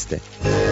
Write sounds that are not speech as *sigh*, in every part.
Açık Gazete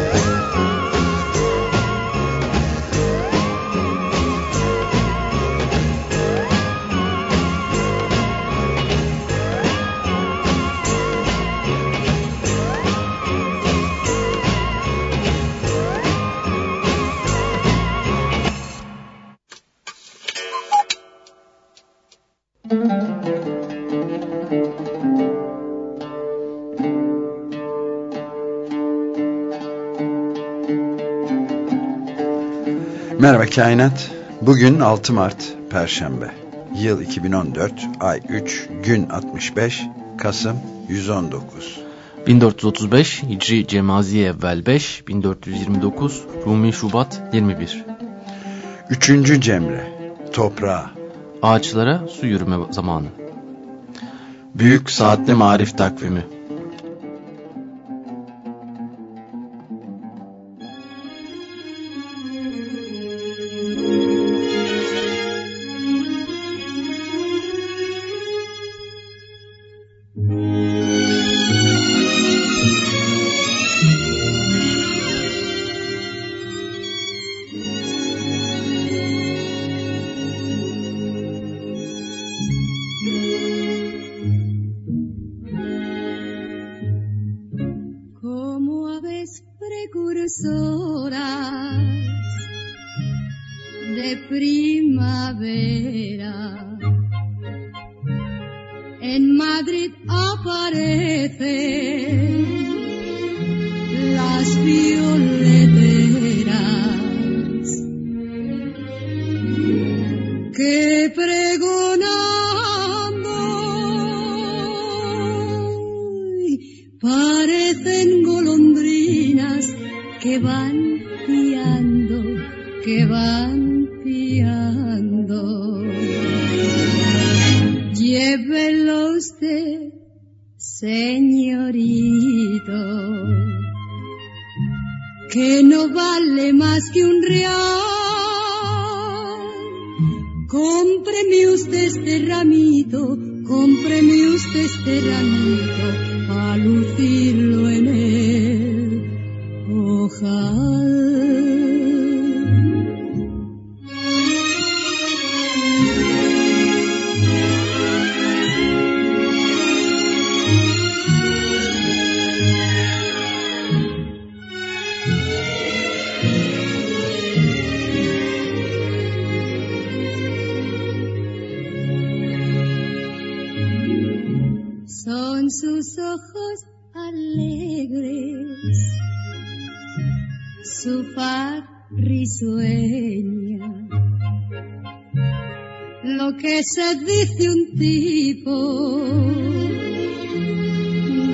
Kainat. Bugün 6 Mart Perşembe. Yıl 2014, ay 3, gün 65, Kasım 119. 1435 Hicri Cemaziye evvel 5, 1429 Rumi Şubat 21. Üçüncü Cemre, toprağa. Ağaçlara su yürüme zamanı. Büyük Saatli Marif Takvimi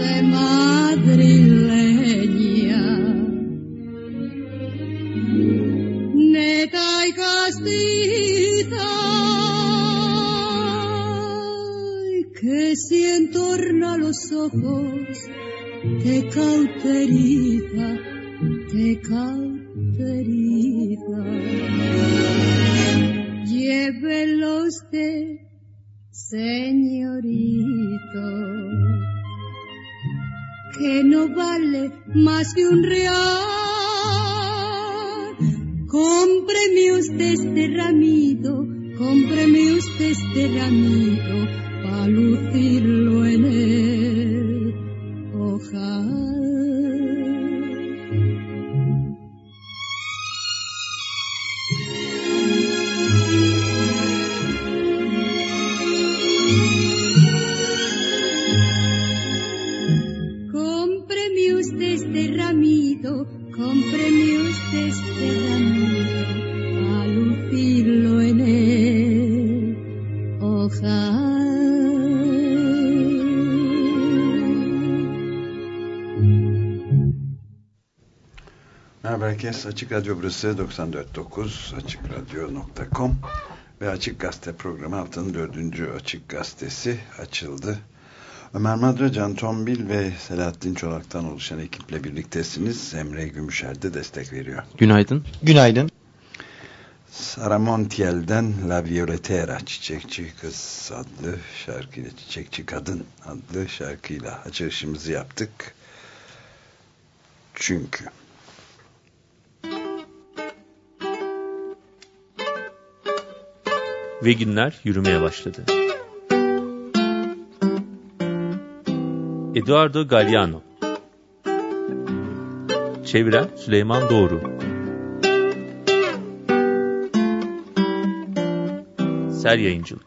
de madrileña, neta y castiza, que si en torno a los ojos te cauteriza, te cauteriza. vale más que un real. Cómpreme usted este ramito, cómpreme usted este ramito para lucirlo. Herkes. Açık Radyo burası 94.9 AçıkRadyo.com ve Açık Gazete programı haftanın dördüncü Açık Gazetesi açıldı. Ömer Madra, Can Tombil ve Selahattin Çolak'tan oluşan ekiple birliktesiniz. Emre Gümüşer de destek veriyor. Günaydın. Günaydın. Sara Montiel'den La Violetera Çiçekçi Kız adlı şarkıyla Çiçekçi Kadın adlı şarkıyla açılışımızı yaptık. Çünkü Ve günler yürümeye başladı. Eduardo Galliano. Çeviren Süleyman Doğru. Ser Yayıncılık.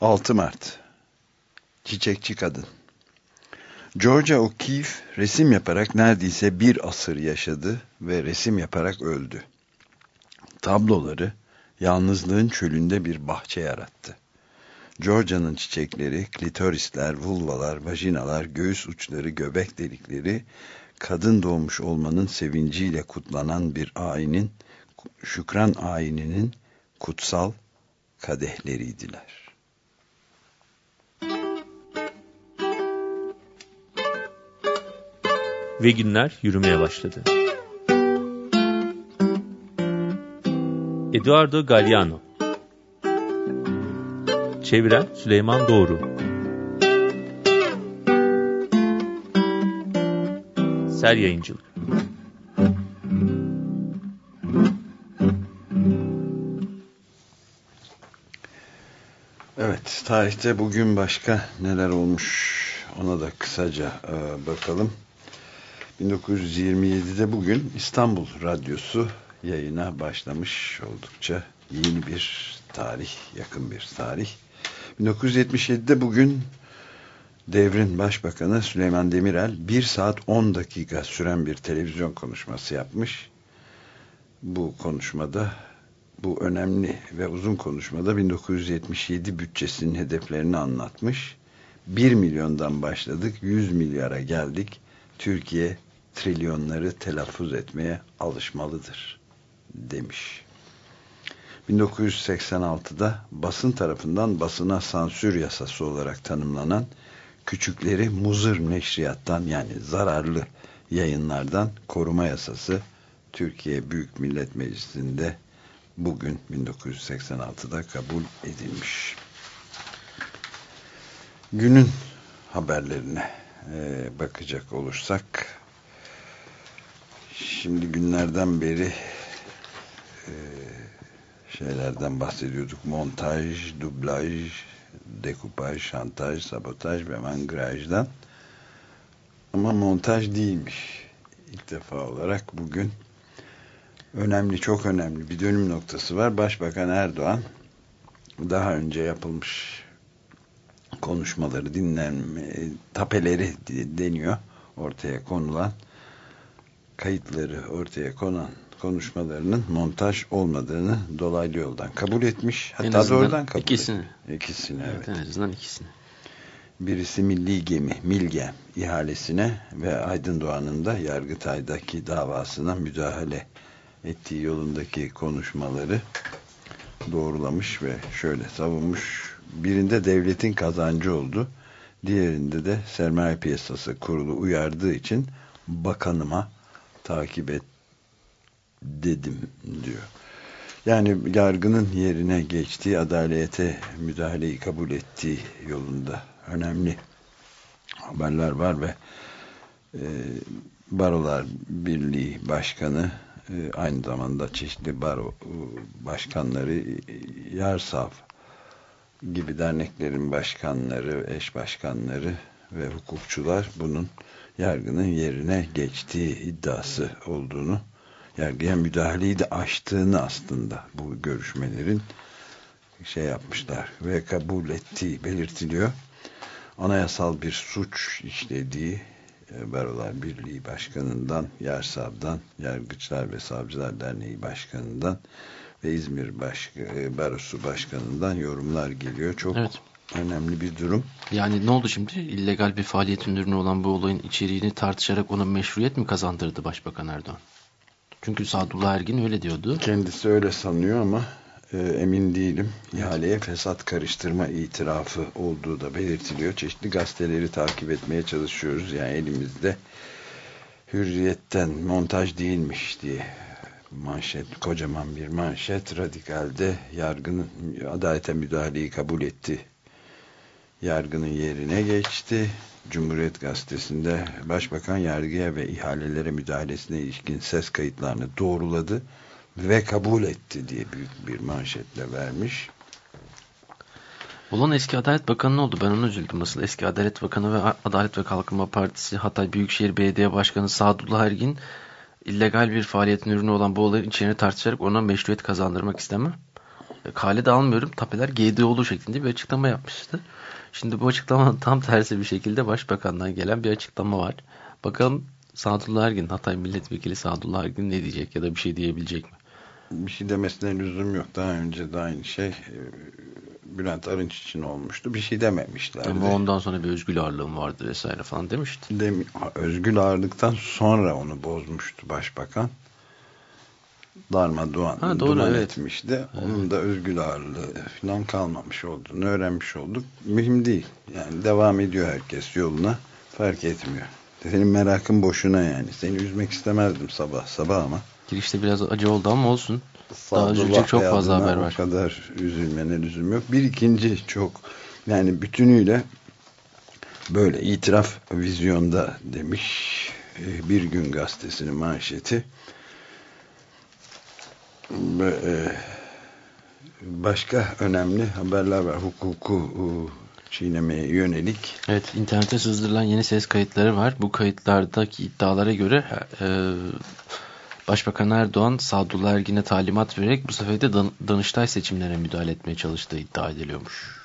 6 Mart. Çiçekçi Kadın Georgia O'Keeffe resim yaparak neredeyse bir asır yaşadı ve resim yaparak öldü. Tabloları yalnızlığın çölünde bir bahçe yarattı. Georgia'nın çiçekleri, klitorisler, vulvalar, vajinalar, göğüs uçları, göbek delikleri, kadın doğmuş olmanın sevinciyle kutlanan bir ayinin, şükran ayininin kutsal kadehleriydiler. Ve günler yürümeye başladı. Eduardo Galliano Çeviren Süleyman Doğru Ser Yayıncılık Evet, tarihte bugün başka neler olmuş ona da kısaca e, bakalım. 1927'de bugün İstanbul Radyosu yayına başlamış oldukça yeni bir tarih, yakın bir tarih. 1977'de bugün devrin başbakanı Süleyman Demirel 1 saat 10 dakika süren bir televizyon konuşması yapmış. Bu konuşmada bu önemli ve uzun konuşmada 1977 bütçesinin hedeflerini anlatmış. 1 milyondan başladık, 100 milyara geldik. Türkiye trilyonları telaffuz etmeye alışmalıdır demiş. 1986'da basın tarafından basına sansür yasası olarak tanımlanan küçükleri muzır neşriyattan yani zararlı yayınlardan koruma yasası Türkiye Büyük Millet Meclisi'nde bugün 1986'da kabul edilmiş. Günün haberlerine bakacak olursak şimdi günlerden beri e, şeylerden bahsediyorduk. Montaj, dublaj, dekupaj, şantaj, sabotaj ve mangrajdan. Ama montaj değilmiş. İlk defa olarak bugün önemli, çok önemli bir dönüm noktası var. Başbakan Erdoğan daha önce yapılmış konuşmaları, dinlenme, tapeleri deniyor ortaya konulan kayıtları ortaya konan konuşmalarının montaj olmadığını dolaylı yoldan kabul etmiş. Hatta doğrudan kabul ikisini. etmiş. İkisini. Evet, evet. En azından ikisini. Birisi Milli Gemi, Milgem ihalesine ve Aydın Doğan'ın da Yargıtay'daki davasına müdahale ettiği yolundaki konuşmaları doğrulamış ve şöyle savunmuş. Birinde devletin kazancı oldu. Diğerinde de sermaye piyasası kurulu uyardığı için bakanıma takip et dedim diyor. Yani yargının yerine geçtiği adalete müdahaleyi kabul ettiği yolunda önemli haberler var ve e, Barolar Birliği Başkanı e, aynı zamanda çeşitli baro e, başkanları e, Yarsav gibi derneklerin başkanları, eş başkanları ve hukukçular bunun yargının yerine geçtiği iddiası olduğunu yargıya müdahaleyi de aştığını aslında bu görüşmelerin şey yapmışlar ve kabul ettiği belirtiliyor. Anayasal bir suç işlediği Barolar Birliği Başkanı'ndan, Yarsav'dan, Yargıçlar ve Savcılar Derneği Başkanı'ndan ve İzmir Başka, Barosu Başkanı'ndan yorumlar geliyor. Çok evet. Önemli bir durum. Yani ne oldu şimdi? İllegal bir faaliyetin ürünü olan bu olayın içeriğini tartışarak ona meşruiyet mi kazandırdı Başbakan Erdoğan? Çünkü Sadullah Ergin öyle diyordu. Kendisi öyle sanıyor ama e, emin değilim. İhaleye fesat karıştırma itirafı olduğu da belirtiliyor. Çeşitli gazeteleri takip etmeye çalışıyoruz. Yani elimizde hürriyetten montaj değilmiş diye manşet, kocaman bir manşet radikalde yargının adalete müdahaleyi kabul etti. Yargının yerine geçti. Cumhuriyet Gazetesi'nde Başbakan yargıya ve ihalelere müdahalesine ilişkin ses kayıtlarını doğruladı ve kabul etti diye büyük bir manşetle vermiş. Olan eski Adalet Bakanı ne oldu? Ben ona üzüldüm asıl. Eski Adalet Bakanı ve Adalet ve Kalkınma Partisi Hatay Büyükşehir Belediye Başkanı Sadullah Ergin illegal bir faaliyetin ürünü olan bu olayın içeriğini tartışarak ona meşruiyet kazandırmak istemem. E, kale de almıyorum. Tapeler GDO'lu şeklinde bir açıklama yapmıştı. Şimdi bu açıklamanın *laughs* tam tersi bir şekilde Başbakan'dan gelen bir açıklama var. Bakalım Sadullah Ergin, Hatay Milletvekili Sadullah Ergin ne diyecek ya da bir şey diyebilecek mi? Bir şey demesine lüzum yok. Daha önce de aynı şey e, Bülent Arınç için olmuştu. Bir şey dememişlerdi. Ama ondan sonra bir özgül ağırlığım vardı vesaire falan demişti. Dem özgül ağırlıktan sonra onu bozmuştu başbakan. Darmadağın ha, doğru, duman evet. etmişti. Onun da özgül ağırlığı falan kalmamış olduğunu öğrenmiş olduk. Mühim değil. Yani devam ediyor herkes yoluna. Fark etmiyor. Senin merakın boşuna yani. Seni üzmek istemezdim sabah sabah ama. Girişte biraz acı oldu ama olsun. Daha üzülecek çok fazla haber var. O kadar üzülmene lüzum yok. Bir ikinci çok yani bütünüyle böyle itiraf vizyonda demiş e, bir gün gazetesinin manşeti başka önemli haberler var hukuku çiğnemeye yönelik. Evet internete sızdırılan yeni ses kayıtları var. Bu kayıtlardaki iddialara göre e, Başbakan Erdoğan Sadullah Ergin'e talimat vererek bu sefer de Danıştay seçimlerine müdahale etmeye çalıştığı iddia ediliyormuş.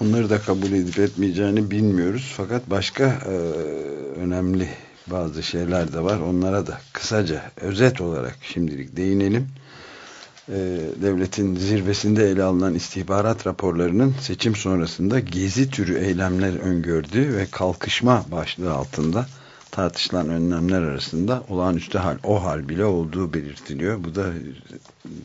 Onları da kabul edip etmeyeceğini bilmiyoruz. Fakat başka e, önemli bazı şeyler de var. Onlara da kısaca özet olarak şimdilik değinelim. E, devletin zirvesinde ele alınan istihbarat raporlarının seçim sonrasında gezi türü eylemler öngördüğü ve kalkışma başlığı altında tartışılan önlemler arasında olağanüstü hal, o hal bile olduğu belirtiliyor. Bu da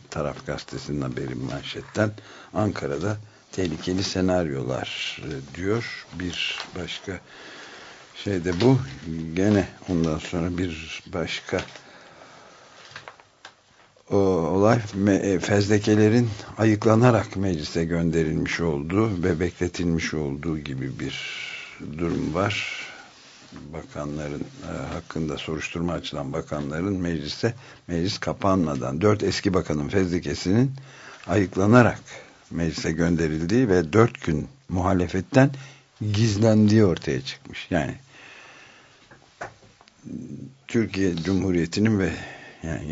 taraf gazetesinin haberi manşetten Ankara'da tehlikeli senaryolar e, diyor. Bir başka şey de bu. Gene ondan sonra bir başka o olay e, fezlekelerin ayıklanarak meclise gönderilmiş olduğu ve bekletilmiş olduğu gibi bir durum var bakanların e, hakkında soruşturma açılan bakanların meclise meclis kapanmadan dört eski bakanın fezlekesinin ayıklanarak meclise gönderildiği ve dört gün muhalefetten gizlendiği ortaya çıkmış. Yani Türkiye Cumhuriyeti'nin ve yani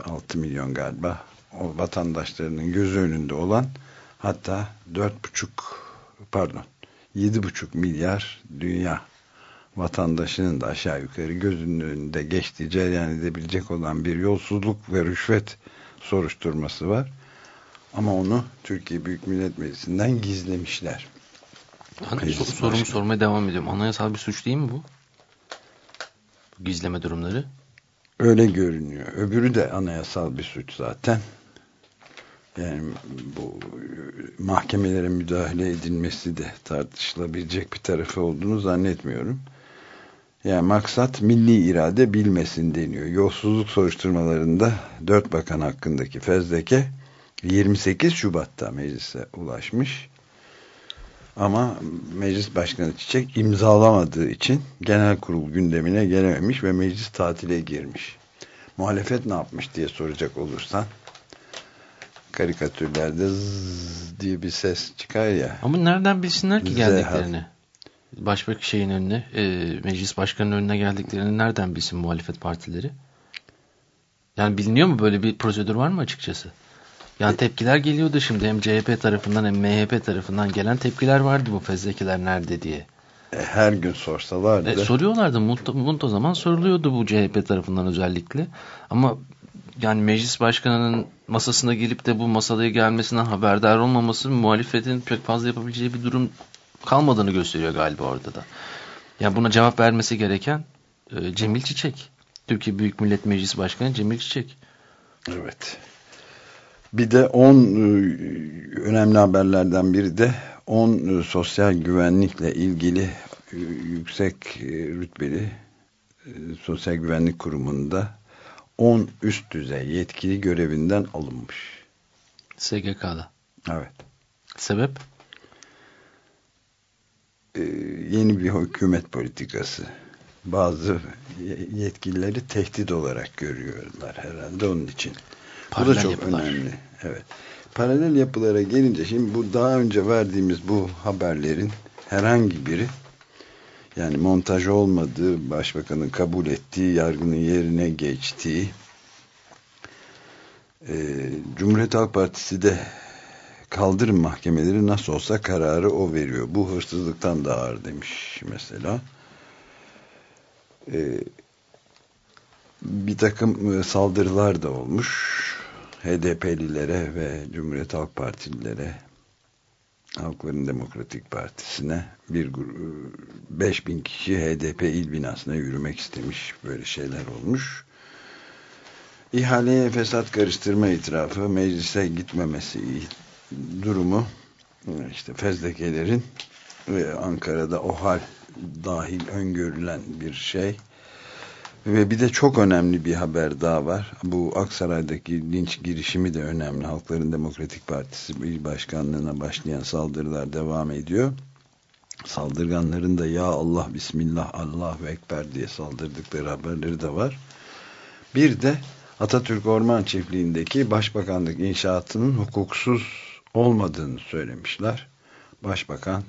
76 milyon galiba o vatandaşlarının gözü önünde olan hatta dört buçuk pardon yedi buçuk milyar dünya vatandaşının da aşağı yukarı gözünün önünde geçtiği cereyan edebilecek olan bir yolsuzluk ve rüşvet soruşturması var. Ama onu Türkiye Büyük Millet Meclisi'nden gizlemişler. Ben sor sorumu sormaya devam ediyorum. Anayasal bir suç değil mi bu? bu gizleme durumları. Öyle görünüyor. Öbürü de anayasal bir suç zaten. Yani bu mahkemelere müdahale edilmesi de tartışılabilecek bir tarafı olduğunu zannetmiyorum. Yani maksat milli irade bilmesin deniyor. Yolsuzluk soruşturmalarında dört bakan hakkındaki fezleke 28 Şubat'ta meclise ulaşmış. Ama meclis başkanı Çiçek imzalamadığı için genel kurul gündemine gelememiş ve meclis tatile girmiş. Muhalefet ne yapmış diye soracak olursan karikatürlerde zzz diye bir ses çıkar ya. Ama nereden bilsinler ki geldiklerini? başbakan şeyin önüne, e, meclis başkanının önüne geldiklerini nereden bilsin muhalefet partileri? Yani biliniyor mu böyle bir prosedür var mı açıkçası? Yani tepkiler geliyordu şimdi hem CHP tarafından hem MHP tarafından gelen tepkiler vardı bu fezlekeler nerede diye. E, her gün sorsalardı. E, soruyorlardı. Munt, o zaman soruluyordu bu CHP tarafından özellikle. Ama yani meclis başkanının masasına gelip de bu masada gelmesinden haberdar olmaması muhalefetin pek fazla yapabileceği bir durum kalmadığını gösteriyor galiba orada da. Yani buna cevap vermesi gereken e, Cemil Çiçek. Türkiye Büyük Millet Meclisi Başkanı Cemil Çiçek. Evet. Bir de 10 e, önemli haberlerden biri de 10 e, sosyal güvenlikle ilgili e, yüksek rütbeli sosyal güvenlik kurumunda 10 üst düzey yetkili görevinden alınmış. SGK'da. Evet. Sebep? Ee, yeni bir hükümet politikası. Bazı yetkilileri tehdit olarak görüyorlar herhalde onun için. Bu da çok yapılar. önemli. Evet. Paralel yapılara gelince şimdi bu daha önce verdiğimiz bu haberlerin herhangi biri yani montaj olmadığı, başbakanın kabul ettiği, yargının yerine geçtiği e, Cumhuriyet Halk Partisi de kaldırım mahkemeleri nasıl olsa kararı o veriyor. Bu hırsızlıktan da ağır demiş mesela. E, bir takım e, saldırılar da olmuş. HDP'lilere ve Cumhuriyet Halk Partililere Halkların Demokratik Partisi'ne bir 5000 kişi HDP il binasına yürümek istemiş. Böyle şeyler olmuş. İhaleye fesat karıştırma itirafı, meclise gitmemesi durumu işte fezlekelerin ve Ankara'da o hal dahil öngörülen bir şey ve bir de çok önemli bir haber daha var. Bu Aksaray'daki linç girişimi de önemli. Halkların Demokratik Partisi il başkanlığına başlayan saldırılar devam ediyor. Saldırganların da ya Allah Bismillah Allahu Ekber diye saldırdıkları haberleri de var. Bir de Atatürk Orman Çiftliği'ndeki başbakanlık inşaatının hukuksuz olmadığını söylemişler. Başbakan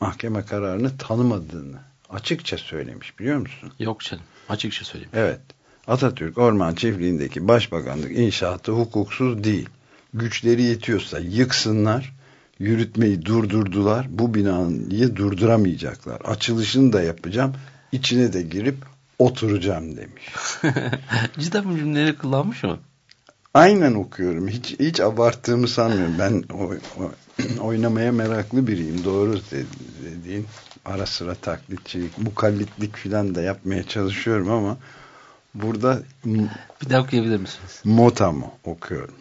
mahkeme kararını tanımadığını açıkça söylemiş biliyor musun? Yok canım açıkça söylemiş. Evet. Atatürk Orman Çiftliği'ndeki başbakanlık inşaatı hukuksuz değil. Güçleri yetiyorsa yıksınlar, yürütmeyi durdurdular. Bu binayı durduramayacaklar. Açılışını da yapacağım. içine de girip oturacağım demiş. *laughs* Cidden bu cümleleri kullanmış mı? Aynen okuyorum. Hiç hiç abarttığımı sanmıyorum. Ben o, o, *clears throat* oynamaya meraklı biriyim. Doğru dediğin ara sıra taklitçilik, mukallitlik filan da yapmaya çalışıyorum ama burada bir daha okuyabilir misiniz? Motamı okuyorum.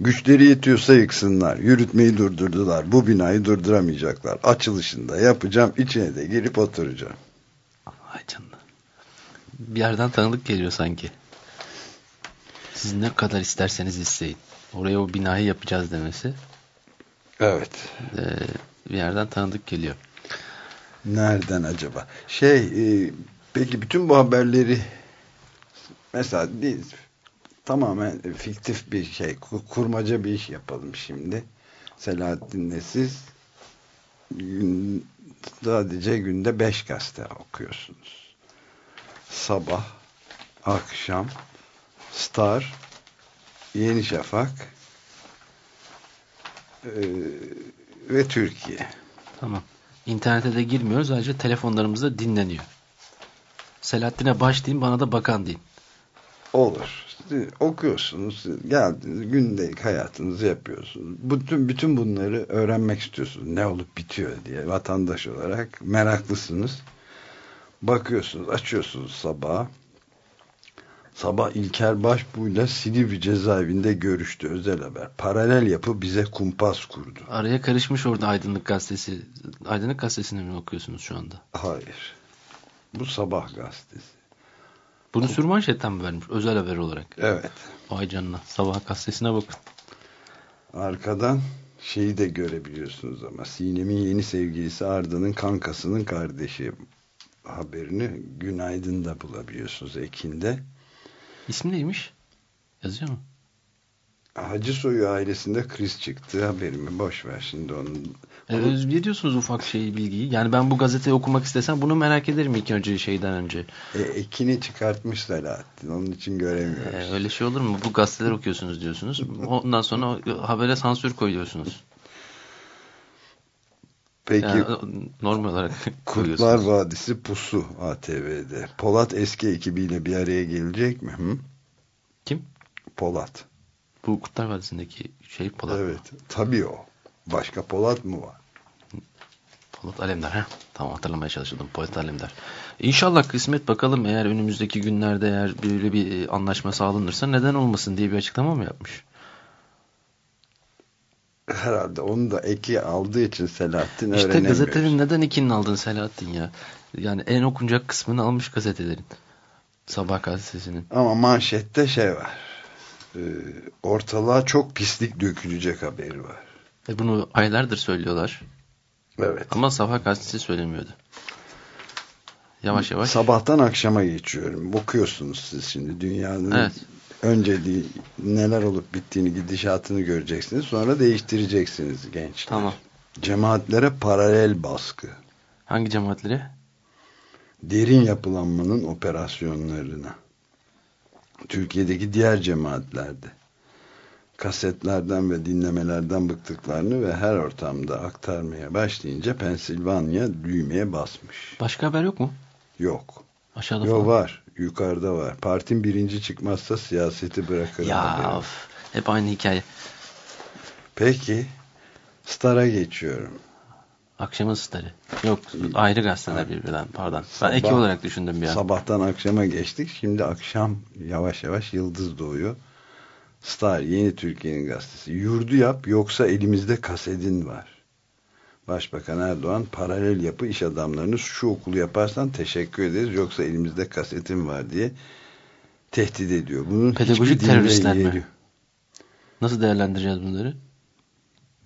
Güçleri yetiyorsa yıksınlar. Yürütmeyi durdurdular. Bu binayı durduramayacaklar. Açılışında yapacağım. içine de girip oturacağım. Ay canına. Bir yerden tanıdık geliyor sanki. Siz ne kadar isterseniz isteyin. Oraya o binayı yapacağız demesi. Evet. Ee, bir yerden tanıdık geliyor. Nereden acaba? Şey, e, peki bütün bu haberleri mesela biz tamamen fiktif bir şey, kurmaca bir iş yapalım şimdi. Selahattin'le siz gün, sadece günde beş gazete okuyorsunuz. Sabah, akşam, Star, Yeni Şafak e, ve Türkiye. Tamam. İnternete de girmiyoruz. Ayrıca telefonlarımızda dinleniyor. Selahattin'e baş deyin, bana da bakan deyin. Olur. okuyorsunuz, geldiniz, gündelik hayatınızı yapıyorsunuz. Bütün bütün bunları öğrenmek istiyorsunuz. Ne olup bitiyor diye vatandaş olarak meraklısınız. Bakıyorsunuz, açıyorsunuz sabah. Sabah İlker Başbuğ'yla Silivri cezaevinde görüştü özel haber. Paralel yapı bize kumpas kurdu. Araya karışmış orada Aydınlık Gazetesi. Aydınlık Gazetesi'ni mi okuyorsunuz şu anda? Hayır. Bu Sabah Gazetesi. Bunu sürmanşetten mi vermiş? Özel haber olarak. Evet. Vay canına. Sabah gazetesine bakın. Arkadan şeyi de görebiliyorsunuz ama Sinem'in yeni sevgilisi Arda'nın kankasının kardeşi haberini Günaydın da bulabiliyorsunuz Ekin'de. İsmi neymiş? Yazıyor mu? Hacı Soyu ailesinde kriz çıktı haberimi boş ver şimdi onun. E, ne diyorsunuz ufak şey bilgiyi? Yani ben bu gazeteyi okumak istesem bunu merak ederim ilk önce şeyden önce. E, ekini çıkartmış Selahattin onun için göremiyoruz. E, öyle şey olur mu? Bu gazeteler okuyorsunuz diyorsunuz. *laughs* Ondan sonra habere sansür koyuyorsunuz. Peki Yani, normal olarak *laughs* Kurtlar. Vadisi Pusu ATV'de. Polat eski ekibiyle bir araya gelecek mi? Hı? Kim? Polat. Bu Kurtlar Vadisi'ndeki şey Polat. Evet. Tabii o. Başka Polat mı var? Polat Alemdar. Heh. Tamam hatırlamaya çalışıyordum. Polat Alemdar. İnşallah kısmet bakalım eğer önümüzdeki günlerde eğer böyle bir e, anlaşma sağlanırsa neden olmasın diye bir açıklama mı yapmış? Herhalde onu da eki aldığı için Selahattin İşte öğrenemiyoruz. gazetenin neden ikinin aldın Selahattin ya? Yani en okunacak kısmını almış gazetelerin. Sabah gazetesinin. Ama manşette şey var. Ee, ortalığa çok pislik dökülecek haberi var. E bunu aylardır söylüyorlar. Evet. Ama Sabah gazetesi söylemiyordu. Yavaş yavaş. Sabahtan akşama geçiyorum. Okuyorsunuz siz şimdi dünyanın Evet. Önceliği neler olup bittiğini gidişatını göreceksiniz. Sonra değiştireceksiniz gençler. Tamam. Cemaatlere paralel baskı. Hangi cemaatleri? Derin yapılanmanın operasyonlarına. Türkiye'deki diğer cemaatlerde. Kasetlerden ve dinlemelerden bıktıklarını ve her ortamda aktarmaya başlayınca Pensilvanya düğmeye basmış. Başka haber yok mu? Yok. Aşağıda Yok falan. var. Yukarıda var. Partim birinci çıkmazsa siyaseti bırakır. haberi. Ya of, hep aynı hikaye. Peki. Star'a geçiyorum. Akşamın starı. Yok ayrı gazeteler birbirinden pardon. Ben Sabah- eki olarak düşündüm bir an. Sabahtan akşama geçtik. Şimdi akşam yavaş yavaş yıldız doğuyor. Star Yeni Türkiye'nin gazetesi. Yurdu yap yoksa elimizde kasedin var. Başbakan Erdoğan paralel yapı iş adamlarını şu okulu yaparsan teşekkür ederiz yoksa elimizde kasetin var diye tehdit ediyor. Bunun Pedagojik teröristler mi? Nasıl değerlendireceğiz bunları?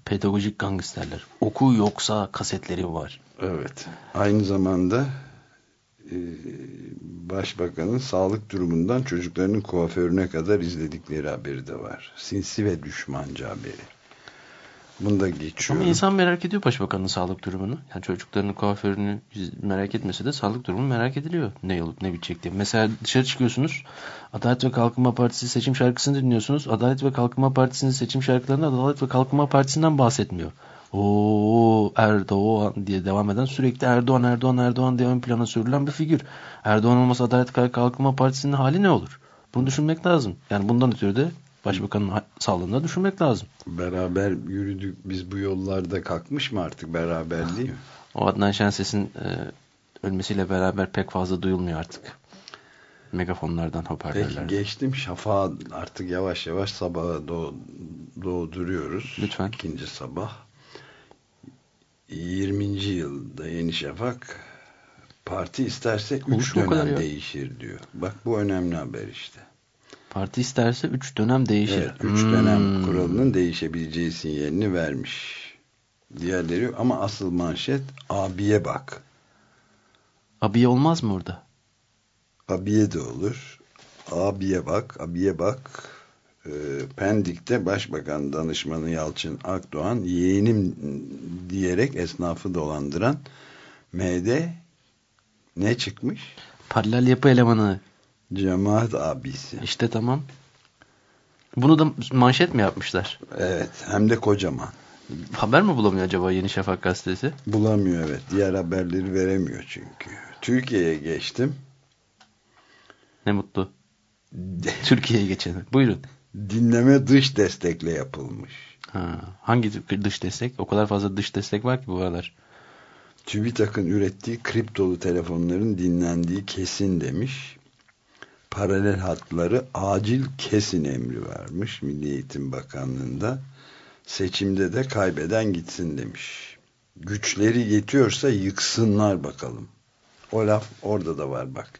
Pedagojik gangsterler. Oku yoksa kasetleri var. Evet. Aynı zamanda e, Başbakanın sağlık durumundan çocuklarının kuaförüne kadar izledikleri haberi de var. Sinsi ve düşmanca haberi. Bunu da geçiyorum. Ama insan merak ediyor başbakanın sağlık durumunu. Yani çocuklarının kuaförünü merak etmese de sağlık durumu merak ediliyor. Ne olup ne bitecek diye. Mesela dışarı çıkıyorsunuz. Adalet ve Kalkınma Partisi seçim şarkısını dinliyorsunuz. Adalet ve Kalkınma Partisi'nin seçim şarkılarında Adalet ve Kalkınma Partisi'nden bahsetmiyor. Oo Erdoğan diye devam eden sürekli Erdoğan Erdoğan Erdoğan diye ön plana sürülen bir figür. Erdoğan olmasa Adalet ve Kalkınma Partisi'nin hali ne olur? Bunu düşünmek lazım. Yani bundan ötürü de başbakanın ha- sağlığını da düşünmek lazım. Beraber yürüdük. Biz bu yollarda kalkmış mı artık beraber değil mi? O Adnan Şenses'in e, ölmesiyle beraber pek fazla duyulmuyor artık. Megafonlardan, Peki hoparlörlerden. geçtim şafağa artık yavaş yavaş sabaha doğ, doğduruyoruz. Lütfen. İkinci sabah. 20. yılda Yeni Şafak parti isterse Olur 3 mu o kadar dönem değişir diyor. Bak bu önemli haber işte. Parti isterse 3 dönem değişir. Evet, 3 Hmm. dönem kuralının değişebileceği sinyalini vermiş. Diğerleri yok ama asıl manşet abiye bak. Abiye olmaz mı orada? Abiye de olur. Abiye bak, abiye bak. Ee, Pendik'te Başbakan Danışmanı Yalçın Akdoğan yeğenim diyerek esnafı dolandıran MD ne çıkmış? Paralel yapı elemanı. Cemaat abisi. İşte tamam. Bunu da manşet mi yapmışlar? Evet, hem de kocaman. Haber mi bulamıyor acaba Yeni Şafak gazetesi? Bulamıyor evet. Diğer haberleri veremiyor çünkü. Türkiye'ye geçtim. Ne mutlu. *laughs* Türkiye'ye geçelim. Buyurun. Dinleme dış destekle yapılmış. Ha, hangi dış destek? O kadar fazla dış destek var ki bu aralar. TÜBİTAK'ın ürettiği kriptolu telefonların dinlendiği kesin demiş. Paralel hatları acil kesin emri vermiş Milli Eğitim Bakanlığı'nda. Seçimde de kaybeden gitsin demiş. Güçleri yetiyorsa yıksınlar bakalım. O laf orada da var bak.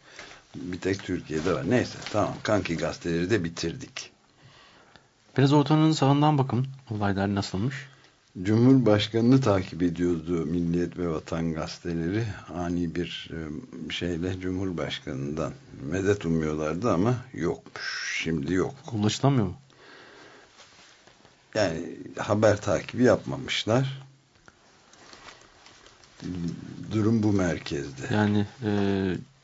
Bir tek Türkiye'de var. Neyse tamam kanki gazeteleri de bitirdik. Biraz ortanın sağından bakın. Olaylar nasılmış? Cumhurbaşkanını takip ediyordu Milliyet ve Vatan gazeteleri. Ani bir e, şeyle Cumhurbaşkanından medet umuyorlardı ama yokmuş. Şimdi yok. Ulaşılamıyor mu? Yani haber takibi yapmamışlar. Durum bu merkezde. Yani e,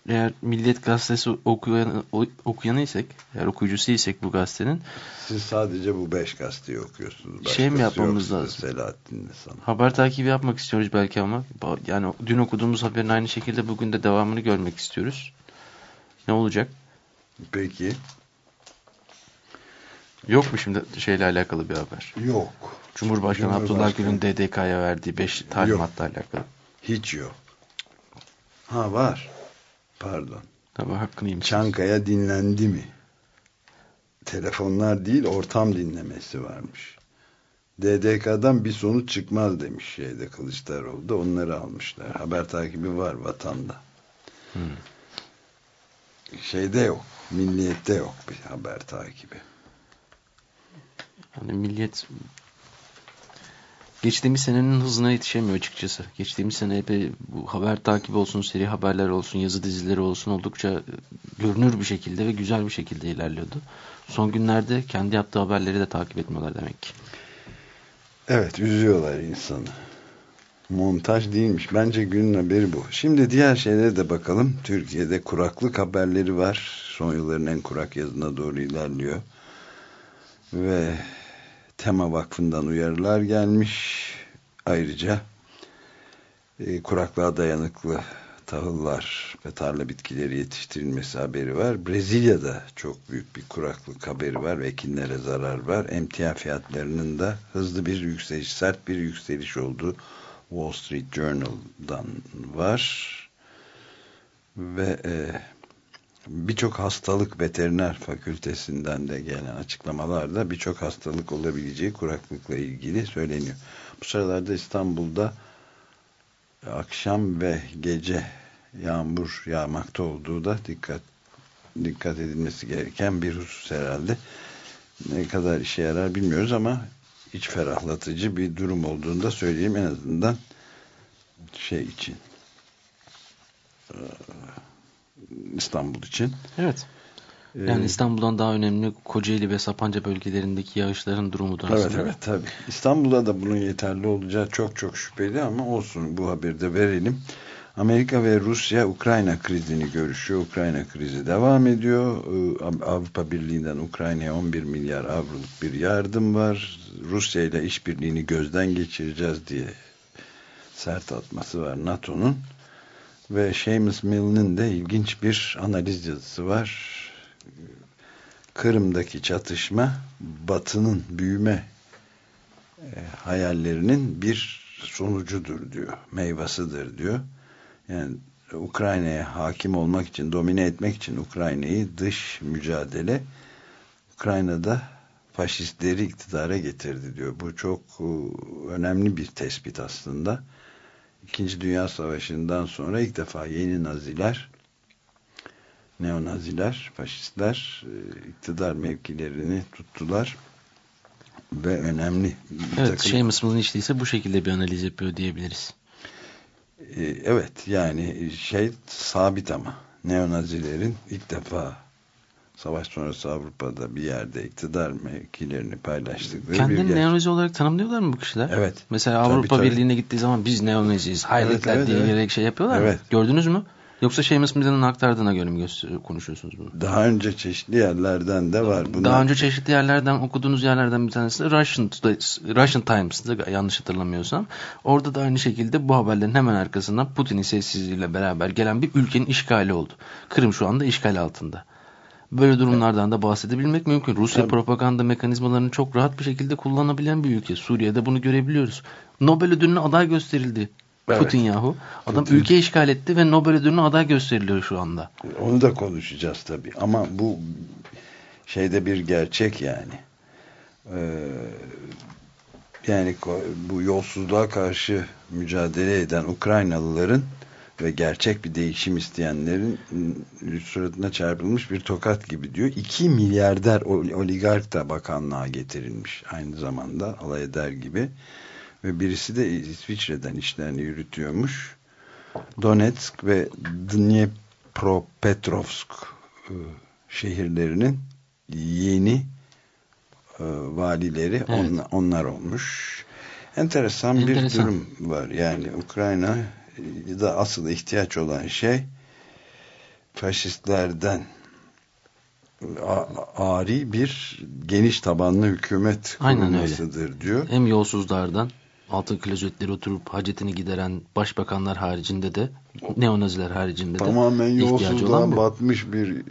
eğer Milliyet Gazetesi okuyan, okuyanıysak, eğer okuyucusuysak bu gazetenin. Siz sadece bu beş gazeteyi okuyorsunuz. Başkası şey mi yapmamız lazım? Selahattin'le sana. Haber takibi yapmak istiyoruz belki ama. Yani dün okuduğumuz haberin aynı şekilde bugün de devamını görmek istiyoruz. Ne olacak? Peki. Yok mu şimdi şeyle alakalı bir haber? Yok. Cumhurbaşkanı, Cumhurbaşkanı Abdullah Gül'ün DDK'ya verdiği 5 talimatla alakalı. Hiç yok. Ha var. Pardon. Tabii hakkını yemişsiniz. Çankaya dinlendi mi? Telefonlar değil ortam dinlemesi varmış. DDK'dan bir sonuç çıkmaz demiş şeyde Kılıçdaroğlu da onları almışlar. Haber takibi var vatanda. Hmm. Şeyde yok. Milliyette yok bir haber takibi. Yani milliyet geçtiğimiz senenin hızına yetişemiyor açıkçası. Geçtiğimiz sene epey bu haber takibi olsun, seri haberler olsun, yazı dizileri olsun oldukça görünür bir şekilde ve güzel bir şekilde ilerliyordu. Son günlerde kendi yaptığı haberleri de takip etmiyorlar demek ki. Evet, üzüyorlar insanı. Montaj değilmiş. Bence günün haberi bu. Şimdi diğer şeylere de bakalım. Türkiye'de kuraklık haberleri var. Son yılların en kurak yazına doğru ilerliyor. Ve Tema Vakfı'ndan uyarılar gelmiş. Ayrıca e, kuraklığa dayanıklı tahıllar ve tarla bitkileri yetiştirilmesi haberi var. Brezilya'da çok büyük bir kuraklık haberi var ekinlere zarar var. Emtia fiyatlarının da hızlı bir yükseliş, sert bir yükseliş olduğu Wall Street Journal'dan var. Ve e, birçok hastalık veteriner fakültesinden de gelen açıklamalarda birçok hastalık olabileceği kuraklıkla ilgili söyleniyor. Bu sıralarda İstanbul'da akşam ve gece yağmur yağmakta olduğu da dikkat dikkat edilmesi gereken bir husus herhalde. Ne kadar işe yarar bilmiyoruz ama iç ferahlatıcı bir durum olduğunu da söyleyeyim en azından şey için İstanbul için. Evet. Yani ee, İstanbul'dan daha önemli Kocaeli ve Sapanca bölgelerindeki yağışların durumu da Evet evet tabi. İstanbul'da da bunun yeterli olacağı çok çok şüpheli ama olsun bu haberi de verelim. Amerika ve Rusya Ukrayna krizini görüşüyor. Ukrayna krizi devam ediyor. Ee, Avrupa Birliği'nden Ukrayna'ya 11 milyar avroluk bir yardım var. Rusya ile işbirliğini gözden geçireceğiz diye sert atması var NATO'nun. Ve Seamus Mill'in de ilginç bir analiz yazısı var. Kırım'daki çatışma Batı'nın büyüme e, hayallerinin bir sonucudur diyor. Meyvasıdır diyor. Yani Ukrayna'ya hakim olmak için, domine etmek için Ukrayna'yı dış mücadele Ukrayna'da faşistleri iktidara getirdi diyor. Bu çok e, önemli bir tespit aslında. İkinci Dünya Savaşı'ndan sonra ilk defa yeni naziler neonaziler, faşistler e, iktidar mevkilerini tuttular ve önemli evet, takım... şey Mısır'ın işteyse bu şekilde bir analiz yapıyor diyebiliriz. E, evet yani şey sabit ama neonazilerin ilk defa savaş sonrası Avrupa'da bir yerde iktidar mevkilerini paylaştıkları Kendini bir neonazi olarak tanımlıyorlar mı bu kişiler? Evet. Mesela tabii, Avrupa tabii. Birliği'ne gittiği zaman biz neonaziyiz, hayretler evet, evet, diye evet. şey yapıyorlar evet. mı? Gördünüz mü? Yoksa Seamus Milla'nın aktardığına göre mi konuşuyorsunuz bunu? Daha önce çeşitli yerlerden de var. Bunlar... Daha önce çeşitli yerlerden okuduğunuz yerlerden bir tanesi Russian, Russian Times'da yanlış hatırlamıyorsam. Orada da aynı şekilde bu haberlerin hemen arkasından Putin'in sessizliğiyle beraber gelen bir ülkenin işgali oldu. Kırım şu anda işgal altında. Böyle durumlardan da bahsedebilmek mümkün. Rusya Tabii. propaganda mekanizmalarını çok rahat bir şekilde kullanabilen bir ülke. Suriye'de bunu görebiliyoruz. Nobel ödülüne aday gösterildi. Evet. Putin yahu. Adam Putin. ülke işgal etti ve Nobel ödülüne aday gösteriliyor şu anda. Onu da konuşacağız tabii. Ama bu şeyde bir gerçek yani. Ee, yani bu yolsuzluğa karşı mücadele eden Ukraynalıların ve gerçek bir değişim isteyenlerin suratına çarpılmış bir tokat gibi diyor. 2 milyarder oligark da bakanlığa getirilmiş aynı zamanda alay eder gibi. Ve birisi de İsviçre'den işlerini yürütüyormuş. Donetsk ve Dnipropetrovsk e, şehirlerinin yeni e, valileri evet. onlar, onlar olmuş. Enteresan, Enteresan bir durum var. Yani Ukrayna da asıl ihtiyaç olan şey faşistlerden ari bir geniş tabanlı hükümet kurulmasıdır diyor. Hem yolsuzlardan altın klozetleri oturup hacetini gideren başbakanlar haricinde de neonaziler haricinde Tamamen de yolsuzluğa batmış bir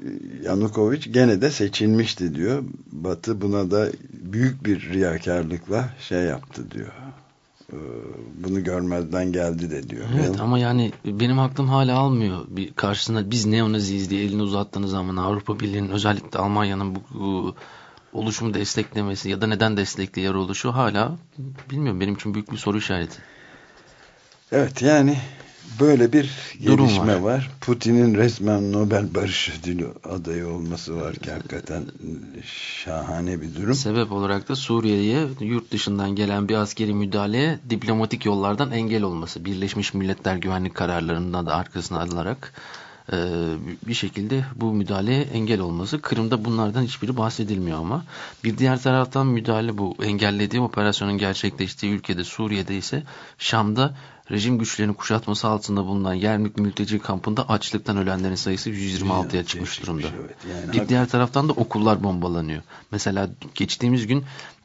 Yanukovic gene de seçilmişti diyor. Batı buna da büyük bir riyakarlıkla şey yaptı diyor. Ee, bunu görmezden geldi de diyor. Evet yani, ama yani benim aklım hala almıyor. Bir karşısına biz neonaziyiz diye elini uzattığınız zaman Avrupa Birliği'nin özellikle Almanya'nın bu, bu oluşumu desteklemesi ya da neden destekliyor oluşu hala bilmiyorum benim için büyük bir soru işareti. Evet yani böyle bir gelişme var. var. Putin'in resmen Nobel Barış Ödülü adayı olması var ki hakikaten şahane bir durum. Sebep olarak da Suriye'ye yurt dışından gelen bir askeri müdahaleye diplomatik yollardan engel olması. Birleşmiş Milletler güvenlik kararlarından da arkasına alınarak bir şekilde bu müdahaleye engel olması. Kırım'da bunlardan hiçbiri bahsedilmiyor ama. Bir diğer taraftan müdahale bu engellediği operasyonun gerçekleştiği ülkede Suriye'de ise Şam'da rejim güçlerinin kuşatması altında bulunan Yermük mülteci kampında açlıktan ölenlerin sayısı 126'ya çıkmış durumda. Evet. Yani bir diğer taraftan da okullar bombalanıyor. Mesela geçtiğimiz gün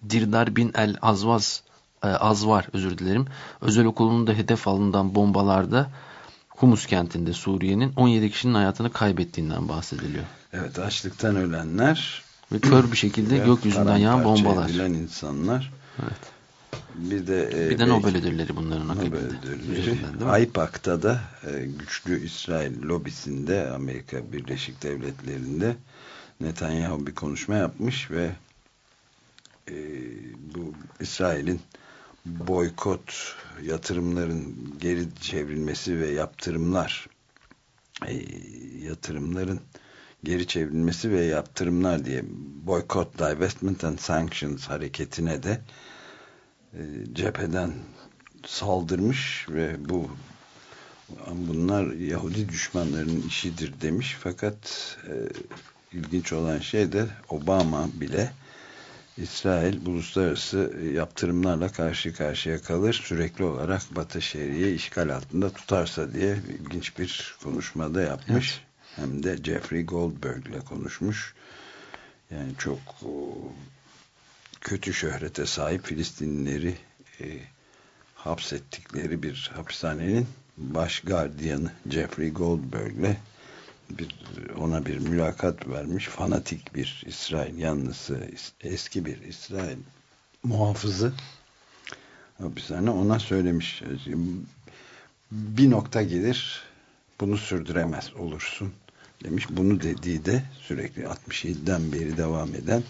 Dirdar bin El Azvaz e, Azvar özür dilerim. Özel okulunun da hedef alınan bombalarda Humus kentinde Suriye'nin 17 kişinin hayatını kaybettiğinden bahsediliyor. Evet açlıktan ölenler ve kör bir şekilde gökyüzünden yağan bombalar. edilen insanlar. Evet. Bir de, e, bir de Nobel ödülleri bunların Nobel ödülleri. AIPAC'ta da e, güçlü İsrail lobisinde Amerika Birleşik Devletleri'nde Netanyahu bir konuşma yapmış ve e, bu İsrail'in boykot yatırımların geri çevrilmesi ve yaptırımlar e, yatırımların geri çevrilmesi ve yaptırımlar diye boykot divestment and sanctions hareketine de e, cepheden saldırmış ve bu bunlar Yahudi düşmanlarının işidir demiş. Fakat e, ilginç olan şey de Obama bile İsrail uluslararası yaptırımlarla karşı karşıya kalır. Sürekli olarak Batı Şeria'yı işgal altında tutarsa diye ilginç bir konuşmada yapmış. Evet. Hem de Jeffrey Goldberg ile konuşmuş. Yani çok kötü şöhrete sahip Filistinlileri e, hapsettikleri bir hapishanenin baş gardiyanı Jeffrey Goldberg ile bir, ona bir mülakat vermiş. Fanatik bir İsrail yanlısı, eski bir İsrail muhafızı hapishane ona söylemiş. Bir nokta gelir bunu sürdüremez olursun demiş. Bunu dediği de sürekli 67'den beri devam eden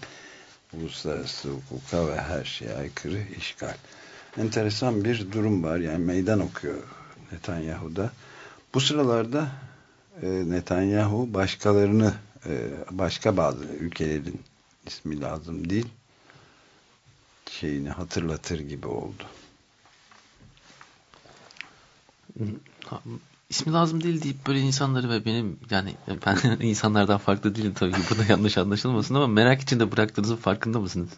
uluslararası hukuka ve her şeye aykırı işgal. Enteresan bir durum var. Yani meydan okuyor Netanyahu'da. Bu sıralarda Netanyahu başkalarını e, başka bazı ülkelerin ismi lazım değil şeyini hatırlatır gibi oldu. İsmi lazım değil deyip böyle insanları ve benim yani ben *laughs* insanlardan farklı değilim tabii ki bu da yanlış anlaşılmasın ama merak içinde bıraktığınızın farkında mısınız?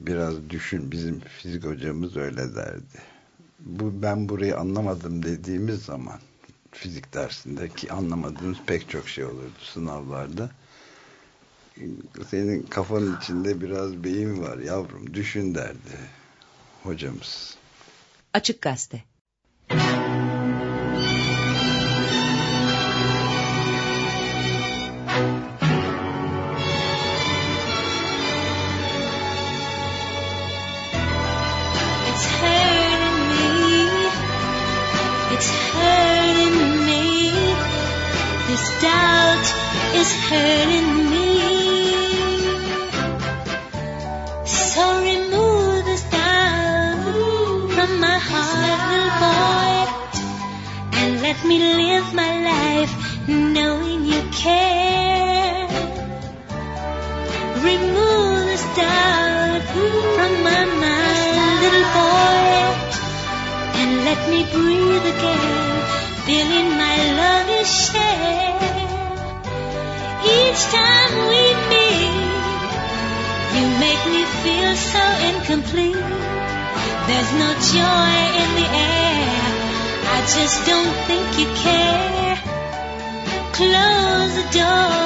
Biraz düşün bizim fizik hocamız öyle derdi. Bu ben burayı anlamadım dediğimiz zaman fizik dersindeki anlamadığımız pek çok şey olurdu sınavlarda. Senin kafanın içinde biraz beyin var yavrum düşün derdi hocamız. Açık Gazete is hurting me. So remove this doubt from my heart, little boy, and let me live my life knowing you care. Remove this doubt from my mind, little boy, and let me breathe again, feeling my love is shared. Each time we meet, you make me feel so incomplete. There's no joy in the air. I just don't think you care. close the door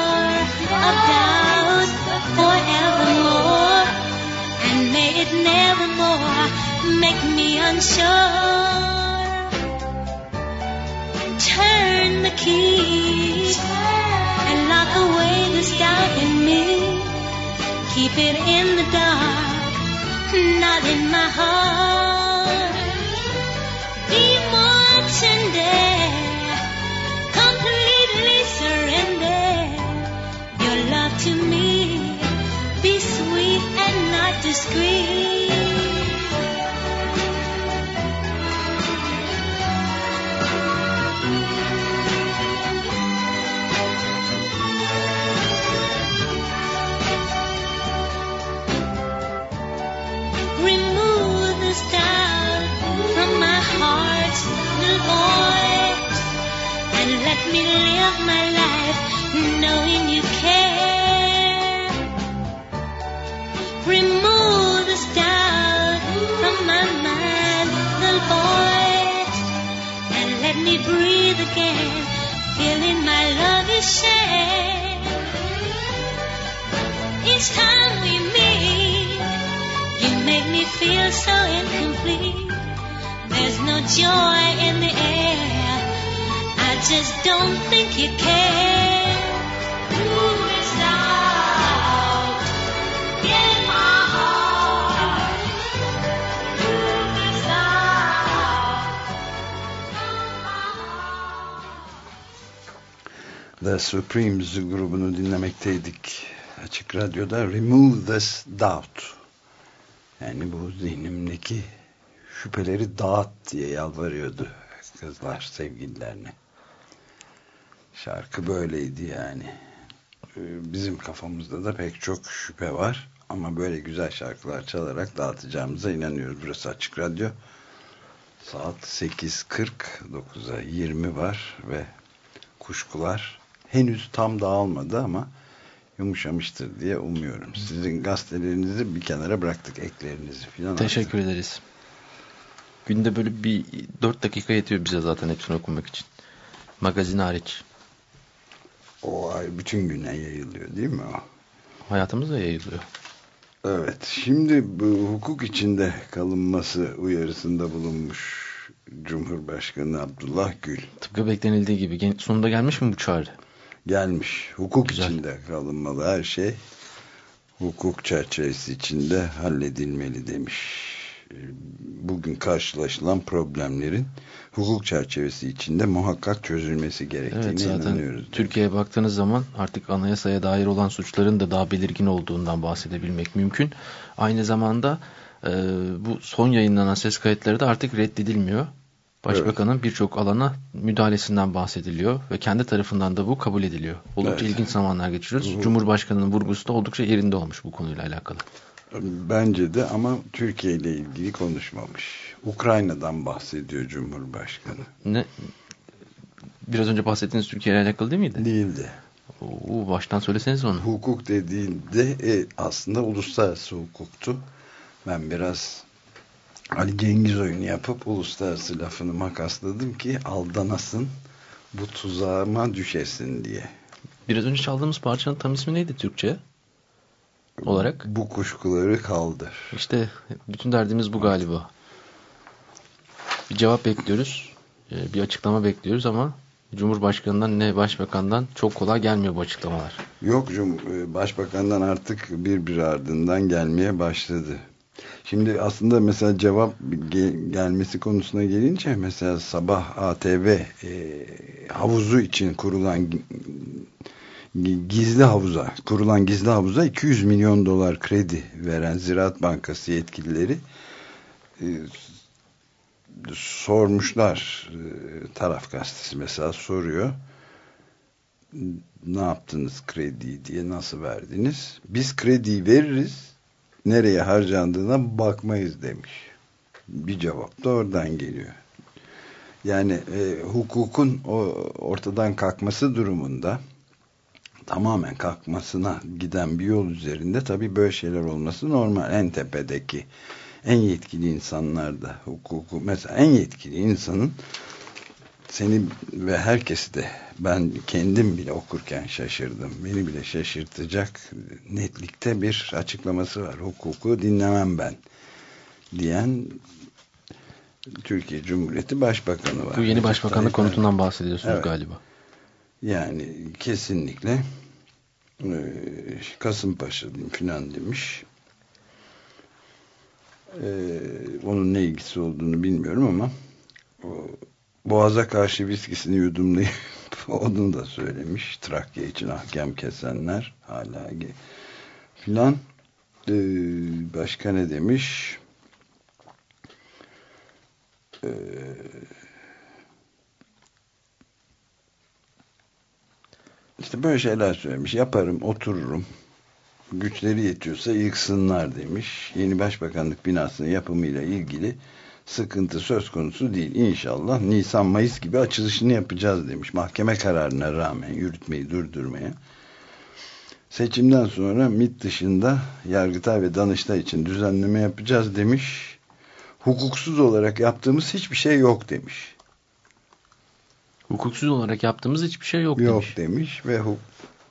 doubt forevermore, and may it nevermore make me unsure. Turn the key lock away the doubt in me. Keep it in the dark, not in my heart. Be more tender, completely surrender your love to me. Be sweet and not discreet. Let me live my life knowing you care. Remove the doubt from my mind, little voice, and let me breathe again, feeling my love is shared. Each time we meet, you make me feel so incomplete. There's no joy in the air. Just don't think you heart. The Supremes grubunu dinlemekteydik. Açık Radyo'da Remove This Doubt. Yani bu zihnimdeki şüpheleri dağıt diye yalvarıyordu kızlar sevgililerine. Şarkı böyleydi yani. Ee, Bizim kafamızda da pek çok şüphe var. Ama böyle güzel şarkılar çalarak dağıtacağımıza inanıyoruz. Burası Açık Radyo. Saat 8.40 9'a 20 var ve kuşkular henüz tam dağılmadı ama yumuşamıştır diye umuyorum. Sizin gazetelerinizi bir kenara bıraktık, eklerinizi filan. Teşekkür ederiz. Günde böyle bir 4 dakika yetiyor bize zaten hepsini okumak için. Magazin hariç. O ay bütün güne yayılıyor değil mi o? Hayatımız da yayılıyor. Evet. Şimdi bu hukuk içinde kalınması uyarısında bulunmuş Cumhurbaşkanı Abdullah Gül Tıpkı beklenildiği gibi. Sonunda gelmiş mi bu çağrı? gelmiş. Hukuk Güzel. içinde kalınmalı her şey hukuk çerçevesi içinde halledilmeli demiş. Ee, Bugün karşılaşılan problemlerin hukuk çerçevesi içinde muhakkak çözülmesi gerektiğine Evet zaten inanıyoruz. Türkiye'ye baktığınız zaman artık anayasaya dair olan suçların da daha belirgin olduğundan bahsedebilmek mümkün. Aynı zamanda e, bu son yayınlanan ses kayıtları da artık reddedilmiyor. Başbakanın birçok alana müdahalesinden bahsediliyor ve kendi tarafından da bu kabul ediliyor. Oldukça Evet. ilginç zamanlar geçiriyoruz. Bu- Cumhurbaşkanının vurgusu da oldukça yerinde olmuş bu konuyla alakalı. Bence de ama Türkiye ile ilgili konuşmamış. Ukrayna'dan bahsediyor Cumhurbaşkanı. Ne? Biraz önce bahsettiğiniz Türkiye ile alakalı değil miydi? Değildi. Oo, baştan söyleseniz onu. Hukuk dediğinde e, aslında uluslararası hukuktu. Ben biraz Ali Cengiz oyunu yapıp uluslararası lafını makasladım ki aldanasın bu tuzağıma düşesin diye. Biraz önce çaldığımız parçanın tam ismi neydi Türkçe? Olarak? Bu kuşkuları kaldır. İşte bütün derdimiz bu galiba. Bir cevap bekliyoruz. e, Bir açıklama bekliyoruz ama Cumhurbaşkanından ne Başbakandan çok kolay gelmiyor bu açıklamalar. Yok Cum e, Başbakan'dan artık bir bir ardından gelmeye başladı. Şimdi aslında mesela cevap ge- gelmesi konusuna gelince mesela sabah ATV e, havuzu için kurulan gizli havuza kurulan gizli havuza 200 milyon dolar kredi veren Ziraat Bankası yetkilileri e, sormuşlar e, taraf gazetesi mesela soruyor ne yaptınız krediyi diye nasıl verdiniz? Biz krediyi veririz nereye harcandığına bakmayız demiş. Bir cevap da oradan geliyor. Yani e, hukukun o ortadan kalkması durumunda tamamen kalkmasına giden bir yol üzerinde tabii böyle şeyler olması normal. En tepedeki en yetkili insanlar da hukuku mesela en yetkili insanın seni ve herkesi de ben kendim bile okurken şaşırdım. Beni bile şaşırtacak netlikte bir açıklaması var. Hukuku dinlemem ben diyen Türkiye Cumhuriyeti Başbakanı var. Bu yeni başbakanlık konutundan bahsediyorsunuz Evet. galiba. Yani kesinlikle e, Kasımpaşa filan demiş. E, onun ne ilgisi olduğunu bilmiyorum ama Boğaza karşı viskisini yudumlayıp *laughs* onu da söylemiş. Trakya için ahkam kesenler hala filan. E, başka ne demiş? E, İşte böyle şeyler söylemiş. Yaparım, otururum. Güçleri yetiyorsa yıksınlar demiş. Yeni başbakanlık binasının yapımıyla ilgili sıkıntı söz konusu değil. İnşallah Nisan-Mayıs gibi açılışını yapacağız demiş. Mahkeme kararına rağmen yürütmeyi durdurmaya. Seçimden sonra MİT dışında Yargıtay ve Danıştay için düzenleme yapacağız demiş. Hukuksuz olarak yaptığımız hiçbir şey yok demiş. Hukuksuz olarak yaptığımız hiçbir şey yok, Yok demiş. demiş ve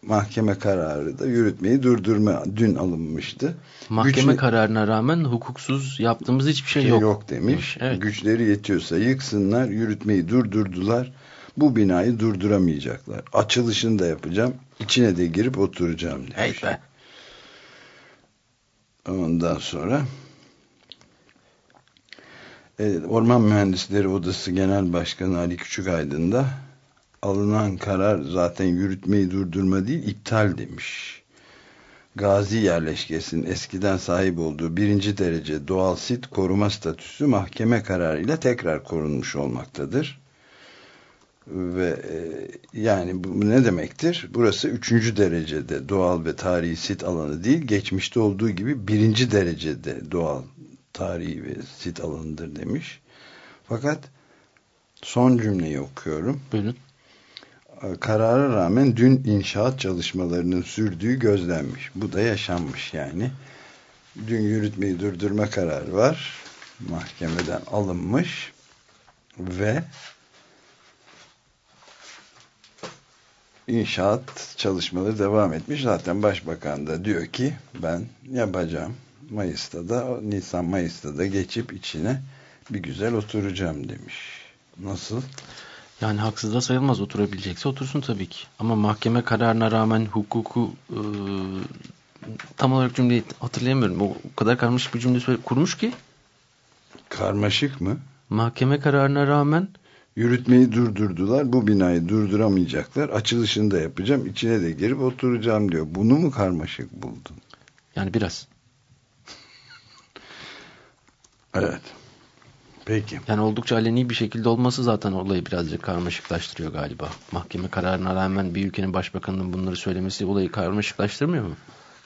mahkeme kararı da yürütmeyi durdurma dün alınmıştı. Mahkeme Güçlü- kararına rağmen hukuksuz yaptığımız hiçbir şey şey yok. yok, demiş. Evet. Güçleri yetiyorsa yıksınlar, yürütmeyi durdurdular. Bu binayı durduramayacaklar. Açılışını da yapacağım. İçine de girip oturacağım demiş. Hey be. Ondan sonra Orman Mühendisleri Odası Genel Başkanı Ali Küçükaydın da alınan karar zaten yürütmeyi durdurma değil iptal demiş. Gazi yerleşkesinin eskiden sahip olduğu birinci derece doğal sit koruma statüsü mahkeme kararıyla tekrar korunmuş olmaktadır. Ve e, yani bu ne demektir? Burası üçüncü derecede doğal ve tarihi sit alanı değil, geçmişte olduğu gibi birinci derecede doğal tarihi ve sit alanıdır demiş. Fakat son cümleyi okuyorum. Buyurun. Karara rağmen dün inşaat çalışmalarının sürdüğü gözlenmiş. Bu da yaşanmış yani. Dün yürütmeyi durdurma kararı var. Mahkemeden alınmış ve inşaat çalışmaları devam etmiş. Zaten başbakan da diyor ki ben yapacağım. Mayıs'ta da Nisan Mayıs'ta da geçip içine bir güzel oturacağım demiş. Nasıl? Yani haksız da sayılmaz oturabilecekse otursun tabii ki. Ama mahkeme kararına rağmen hukuku e, tam olarak cümleyi hatırlayamıyorum. O, o kadar karmaşık bir cümle söyle- kurmuş ki Karmaşık mı? mahkeme kararına rağmen Yürütmeyi durdurdular. Bu binayı durduramayacaklar. Açılışını da yapacağım. İçine de girip oturacağım diyor. Bunu mu karmaşık buldun? yani biraz Evet. Peki. yani oldukça aleni bir şekilde olması zaten olayı birazcık karmaşıklaştırıyor galiba. Mahkeme kararına rağmen bir ülkenin başbakanının bunları söylemesi olayı karmaşıklaştırmıyor mu?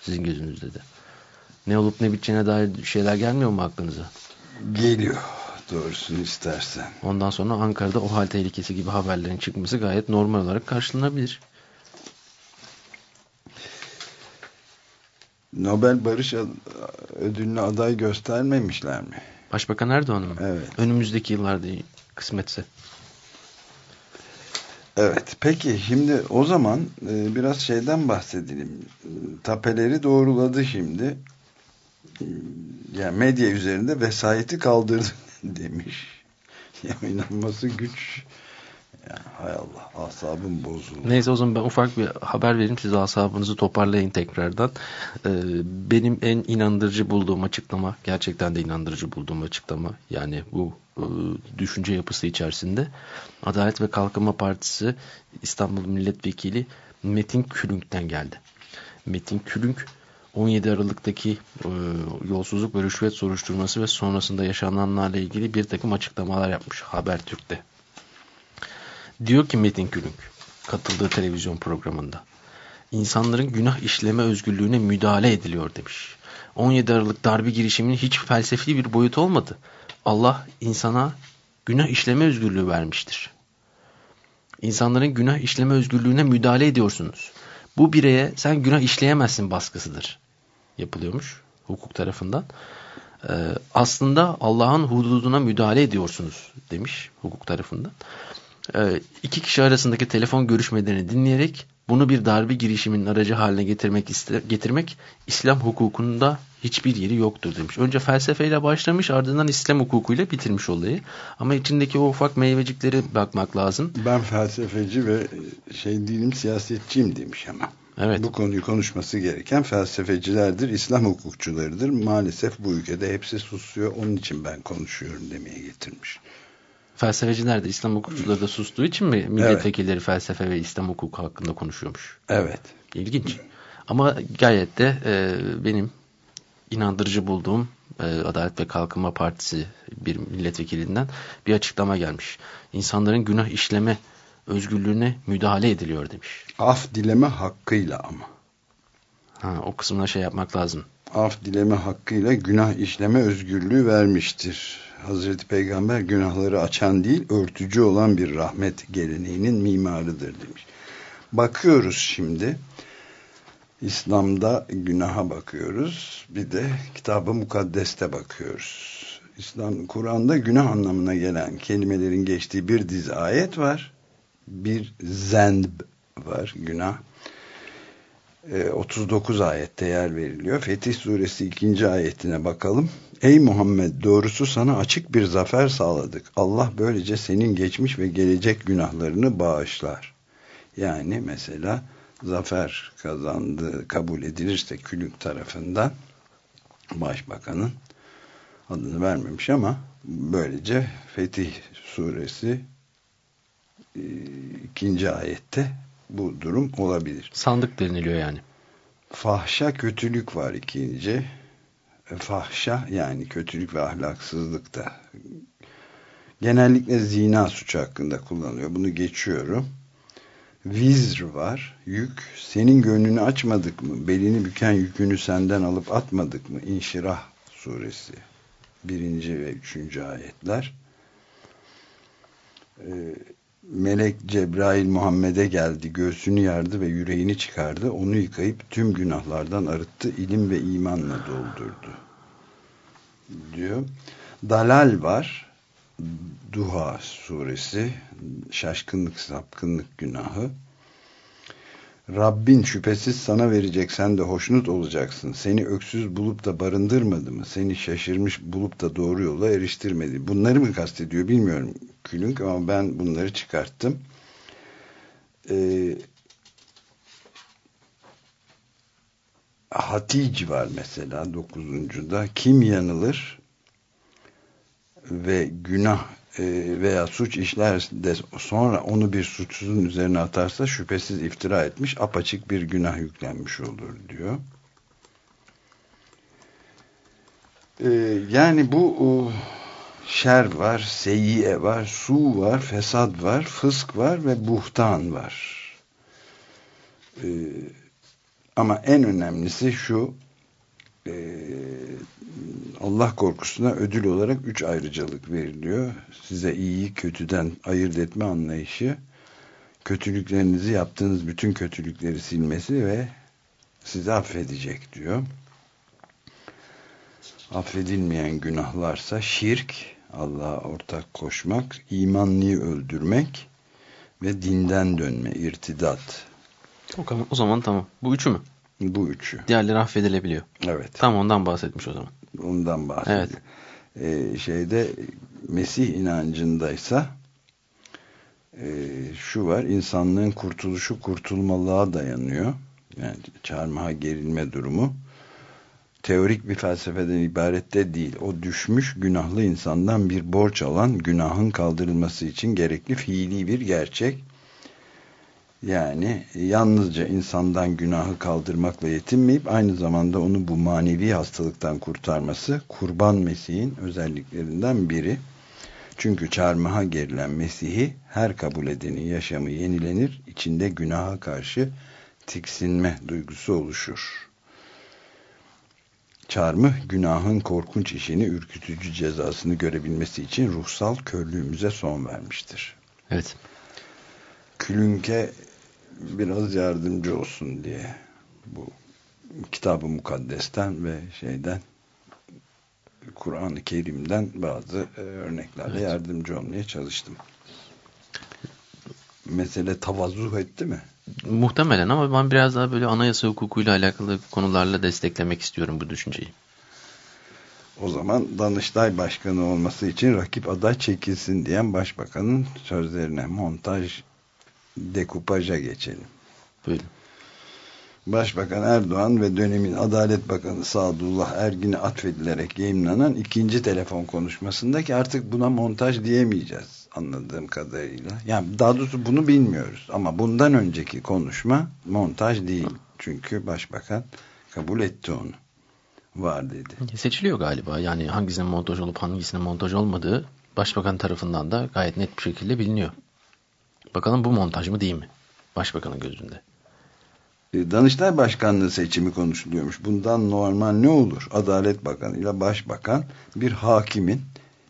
Sizin gözünüzde de. Ne olup ne biteceğine dair şeyler gelmiyor mu aklınıza? Geliyor. Doğrusunu istersen. Ondan sonra Ankara'da o hal tehlikesi gibi haberlerin çıkması gayet normal olarak karşılanabilir. Nobel Barış Ödülü'ne aday göstermemişler mi? Başbakan Erdoğan mı? Evet. Önümüzdeki yıllarda kısmetse. Evet. Peki şimdi o zaman e, biraz şeyden bahsedelim. E, Tapeleri doğruladı şimdi. E, Yani medya üzerinde vesayeti kaldırdı *laughs* demiş. Ya inanması güç. Ya hay Allah asabım bozuldu. Neyse o zaman ben ufak bir haber vereyim size asabınızı toparlayın tekrardan. Ee, benim en inandırıcı bulduğum açıklama gerçekten de inandırıcı bulduğum açıklama yani bu e, düşünce yapısı içerisinde Adalet ve Kalkınma Partisi İstanbul Milletvekili Metin Külünk'ten geldi. Metin Külünk 17 Aralık'taki e, yolsuzluk ve rüşvet soruşturması ve sonrasında yaşananlarla ilgili bir takım açıklamalar yapmış Habertürk'te. Diyor ki Metin Külünk katıldığı televizyon programında. İnsanların günah işleme özgürlüğüne müdahale ediliyor demiş. 17 Aralık darbe girişiminin hiç felsefi bir boyutu olmadı. Allah insana günah işleme özgürlüğü vermiştir. İnsanların günah işleme özgürlüğüne müdahale ediyorsunuz. Bu bireye sen günah işleyemezsin baskısıdır. Yapılıyormuş hukuk tarafından. Ee, aslında Allah'ın hududuna müdahale ediyorsunuz demiş hukuk tarafından. E, iki kişi arasındaki telefon görüşmelerini dinleyerek bunu bir darbe girişiminin aracı haline getirmek iste, getirmek İslam hukukunda hiçbir yeri yoktur demiş. Önce felsefeyle başlamış ardından İslam hukukuyla bitirmiş olayı. Ama içindeki o ufak meyvecikleri bakmak lazım. Ben felsefeci ve şey değilim siyasetçiyim demiş ama. Evet. Bu konuyu konuşması gereken felsefecilerdir, İslam hukukçularıdır. Maalesef bu ülkede hepsi susuyor. Onun için ben konuşuyorum demeye getirmiş. Felsefeciler de İslam hukukçuları da sustuğu için mi milletvekilleri evet. felsefe ve İslam hukuku hakkında konuşuyormuş? Evet. İlginç. Ama gayet de e, benim inandırıcı bulduğum e, Adalet ve Kalkınma Partisi bir milletvekilinden bir açıklama gelmiş. İnsanların günah işleme özgürlüğüne müdahale ediliyor demiş. Af dileme hakkıyla ama. Ha, o kısmına şey yapmak lazım. Af dileme hakkıyla günah işleme özgürlüğü vermiştir. Hazreti Peygamber günahları açan değil örtücü olan bir rahmet geleneğinin mimarıdır demiş. Bakıyoruz şimdi. İslam'da günaha bakıyoruz. Bir de kitabı mukaddeste bakıyoruz. İslam Kur'an'da günah anlamına gelen kelimelerin geçtiği bir dizi ayet var. Bir zenb var günah. 39 ayette yer veriliyor. Fetih suresi 2. ayetine bakalım. Ey Muhammed doğrusu sana açık bir zafer sağladık. Allah böylece senin geçmiş ve gelecek günahlarını bağışlar. Yani mesela zafer kazandığı kabul edilirse külük tarafından başbakanın adını vermemiş ama böylece Fetih suresi ikinci ayette bu durum olabilir. Sandık deniliyor yani. Fahşa kötülük var ikinci. Fahşa yani kötülük ve ahlaksızlık da genellikle zina suçu hakkında kullanılıyor. Bunu geçiyorum. Vizr var. Yük. Senin gönlünü açmadık mı? Belini büken yükünü senden alıp atmadık mı? İnşirah suresi. Birinci ve üçüncü ayetler. Ee, Melek Cebrail Muhammed'e geldi, göğsünü yardı ve yüreğini çıkardı. Onu yıkayıp tüm günahlardan arıttı, ilim ve imanla doldurdu. Diyor. Dalal var. Duha suresi. Şaşkınlık, sapkınlık günahı. Rabbin şüphesiz sana verecek sen de hoşnut olacaksın. Seni öksüz bulup da barındırmadı mı? Seni şaşırmış bulup da doğru yola eriştirmedi. Bunları mı kastediyor bilmiyorum Külünk ama ben bunları çıkarttım. Ee, Hatice var mesela dokuzuncuda. Kim yanılır ve günah veya suç işler de sonra onu bir suçsuzun üzerine atarsa şüphesiz iftira etmiş apaçık bir günah yüklenmiş olur diyor. Ee, yani bu şer var, seyyiye var, su var, fesat var, fısk var ve buhtan var. Ee, ama en önemlisi şu e, Allah korkusuna ödül olarak üç ayrıcalık veriliyor. Size iyiyi kötüden ayırt etme anlayışı, kötülüklerinizi yaptığınız bütün kötülükleri silmesi ve sizi affedecek diyor. Affedilmeyen günahlarsa şirk, Allah'a ortak koşmak, imanlıyı öldürmek ve dinden dönme, irtidat. O zaman tamam. Bu üçü mü? Bu üçü. Diğerleri affedilebiliyor. Evet. Tam ondan bahsetmiş o zaman. Ondan bahsediyor. Evet. Ee, şeyde Mesih inancındaysa e, şu var insanlığın kurtuluşu kurtulmalığa dayanıyor. Yani çarmıha gerilme durumu teorik bir felsefeden ibaret de değil. O düşmüş günahlı insandan bir borç alan günahın kaldırılması için gerekli fiili bir gerçek. Yani yalnızca insandan günahı kaldırmakla yetinmeyip aynı zamanda onu bu manevi hastalıktan kurtarması kurban Mesih'in özelliklerinden biri. Çünkü çarmıha gerilen Mesih'i her kabul edenin yaşamı yenilenir, içinde günaha karşı tiksinme duygusu oluşur. Çarmıh günahın korkunç işini ürkütücü cezasını görebilmesi için ruhsal körlüğümüze son vermiştir. Evet. Külünke biraz yardımcı olsun diye bu kitabı mukaddesten ve şeyden Kur'an-ı Kerim'den bazı e, örneklerle evet. yardımcı olmaya çalıştım. mesele tavazuh etti mi? Muhtemelen ama ben biraz daha böyle anayasa hukukuyla alakalı konularla desteklemek istiyorum bu düşünceyi. O zaman Danıştay Başkanı olması için rakip aday çekilsin diyen başbakanın sözlerine montaj dekupaja geçelim. Buyurun. Başbakan Erdoğan ve dönemin Adalet Bakanı Sadullah Ergin'e atfedilerek yayınlanan ikinci telefon konuşmasındaki artık buna montaj diyemeyeceğiz anladığım kadarıyla. Yani daha doğrusu bunu bilmiyoruz ama bundan önceki konuşma montaj değil. Çünkü başbakan kabul etti onu. Var dedi. Seçiliyor galiba. Yani hangisinin montaj olup hangisinin montaj olmadığı başbakan tarafından da gayet net bir şekilde biliniyor. Bakalım bu montaj mı değil mi? Başbakanın gözünde. E, Danıştay Başkanlığı seçimi konuşuluyormuş. Bundan normal ne olur? Adalet Bakanı ile Başbakan bir hakimin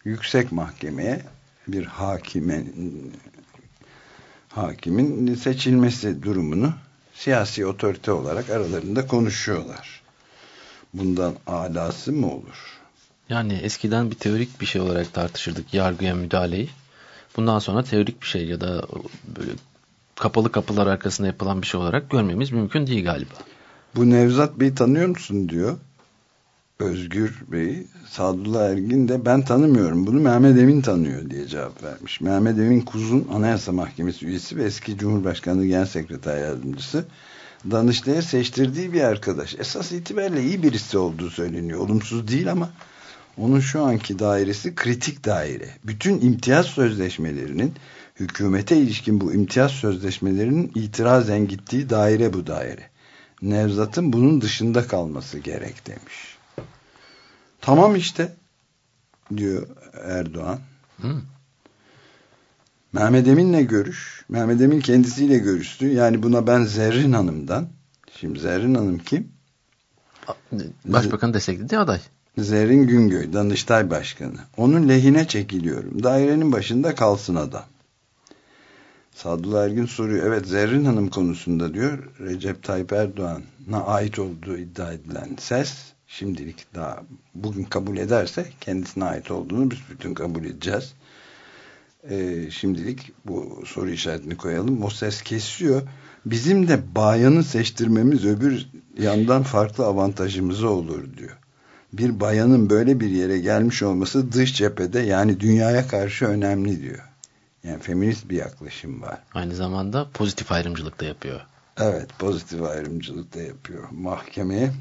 yüksek mahkemeye bir hakimin hakimin seçilmesi durumunu siyasi otorite olarak aralarında konuşuyorlar. Bundan alası mı olur? Yani eskiden bir teorik bir şey olarak tartışırdık yargıya müdahaleyi. Bundan sonra teorik bir şey ya da böyle kapalı kapılar arkasında yapılan bir şey olarak görmemiz mümkün değil galiba. Bu Nevzat Bey'i tanıyor musun diyor. Özgür Bey, Sadullah Ergin de ben tanımıyorum bunu Mehmet Emin tanıyor diye cevap vermiş. Mehmet Emin Kuzun Anayasa Mahkemesi üyesi ve eski Cumhurbaşkanlığı Genel Sekreter Yardımcısı. Danıştay'a seçtirdiği bir arkadaş. Esas itibariyle iyi birisi olduğu söyleniyor. Olumsuz değil ama onun şu anki dairesi kritik daire. Bütün imtiyaz sözleşmelerinin hükümete ilişkin bu imtiyaz sözleşmelerinin itirazen gittiği daire bu daire. Nevzat'ın bunun dışında kalması gerek demiş. Tamam işte diyor Erdoğan. Hı. Mehmet Emin'le görüş. Mehmet Emin kendisiyle görüştü. Yani buna ben Zerrin Hanım'dan. Şimdi Zerrin Hanım kim? Başbakan desteklediği aday. Zerrin Güngöy, Danıştay Başkanı. Onun lehine çekiliyorum. Dairenin başında kalsın adam. Sadullah Ergin soruyor. Evet Zerrin Hanım konusunda diyor Recep Tayyip Erdoğan'a ait olduğu iddia edilen ses şimdilik daha bugün kabul ederse kendisine ait olduğunu biz bütün kabul edeceğiz. Ee, şimdilik bu soru işaretini koyalım. O ses kesiyor. Bizim de bayanı seçtirmemiz öbür yandan farklı avantajımıza olur diyor. Bir bayanın böyle bir yere gelmiş olması dış cephede yani dünyaya karşı önemli diyor. Yani feminist bir yaklaşım var. Aynı zamanda pozitif ayrımcılık da yapıyor. Evet pozitif ayrımcılık da yapıyor. Mahkemeye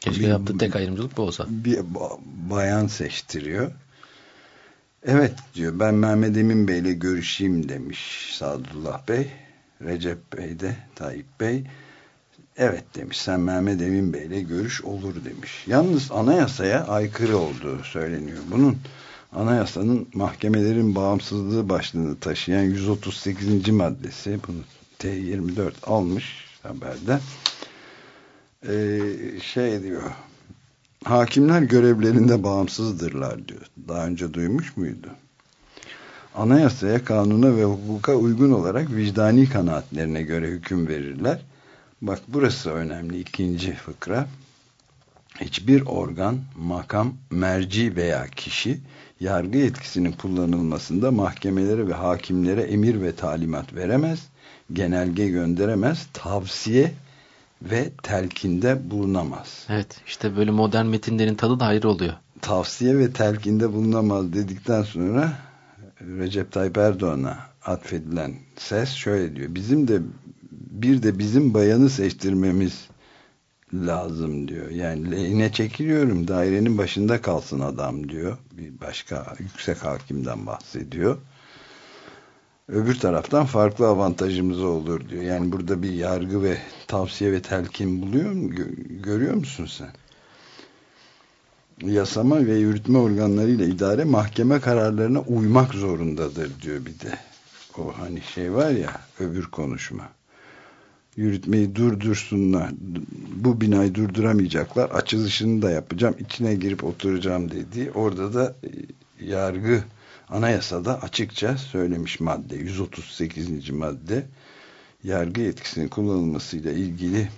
Keşke bir, yaptığı tek ayrımcılık bu olsa. Bir bayan seçtiriyor. Evet diyor ben Mehmet Emin Bey'le görüşeyim demiş Sadullah Bey. Recep Bey de Tayyip Bey. Evet demiş sen Mehmet Emin Bey'le görüş olur demiş. Yalnız anayasaya aykırı olduğu söyleniyor. Bunun anayasanın mahkemelerin bağımsızlığı başlığını taşıyan 138. maddesi bunu T24 almış haberde ee, şey diyor hakimler görevlerinde bağımsızdırlar diyor. Daha önce duymuş muydu? Anayasaya, kanuna ve hukuka uygun olarak vicdani kanaatlerine göre hüküm verirler. Bak burası önemli ikinci fıkra. Hiçbir organ, makam, merci veya kişi yargı yetkisinin kullanılmasında mahkemelere ve hakimlere emir ve talimat veremez, genelge gönderemez, tavsiye ve telkinde bulunamaz. Evet işte böyle modern metinlerin tadı da ayrı oluyor. Tavsiye ve telkinde bulunamaz dedikten sonra Recep Tayyip Erdoğan'a atfedilen ses şöyle diyor. Bizim de bir de bizim bayanı seçtirmemiz lazım diyor. Yani lehine çekiliyorum dairenin başında kalsın adam diyor. Bir başka yüksek hakimden bahsediyor. Öbür taraftan farklı avantajımız olur diyor. Yani burada bir yargı ve tavsiye ve telkin buluyor mu? Görüyor musun sen? Yasama ve yürütme organlarıyla idare mahkeme kararlarına uymak zorundadır diyor bir de. O hani şey var ya öbür konuşma yürütmeyi durdursunlar. Bu binayı durduramayacaklar. Açılışını da yapacağım. içine girip oturacağım dediği. Orada da yargı anayasada açıkça söylemiş madde. 138. madde yargı yetkisinin kullanılmasıyla ilgili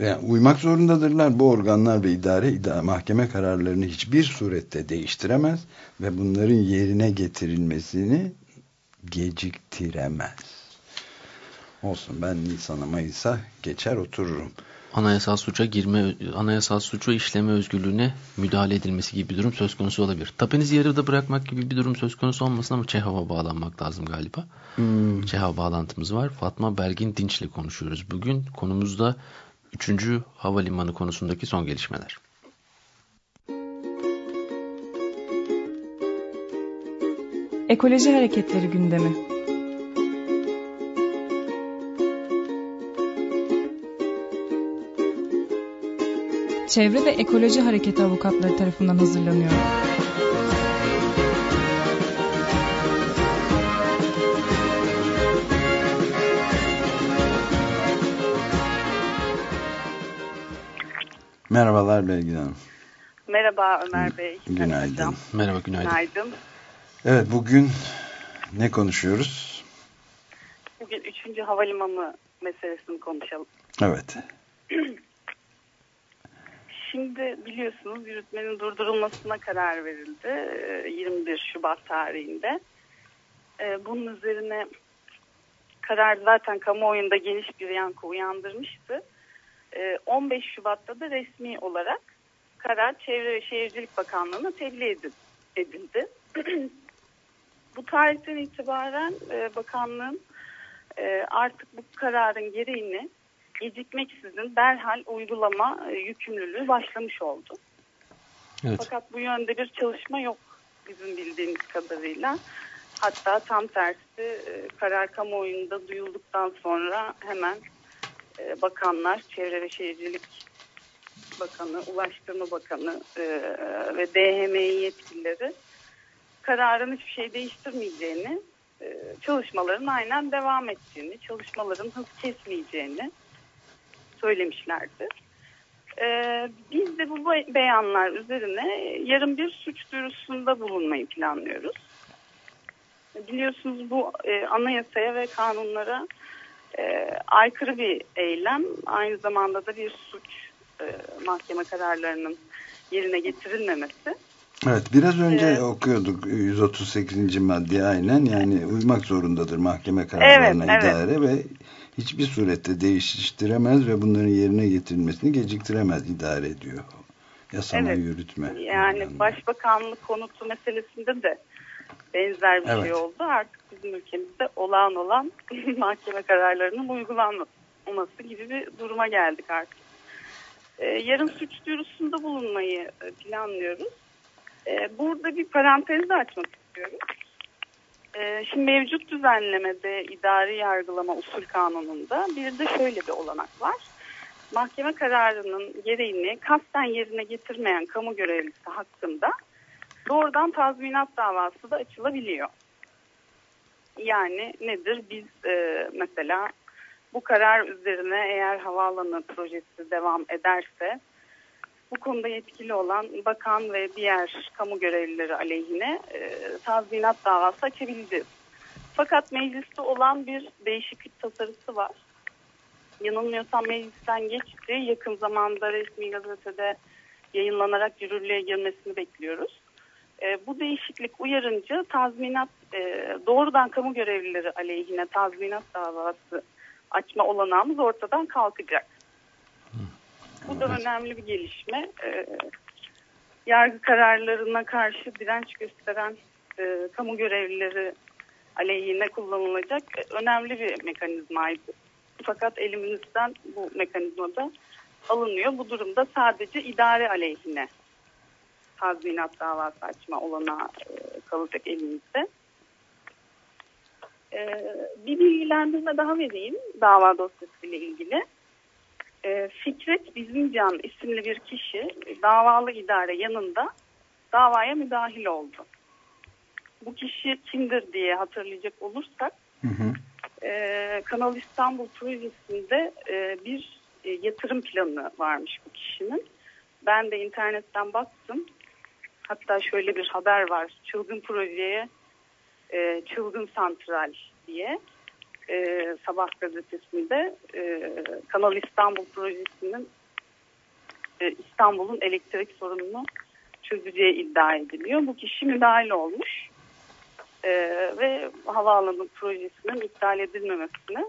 yani uymak zorundadırlar. Bu organlar ve idare, idare mahkeme kararlarını hiçbir surette değiştiremez ve bunların yerine getirilmesini geciktiremez. Olsun ben Nisan'a Mayıs'a geçer otururum. Anayasal suça girme, anayasal suçu işleme özgürlüğüne müdahale edilmesi gibi bir durum söz konusu olabilir. Tapenizi yarıda bırakmak gibi bir durum söz konusu olmasın ama Çehov'a bağlanmak lazım galiba. Hmm. Çehov bağlantımız var. Fatma Belgin Dinç ile konuşuyoruz. Bugün konumuzda 3. havalimanı konusundaki son gelişmeler. Ekoloji Hareketleri gündemi. Çevre ve Ekoloji Hareketi avukatları tarafından hazırlanıyor. Merhabalar Belgin Hanım. Merhaba Ömer Bey. Günaydın. Merhaba günaydın. Günaydın. Evet bugün ne konuşuyoruz? Bugün 3. havalimanı meselesini konuşalım. Evet. *clears throat* Şimdi biliyorsunuz yürütmenin durdurulmasına karar verildi 21 e, Şubat tarihinde. E, bunun üzerine karar zaten kamuoyunda geniş bir yankı uyandırmıştı. 15 e, Şubat'ta da resmi olarak karar Çevre ve Şehircilik Bakanlığı'na tebliğ edildi. *clears throat* bu tarihten itibaren bakanlığın artık bu kararın gereğini gecikmeksizin derhal uygulama e, yükümlülüğü başlamış oldu. Evet. Fakat bu yönde bir çalışma yok bizim bildiğimiz kadarıyla. Hatta tam tersi e, karar kamuoyunda duyulduktan sonra hemen e, bakanlar, Çevre ve Şehircilik Bakanı, Ulaştırma Bakanı ve DHMİ yetkilileri kararın hiçbir şey değiştirmeyeceğini, çalışmaların aynen devam ettiğini, çalışmaların hız kesmeyeceğini söylemişlerdi. Ee, biz de bu beyanlar üzerine yarın bir suç duyurusunda bulunmayı planlıyoruz. Biliyorsunuz bu e, anayasaya ve kanunlara e, aykırı bir eylem. Aynı zamanda da bir suç e, mahkeme kararlarının yerine getirilmemesi. Evet biraz önce ee, okuyorduk 138. madde aynen yani uymak zorundadır mahkeme kararlarına evet, idare evet. ve hiçbir surette değiştiremez ve bunların yerine getirilmesini geciktiremez idare ediyor. Yasama evet. yürütme. Yani yani başbakanlık konutu meselesinde de benzer bir şey evet. şey oldu. Artık bizim ülkemizde olağan olan *laughs* mahkeme kararlarının uygulanması gibi bir duruma geldik artık. Ee, yarın suç duyurusunda bulunmayı e, planlıyoruz. Ee, burada bir parantez de açmak istiyorum. Ee, şimdi mevcut düzenlemede idari yargılama usul kanununda bir de şöyle bir olanak var. Mahkeme kararının gereğini kasten yerine getirmeyen kamu görevlisi hakkında doğrudan tazminat davası da açılabiliyor. Yani nedir? Biz e, mesela bu karar üzerine eğer havaalanı projesi devam ederse bu konuda yetkili olan bakan ve diğer kamu görevlileri aleyhine e, tazminat davası açabildi. Fakat mecliste olan bir değişiklik tasarısı var. Yanılmıyorsam meclisten geçti. Yakın zamanda resmi gazetede yayınlanarak yürürlüğe girmesini bekliyoruz. E, bu değişiklik uyarınca tazminat e, doğrudan kamu görevlileri aleyhine tazminat davası açma olanağımız ortadan kalkacak. Bu da evet. önemli bir gelişme. E, yargı kararlarına karşı direnç gösteren e, kamu görevlileri aleyhine kullanılacak önemli bir mekanizmaydı. Fakat elimizden bu mekanizmada alınıyor. Bu durumda sadece idare aleyhine tazminat davası açma olana e, kalacak elimizde. E, bir bilgilendirme daha vereyim dava dosyası ile ilgili. E, Fikret Bizimcan isimli bir kişi davalı idare yanında davaya müdahil oldu. Bu kişi kimdir diye hatırlayacak olursak hı hı. E, Kanal İstanbul projesinde e, bir e, yatırım planı varmış bu kişinin. Ben de internetten baktım. Hatta şöyle bir haber var. Çılgın projeye e, çılgın santral diye e, Sabah gazetesinde e, Kanal İstanbul projesinin e, İstanbul'un elektrik sorununu çözeceği iddia ediliyor. Bu kişi müdahale olmuş. e, ve havaalanı projesinin iptal edilmemesini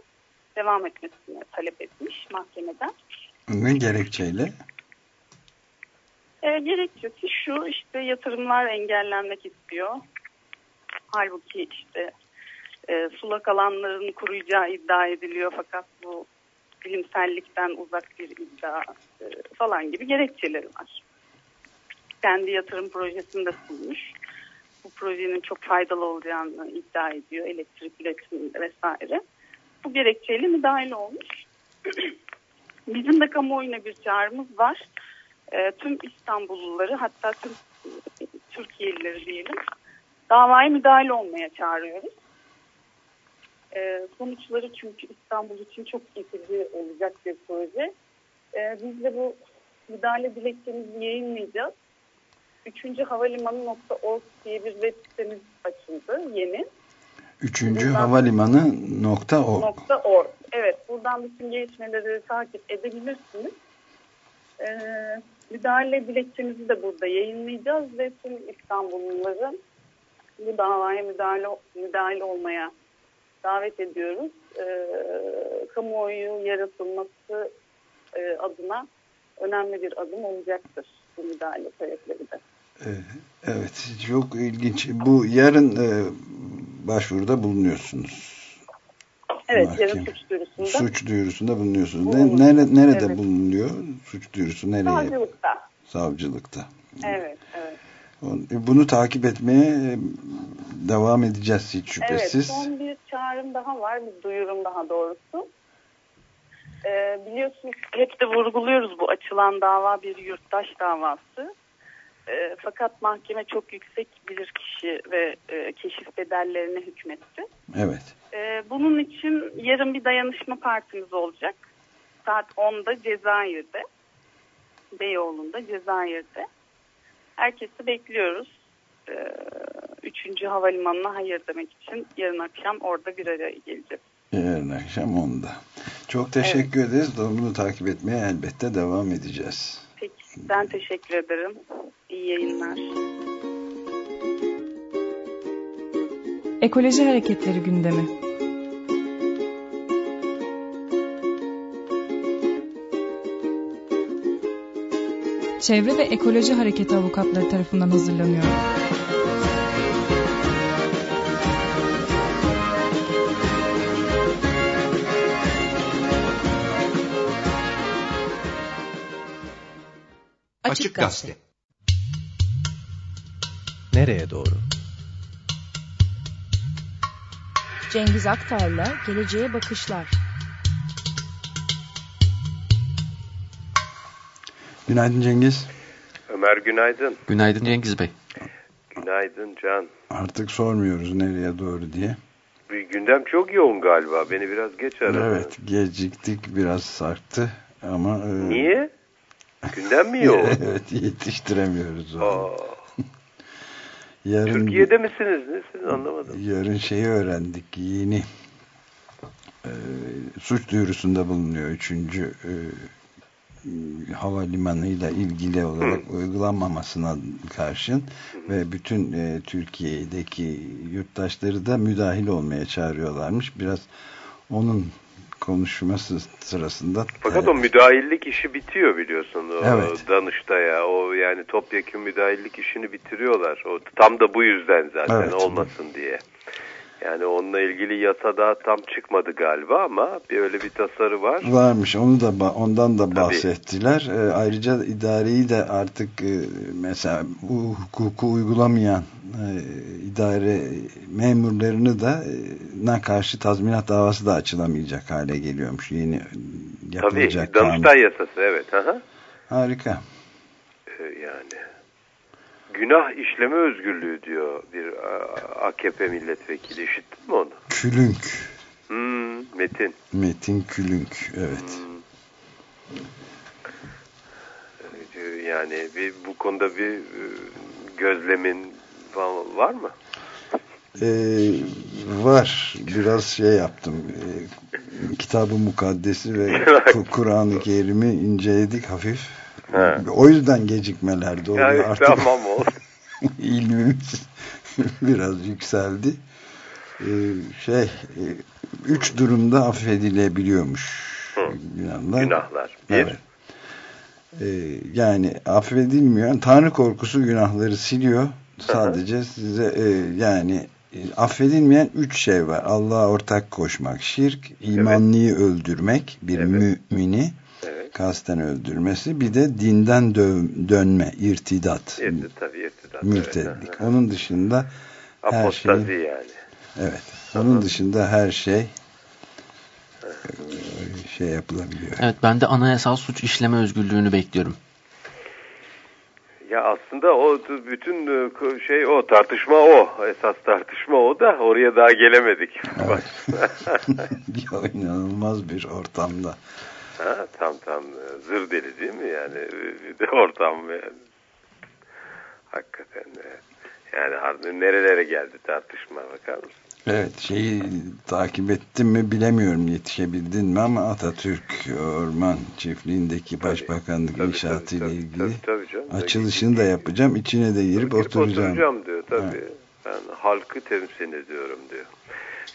devam etmesini talep etmiş mahkemeden. Ne gerekçeyle? E, gerekçesi şu işte yatırımlar engellenmek istiyor. Halbuki işte e, sulak alanların kuruyacağı iddia ediliyor fakat bu bilimsellikten uzak bir iddia e, falan gibi gerekçeleri var. Kendi yatırım projesini de sunmuş. Bu projenin çok faydalı olacağını iddia ediyor elektrik üretiminde vesaire. Bu gerekçeyle müdahale olmuş. *clears throat* Bizim de kamuoyuna bir çağrımız var. E, tüm İstanbulluları hatta tüm Türkiye'lileri diyelim davaya müdahale olmaya çağırıyoruz. E, sonuçları çünkü İstanbul için çok getirici olacak bir proje. E, biz de bu müdahale dilekçemizi yayınlayacağız. Üçüncü havalimanı.org diye bir web sitemiz açıldı yeni. Üçüncü Buradan- havalimanı nokta o. Nokta org. Evet buradan bütün gelişmeleri takip edebilirsiniz. Ee, müdahale dilekçemizi de burada yayınlayacağız ve tüm İstanbulluları bu davaya müdahale, müdahale olmaya davet ediyoruz. Ee, kamuoyu yaratılması e, adına önemli bir adım olacaktır bu müdahale talepleri de. Ee, Evet, çok ilginç. Bu yarın e, başvuruda bulunuyorsunuz. Evet Mahkeme. yarın suç duyurusunda Suç duyurusunda bulunuyorsunuz. Bulunur. nere- nerede Evet. bulunuyor? Suç duyurusu nereye? savcılıkta. Savcılıkta. Evet, evet. E, Bunu takip etmeye e, devam edeceğiz hiç Evet, şüphesiz. son bir çağrım daha var, bir duyurum daha doğrusu. Ee, biliyorsunuz hep de vurguluyoruz bu açılan dava bir yurttaş davası. Ee, fakat mahkeme çok yüksek bilirkişi ve e, keşif bedellerine hükmetti. Evet. Ee, bunun için yarın bir dayanışma partimiz olacak. Saat 10'da Cezayir'de. Beyoğlu'nda Cezayir'de. Herkesi bekliyoruz. Ee, üçüncü havalimanına hayır demek için yarın akşam orada bir araya geleceğiz. Yarın akşam 10'da. Çok teşekkür ederiz. Bunu takip etmeye elbette devam edeceğiz. Peki ben teşekkür ederim. İyi yayınlar. Ekoloji Hareketleri gündemi. Çevre ve Ekoloji Hareketi avukatları tarafından hazırlanıyor. Açık Gazete. Nereye doğru? Cengiz Aktar'la Geleceğe Bakışlar. Günaydın Cengiz. Ömer günaydın. Günaydın Cengiz Bey. Günaydın Can. Artık sormuyoruz nereye doğru diye. Bir gündem çok yoğun galiba. Beni biraz geç aradın. Evet geciktik biraz sarktı ama... e, Niye? Gündem mi yoğun? *laughs* evet yetiştiremiyoruz onu. *laughs* Yarın, Türkiye'de misiniz? Nesiniz anlamadım. Yarın şeyi öğrendik yeni e, suç duyurusunda bulunuyor. Üçüncü e, havalimanıyla ilgili olarak uygulanmamasına karşın ve bütün e, Türkiye'deki yurttaşları da müdahil olmaya çağırıyorlarmış. Biraz onun konuşması sırasında Fakat o müdahillik işi bitiyor biliyorsun. O Evet. Danıştay'a o yani topyekun müdahillik işini bitiriyorlar. O tam da bu yüzden zaten Evet. olmasın diye. Yani onunla ilgili yasa daha tam çıkmadı galiba ama bir öyle bir tasarı var. varmış. Onu da ondan da Tabii. bahsettiler. E, ayrıca idareyi de artık e, mesela bu hukuku uygulamayan e, idare memurlarını da e, na karşı tazminat davası da açılamayacak hale geliyormuş. Yeni e, Tabii yapılacak kanun. Danıştay yasası evet. Aha. Harika. Ee, yani günah işleme özgürlüğü diyor bir a, AKP milletvekili. İşittin mi onu? Külünk. Hmm, Metin. Metin Külünk. Evet. Ee, Yani bir bu konuda bir e, gözlemin falan var mı? Ee, var. Biraz şey yaptım. Ee, Kitab-ı Mukaddes'i ve Ku- *laughs* Kur'an-ı Kerim'i inceledik hafif. He. O yüzden gecikmeler oluyor. Yani Artık tamam *laughs* ilmimiz *laughs* biraz yükseldi. Ee, şey e, üç durumda affedilebiliyormuş Hı. günahlar. Günahlar. Bir, Evet. Ee, yani affedilmiyor. Tanrı korkusu günahları siliyor. Sadece size e, yani e, affedilmeyen üç şey var. Allah'a ortak koşmak, şirk, imanlıyı öldürmek, bir Evet. mümini evet. kasten öldürmesi, bir de dinden dö- dönme, irtidat, İrti, tabii irtidat. mürtedlik. Evet. Onun dışında her Apostazi şey yani. evet. Onun dışında her şey şey yapılabiliyor. Evet ben de anayasal suç işleme özgürlüğünü bekliyorum. Ya aslında o bütün e, şey o tartışma o. Esas tartışma o da oraya daha gelemedik. Bak. *laughs* Ya, inanılmaz bir ortamda. Ha, tam tam e, zır deli değil mi yani bir de ortam yani. Hakikaten. Yani nerelere geldi tartışma bakar mısın? Evet şeyi takip ettim mi bilemiyorum yetişebildin mi ama Atatürk Orman Çiftliği'ndeki başbakanlık Tabii, inşaatı tabii, ile tabii, ilgili tabii, tabii canım. açılışını da yapacağım içine de girip, Girip oturacağım. diyor tabii. Ben halkı temsil ediyorum diyor.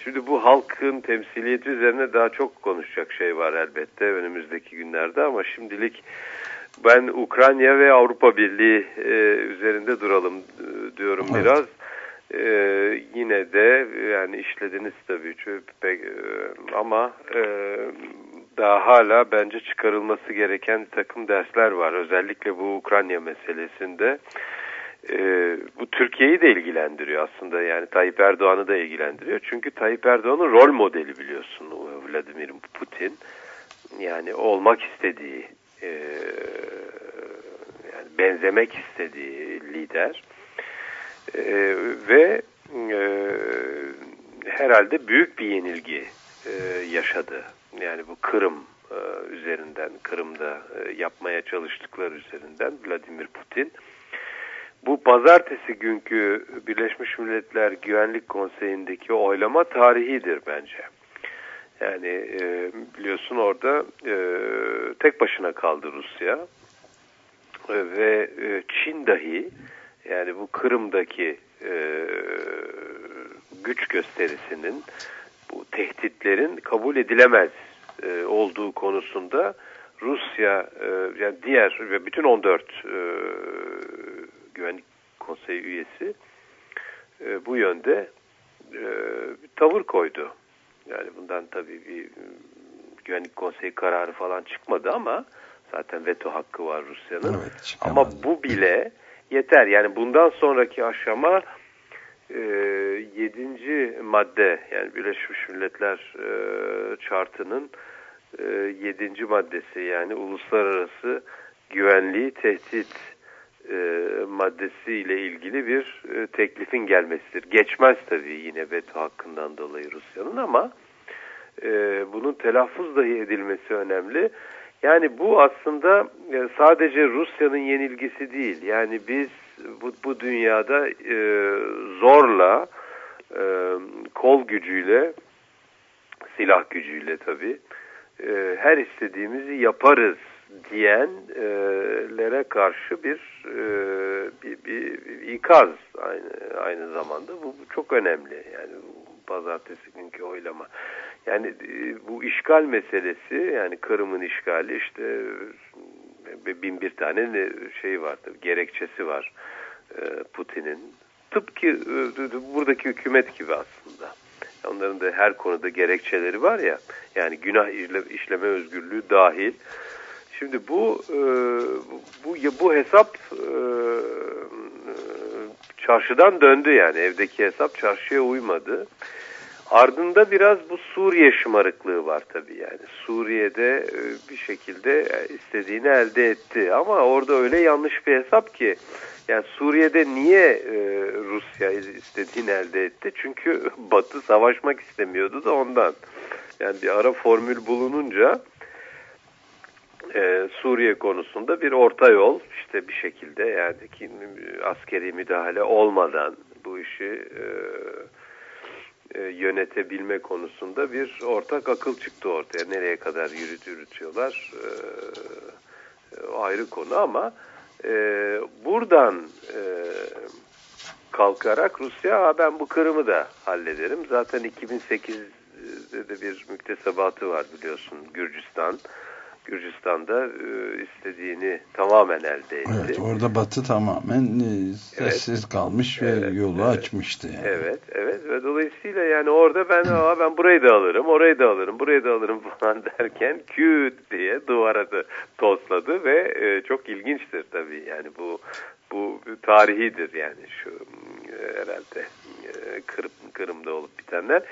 Şimdi bu halkın temsiliyeti üzerine daha çok konuşacak şey var elbette önümüzdeki günlerde ama şimdilik ben Ukrayna ve Avrupa Birliği e, üzerinde duralım e, diyorum Evet. biraz. E, yine de yani işlediniz tabii pek, e, ama e, daha hala bence çıkarılması gereken bir takım dersler var. Özellikle bu Ukrayna meselesinde. E, bu Türkiye'yi de ilgilendiriyor aslında yani Tayyip Erdoğan'ı da ilgilendiriyor. Çünkü Tayyip Erdoğan'ın rol modeli biliyorsun o Vladimir Putin. Yani olmak istediği e, yani benzemek istediği lider. E, ve e, herhalde büyük bir yenilgi e, yaşadı. Yani bu Kırım e, üzerinden, Kırım'da e, yapmaya çalıştıkları üzerinden Vladimir Putin. Bu pazartesi günkü Birleşmiş Milletler Güvenlik Konseyi'ndeki oylama tarihidir bence. Yani e, biliyorsun orada e, tek başına kaldı Rusya E, ve e, Çin dahi yani bu Kırım'daki e, güç gösterisinin bu tehditlerin kabul edilemez e, olduğu konusunda Rusya e, yani diğer ve bütün 14 e, güvenlik konseyi üyesi e, bu yönde e, bir tavır koydu. Yani bundan tabii bir e, güvenlik konseyi kararı falan çıkmadı ama zaten veto hakkı var Rusya'nın. Evet, ama bu bile yeter. Yani bundan sonraki aşama e, yedinci madde yani Birleşmiş Milletler e, Çartı'nın e, yedinci maddesi yani uluslararası güvenliği tehdit e, maddesiyle ilgili bir e, teklifin gelmesidir. Geçmez tabii yine veto hakkından dolayı Rusya'nın ama e, bunun telaffuz dahi edilmesi önemli. Yani bu aslında e, sadece Rusya'nın yenilgisi değil. Yani biz bu, bu dünyada e, zorla, e, kol gücüyle, silah gücüyle tabii, e, her istediğimizi yaparız diyenlere karşı bir, e, bir, bir, bir ikaz aynı, aynı zamanda. Bu, bu çok önemli. Yani pazartesi günkü oylama. Yani e, bu işgal meselesi yani Kırım'ın işgali işte e, bin bir tane ne şey var gerekçesi var Putin'in. Tıpkı buradaki hükümet gibi aslında. Onların da her konuda gerekçeleri var ya. Yani günah işle- işleme özgürlüğü dahil. Şimdi bu e, bu bu hesap e, çarşıdan döndü yani evdeki hesap çarşıya uymadı. Ardında biraz bu Suriye şımarıklığı var tabii yani. Suriye'de e, bir şekilde e, istediğini elde etti ama orada öyle yanlış bir hesap ki yani Suriye'de niye e, Rusya istediğini elde etti? Çünkü *laughs* Batı savaşmak istemiyordu da ondan. Yani bir ara formül bulununca e, Suriye konusunda bir orta yol işte bir şekilde yani ki, askeri müdahale olmadan bu işi e, e, yönetebilme konusunda bir ortak akıl çıktı ortaya. Nereye kadar yürüt yürütüyorlar e, e, ayrı konu ama e, buradan e, kalkarak Rusya "Aa, ben bu Kırım'ı da hallederim. Zaten 2008'de de bir müktesebatı var biliyorsun Gürcistan. Gürcistan'da e, istediğini tamamen elde etti. Evet, orada Batı tamamen e, sessiz kalmış ve Evet, yolu evet. açmıştı. Yani. Evet, evet ve dolayısıyla yani orada ben Aa, ben burayı da alırım, orayı da alırım, burayı da alırım *laughs* falan derken küt diye duvara da tosladı ve e, çok ilginçtir tabii yani bu bu tarihidir yani şu e, herhalde e, Kırım, Kırım'da olup bitenler.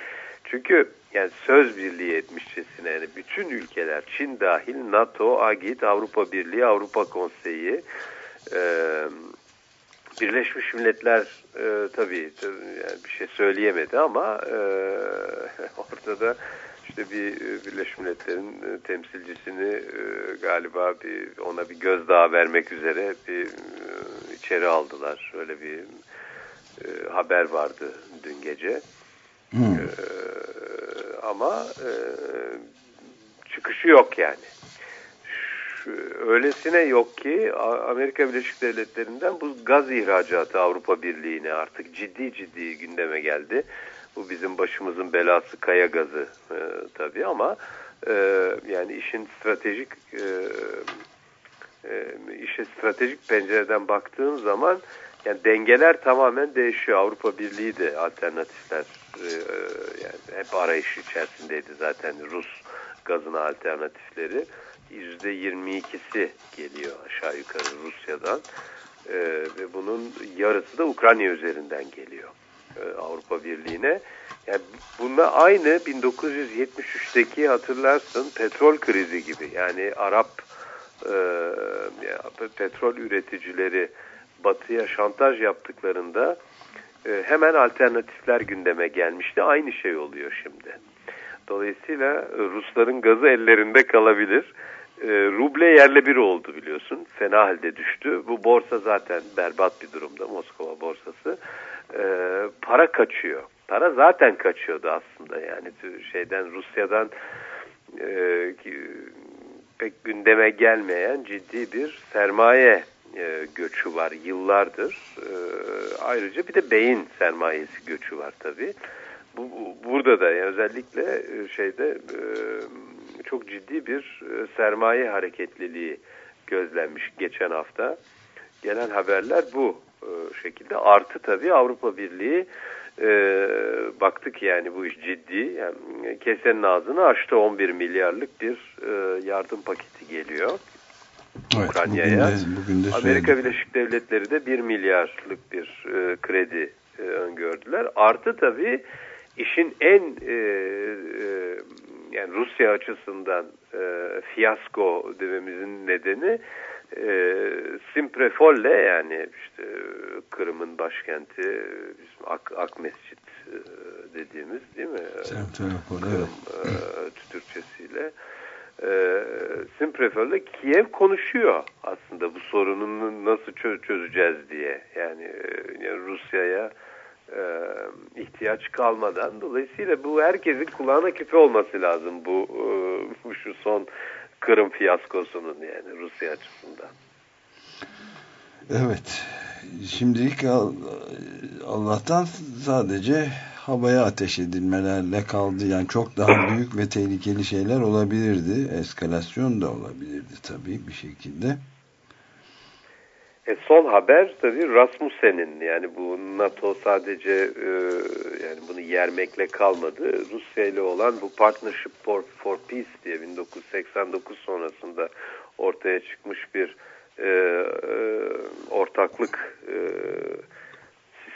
Çünkü yani söz birliği etmişçesine yani bütün ülkeler Çin dahil NATO, AGİT, Avrupa Birliği, Avrupa Konseyi, e, Birleşmiş Milletler e, tabii, tabii yani bir şey söyleyemedi ama e, *laughs* orada da işte bir e, Birleşmiş Milletler'in e, temsilcisini e, galiba bir ona bir gözdağı vermek üzere bir e, içeri aldılar. Öyle bir e, haber vardı dün gece. Hı. E, ama e, çıkışı yok yani. Şu- Öylesine yok ki Amerika Birleşik Devletleri'nden bu gaz ihracatı Avrupa Birliği'ne artık ciddi ciddi gündeme geldi. Bu bizim başımızın belası kaya gazı e, tabii ama e, yani işin stratejik e, e, işe stratejik pencereden baktığın zaman yani dengeler tamamen değişiyor. Avrupa Birliği de alternatifler e, yani hep arayış içerisindeydi zaten Rus gazına alternatifleri. %22'si geliyor aşağı yukarı Rusya'dan E, ve bunun yarısı da Ukrayna üzerinden geliyor e, Avrupa Birliği'ne. Yani bununla aynı 1973'teki hatırlarsın petrol krizi gibi yani Arap e, petrol üreticileri batıya şantaj yaptıklarında hemen alternatifler gündeme gelmişti. Aynı şey oluyor şimdi. Dolayısıyla e, Rusların gazı ellerinde kalabilir. E, ruble yerle bir oldu biliyorsun. Fena halde düştü. Bu borsa zaten berbat bir durumda Moskova borsası. E, para kaçıyor. Para zaten kaçıyordu aslında yani şeyden Rusya'dan e, pek gündeme gelmeyen ciddi bir sermaye e, göçü var yıllardır. E, ayrıca bir de beyin sermayesi göçü var tabii. Bu, bu- burada da yani özellikle e, şeyde e, çok ciddi bir e, sermaye hareketliliği gözlenmiş geçen hafta. Gelen haberler bu e, şekilde. Artı tabii Avrupa Birliği e, baktık yani bu iş ciddi. Yani kesenin ağzını açtı 11 milyarlık bir e, yardım paketi geliyor. Evet, Ukrayna'ya. bugün de, Amerika. Birleşik Devletleri de 1 milyarlık bir e, kredi e, öngördüler. Artı tabii işin en e, e, yani Rusya açısından e, fiyasko dememizin nedeni e, Simprefol'le yani işte Kırım'ın başkenti bizim Ak, Ak Mescit e, dediğimiz değil mi? Simferopol, evet. e, Türkçesiyle. E, Simprefol'le Kiev konuşuyor aslında bu sorununu nasıl çö- çözeceğiz diye. Yani, e, yani Rusya'ya e, ihtiyaç kalmadan. Dolayısıyla bu herkesin kulağına küpe olması lazım bu, e, şu son Kırım fiyaskosunun yani Rusya açısından. Evet. Şimdilik Al- Allah'tan sadece havaya ateş edilmelerle kaldı. Yani çok daha büyük ve tehlikeli şeyler olabilirdi. Eskalasyon da olabilirdi tabii bir şekilde. E, son haber tabii Rasmussen'in yani bu NATO sadece e, yani bunu yermekle kalmadı. Rusya ile olan bu Partnership for, for Peace diye 1989 sonrasında ortaya çıkmış bir e, e, ortaklık e,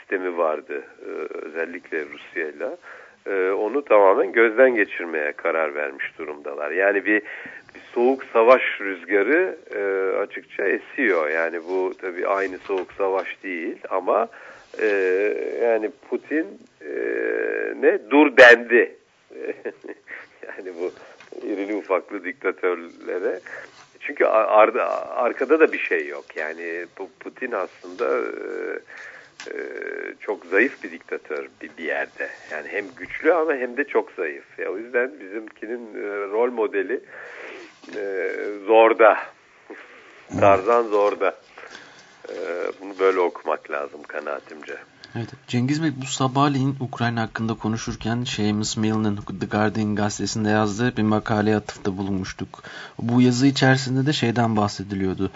sistemi vardı e, özellikle Rusya ile. E, onu tamamen gözden geçirmeye karar vermiş durumdalar. Yani bir, bir soğuk savaş rüzgarı e, açıkça esiyor. Yani bu tabii aynı soğuk savaş değil ama e, yani Putin ne dur dendi. *laughs* yani bu irili ufaklı diktatörlere. Çünkü ar arkada da bir şey yok. Yani bu Putin aslında e, e, çok zayıf bir diktatör bir, bir yerde. Yani hem güçlü ama hem de çok zayıf. Ya, o yüzden bizimkinin e, rol modeli e, zorda. Tarzan zorda. E, bunu böyle okumak lazım kanaatimce. Evet. Cengiz Bey bu sabahleyin Ukrayna hakkında konuşurken Seamus Mill'in The Guardian gazetesinde yazdığı bir makaleye atıfta bulunmuştuk. Bu yazı içerisinde de şeyden bahsediliyordu.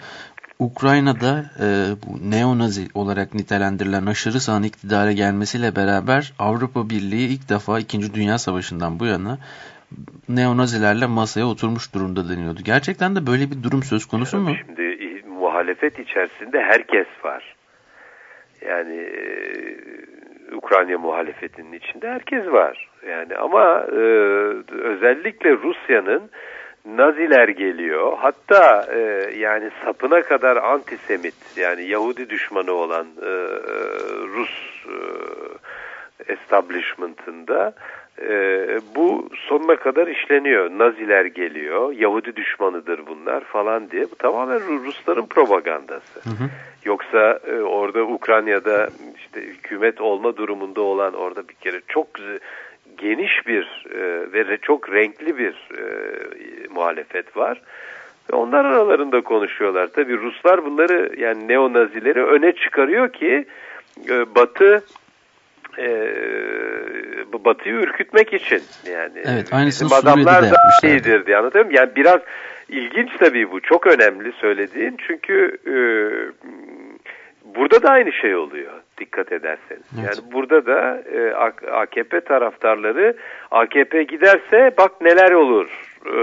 Ukrayna'da e, bu neonazi olarak nitelendirilen aşırı sağın iktidara gelmesiyle beraber Avrupa Birliği ilk defa 2. Dünya Savaşı'ndan bu yana neonazilerle masaya oturmuş durumda deniyordu. Gerçekten de böyle bir durum söz konusu mu? Şimdi muhalefet içerisinde herkes var. Yani e, Ukrayna muhalefetinin içinde herkes var. Yani ama e, özellikle Rusya'nın Naziler geliyor. Hatta e, yani sapına kadar antisemit yani Yahudi düşmanı olan e, Rus e, establishment'ında e, bu sonuna kadar işleniyor. Naziler geliyor, Yahudi düşmanıdır bunlar falan diye. Bu tamamen Rusların propagandası. Hı hı. Yoksa e, orada Ukrayna'da işte hükümet olma durumunda olan orada bir kere çok geniş bir e, ve çok renkli bir e, muhalefet var. Ve onlar aralarında konuşuyorlar. Tabii Ruslar bunları yani neonazileri öne çıkarıyor ki e, Batı e, Batı'yı ürkütmek için yani. Evet, aynısını bizim adamlar da iyidir diye anlatıyorum. Yani biraz ilginç tabii bu. Çok önemli söylediğin. Çünkü e, burada da aynı şey oluyor dikkat ederseniz. Evet. Yani burada da e, AKP taraftarları AKP giderse bak neler olur e,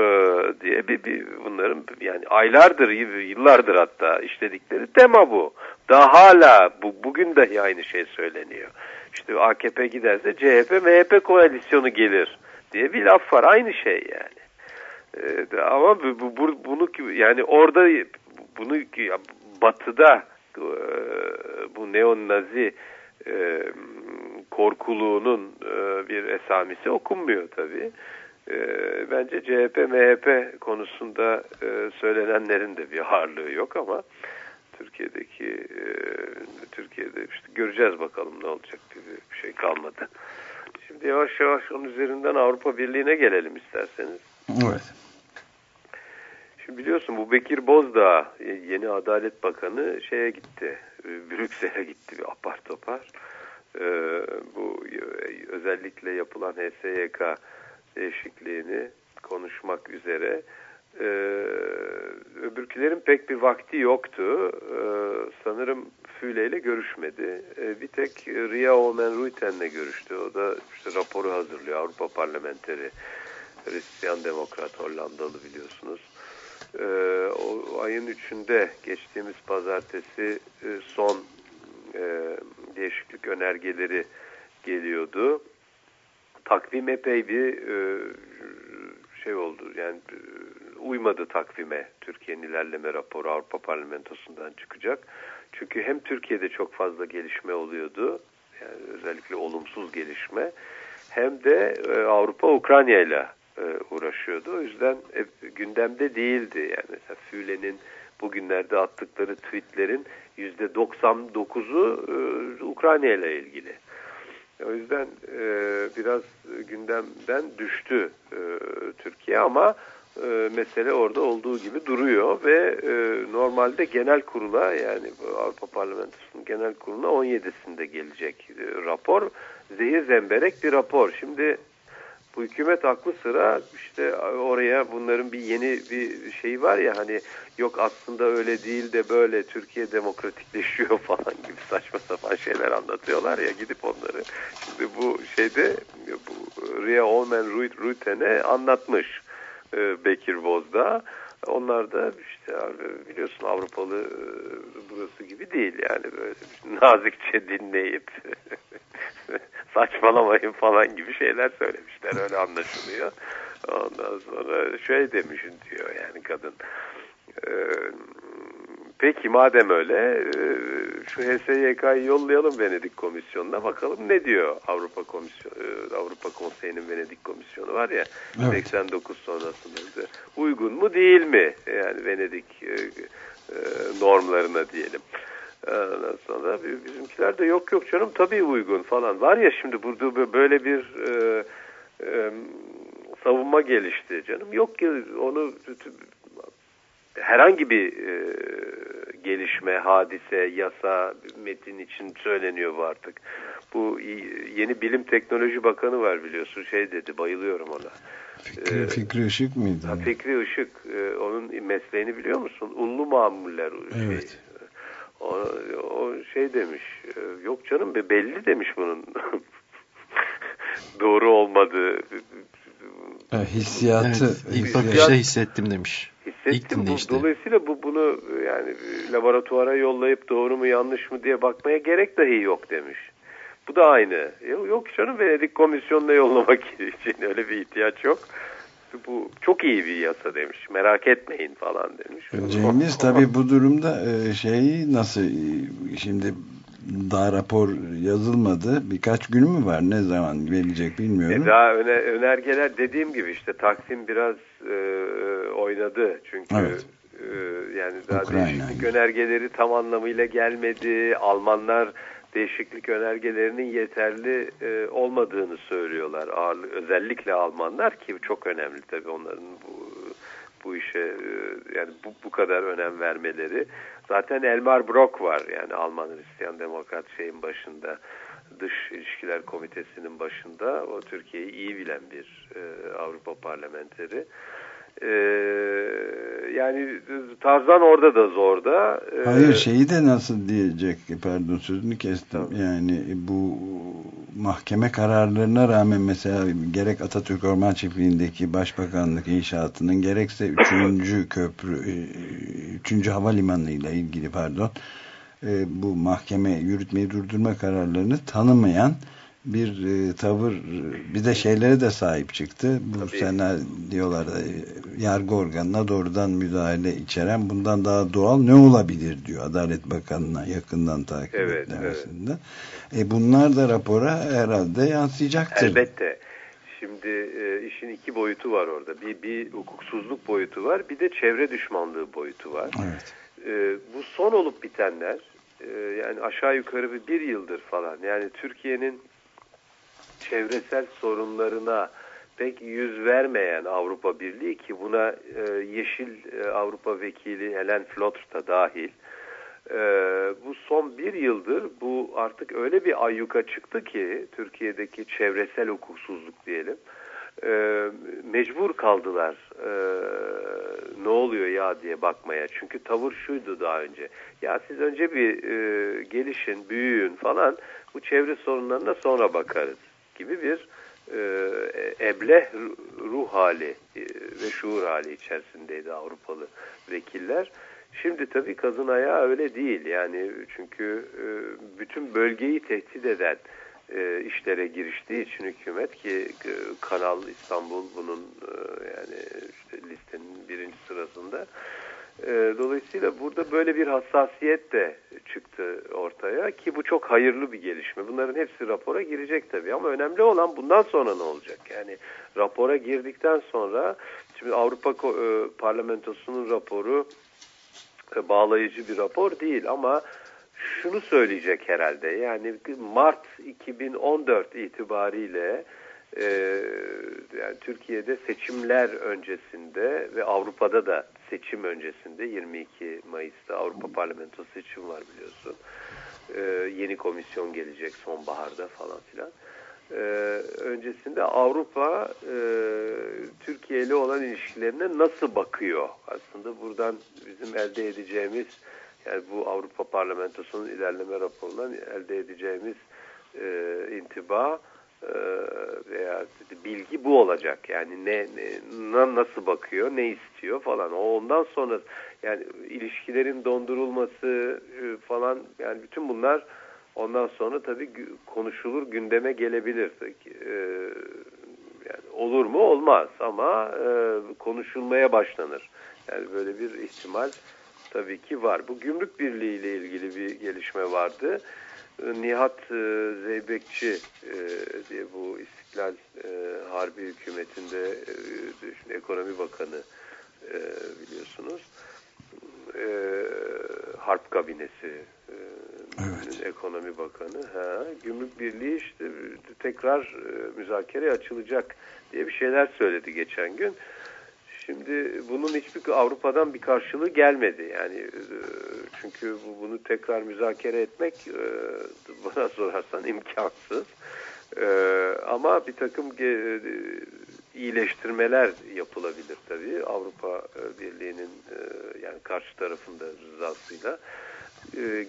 diye bir, bir bunların yani aylardır yıllardır hatta işledikleri tema bu. Daha hala bu, bugün dahi aynı şey söyleniyor. İşte AKP giderse CHP MHP koalisyonu gelir diye bir laf var. Aynı şey yani. Ee, ama bu, bu, bunu yani orada bunu batıda e, bu neon-nazi e, korkuluğunun e, bir esamisi okunmuyor tabii. E, bence CHP, MHP konusunda e, söylenenlerin de bir ağırlığı yok ama Türkiye'deki e, Türkiye'de işte göreceğiz bakalım ne olacak bir, bir şey kalmadı. Şimdi yavaş yavaş onun üzerinden Avrupa Birliği'ne gelelim isterseniz. Evet. Şimdi biliyorsun bu Bekir Bozdağ yeni Adalet Bakanı şeye gitti. Brüksel'e gitti bir apar topar. Ee, bu özellikle yapılan HSYK değişikliğini konuşmak üzere ee, öbürkülerin pek bir vakti yoktu. Ee, sanırım Füle ile görüşmedi. Ee, bir tek Ria Omen Ruiten'le görüştü. O da işte raporu hazırlıyor. Avrupa Parlamenteri Hristiyan Demokrat Hollandalı biliyorsunuz. Ee, o ayın üçünde geçtiğimiz pazartesi e, son e, değişiklik önergeleri geliyordu. Takvim epey bir e, şey oldu. Yani e, uymadı takvime Türkiye'nin ilerleme raporu Avrupa Parlamentosu'ndan çıkacak. Çünkü hem Türkiye'de çok fazla gelişme oluyordu. Yani özellikle olumsuz gelişme. Hem de e, Avrupa Ukrayna ile uğraşıyordu. O yüzden e, gündemde değildi. Yani mesela Füle'nin bugünlerde attıkları tweetlerin %99'u e, Ukrayna ile ilgili. O yüzden e, biraz gündemden düştü e, Türkiye ama e, mesele orada olduğu gibi duruyor ve e, normalde genel kurula yani Avrupa Parlamentosu'nun genel kuruluna 17'sinde gelecek e, rapor. Zehir zemberek bir rapor. Şimdi bu hükümet aklı sıra işte oraya bunların bir yeni bir şey var ya hani yok aslında öyle değil de böyle Türkiye demokratikleşiyor *laughs* falan gibi saçma sapan şeyler anlatıyorlar ya gidip onları şimdi bu şeyde bu Ria Olmen Ruiten'e anlatmış e, Bekir Bozda. Onlar da işte biliyorsun Avrupalı e, burası gibi değil yani böyle *laughs* nazikçe dinleyip *laughs* saçmalamayın falan gibi şeyler söylemişler öyle anlaşılıyor. Ondan sonra şey demişin diyor yani kadın. Peki madem öyle e, şu HSYK'yı yollayalım Venedik Komisyonu'na bakalım ne diyor Avrupa Komisyonu e, Avrupa Konseyi'nin Venedik Komisyonu var ya evet. 89 sonrasında uygun mu değil mi yani Venedik e, normlarına diyelim. Ondan sonra bizimkiler de yok yok canım tabii uygun falan. Var ya şimdi burada böyle bir e, e, savunma gelişti canım. Yok ki onu herhangi bir e, gelişme, hadise, yasa, metin için söyleniyor bu artık. Bu yeni Bilim Teknoloji Bakanı var biliyorsun şey dedi bayılıyorum ona. Fikri, ee, Fikri Işık mıydı? Ha, Fikri Işık. E, onun mesleğini biliyor musun? Unlu mamuller. Şey. Evet. O, o şey demiş. E, yok canım be belli demiş bunun. *laughs* Doğru olmadığı. Hissiyatı. Evet, ilk hissiyat, bakışta hissettim demiş. Hissettim. Bu, işte. Dolayısıyla bu bunu yani laboratuvara yollayıp doğru mu yanlış mı diye bakmaya gerek dahi yok demiş. Bu da aynı. Yok canım Venedik komisyonuna yollamak *laughs* için öyle bir ihtiyaç yok. Bu çok iyi bir yasa demiş. Merak etmeyin falan demiş. Cengiz tabii bu durumda e, şey nasıl şimdi daha rapor yazılmadı. Birkaç gün mü var? Ne zaman verilecek bilmiyorum. E daha öne, önergeler dediğim gibi işte Taksim biraz e, oynadı. Çünkü evet. e, yani daha Ukrayna değişiklik önergeleri tam anlamıyla gelmedi. Almanlar değişiklik önergelerinin yeterli e, olmadığını söylüyorlar. Ağırlı, özellikle Almanlar ki çok önemli tabii onların bu bu işe e, yani bu, bu kadar önem vermeleri. Zaten Elmar Brok var yani Alman Hristiyan Demokrat şeyin başında Dış İlişkiler Komitesi'nin başında o Türkiye'yi iyi bilen bir e, Avrupa parlamenteri. Ee, yani Tarzan orada da zorda. Ee, Hayır şeyi de nasıl diyecek pardon sözünü kestim. Yani bu mahkeme kararlarına rağmen mesela gerek Atatürk Orman Çiftliği'ndeki başbakanlık inşaatının gerekse 3. *laughs* köprü 3. E, havalimanı ile ilgili pardon e, bu mahkeme yürütmeyi durdurma kararlarını tanımayan bir e, tavır bir de şeylere de sahip çıktı. Bu Tabii. sene diyorlar e, yargı organına doğrudan müdahale içeren bundan daha doğal ne olabilir diyor Adalet Bakanı'na yakından takip evet, etmesinde. Evet. E bunlar da rapora herhalde yansıyacaktır. Elbette. Şimdi e, işin iki boyutu var orada. Bir, bir hukuksuzluk boyutu var, bir de çevre düşmanlığı boyutu var. Evet. E, bu son olup bitenler e, yani aşağı yukarı bir, bir yıldır falan. Yani Türkiye'nin çevresel sorunlarına pek yüz vermeyen Avrupa Birliği ki buna e, Yeşil e, Avrupa Vekili Helen Flotter da dahil e, bu son bir yıldır bu artık öyle bir ayyuka çıktı ki Türkiye'deki çevresel hukuksuzluk diyelim e, mecbur kaldılar e, ne oluyor ya diye bakmaya. Çünkü tavır şuydu daha önce. Ya siz önce bir e, gelişin, büyüyün falan bu çevre sorunlarına sonra bakarız gibi bir e, ebleh ruh hali e, ve şuur hali içerisindeydi Avrupalı vekiller. Şimdi tabii kazın ayağı öyle değil yani çünkü e, bütün bölgeyi tehdit eden e, işlere giriştiği için hükümet ki e, Kanal İstanbul bunun e, yani işte listenin birinci sırasında dolayısıyla burada böyle bir hassasiyet de çıktı ortaya ki bu çok hayırlı bir gelişme. Bunların hepsi rapora girecek tabii ama önemli olan bundan sonra ne olacak? Yani rapora girdikten sonra şimdi Avrupa e, Parlamentosu'nun raporu e, bağlayıcı bir rapor değil ama şunu söyleyecek herhalde yani Mart 2014 itibariyle e, yani Türkiye'de seçimler öncesinde ve Avrupa'da da seçim öncesinde 22 Mayıs'ta Avrupa Parlamentosu seçim var biliyorsun. E, yeni komisyon gelecek sonbaharda falan filan. E, öncesinde Avrupa e, Türkiye ile olan ilişkilerine nasıl bakıyor? Aslında buradan bizim elde edeceğimiz yani bu Avrupa Parlamentosu'nun ilerleme raporundan elde edeceğimiz e, intiba veya bilgi bu olacak. Yani ne, ne nasıl bakıyor, ne istiyor falan. O ondan sonra yani ilişkilerin dondurulması e, falan yani bütün bunlar ondan sonra tabii konuşulur, gündeme gelebilir. E, yani olur mu? Olmaz ama konuşulmaya başlanır. Yani böyle bir ihtimal tabii ki var. Bu gümrük birliği ile ilgili bir gelişme vardı. Nihat e, Zeybekçi e, diye bu İstiklal e, Harbi hükümetinde e, ekonomi bakanı e, biliyorsunuz. E, Harp kabinesi e, evet. ekonomi bakanı. Ha, Gümrük Birliği işte tekrar e, müzakere açılacak diye bir şeyler söyledi geçen gün. Şimdi bunun hiçbir Avrupa'dan bir karşılığı gelmedi. Yani e, çünkü bu- bunu tekrar müzakere etmek e, *laughs* bana sorarsan imkansız. E, ama bir takım iyileştirmeler yapılabilir tabii Avrupa Birliği'nin yani karşı tarafında rızasıyla.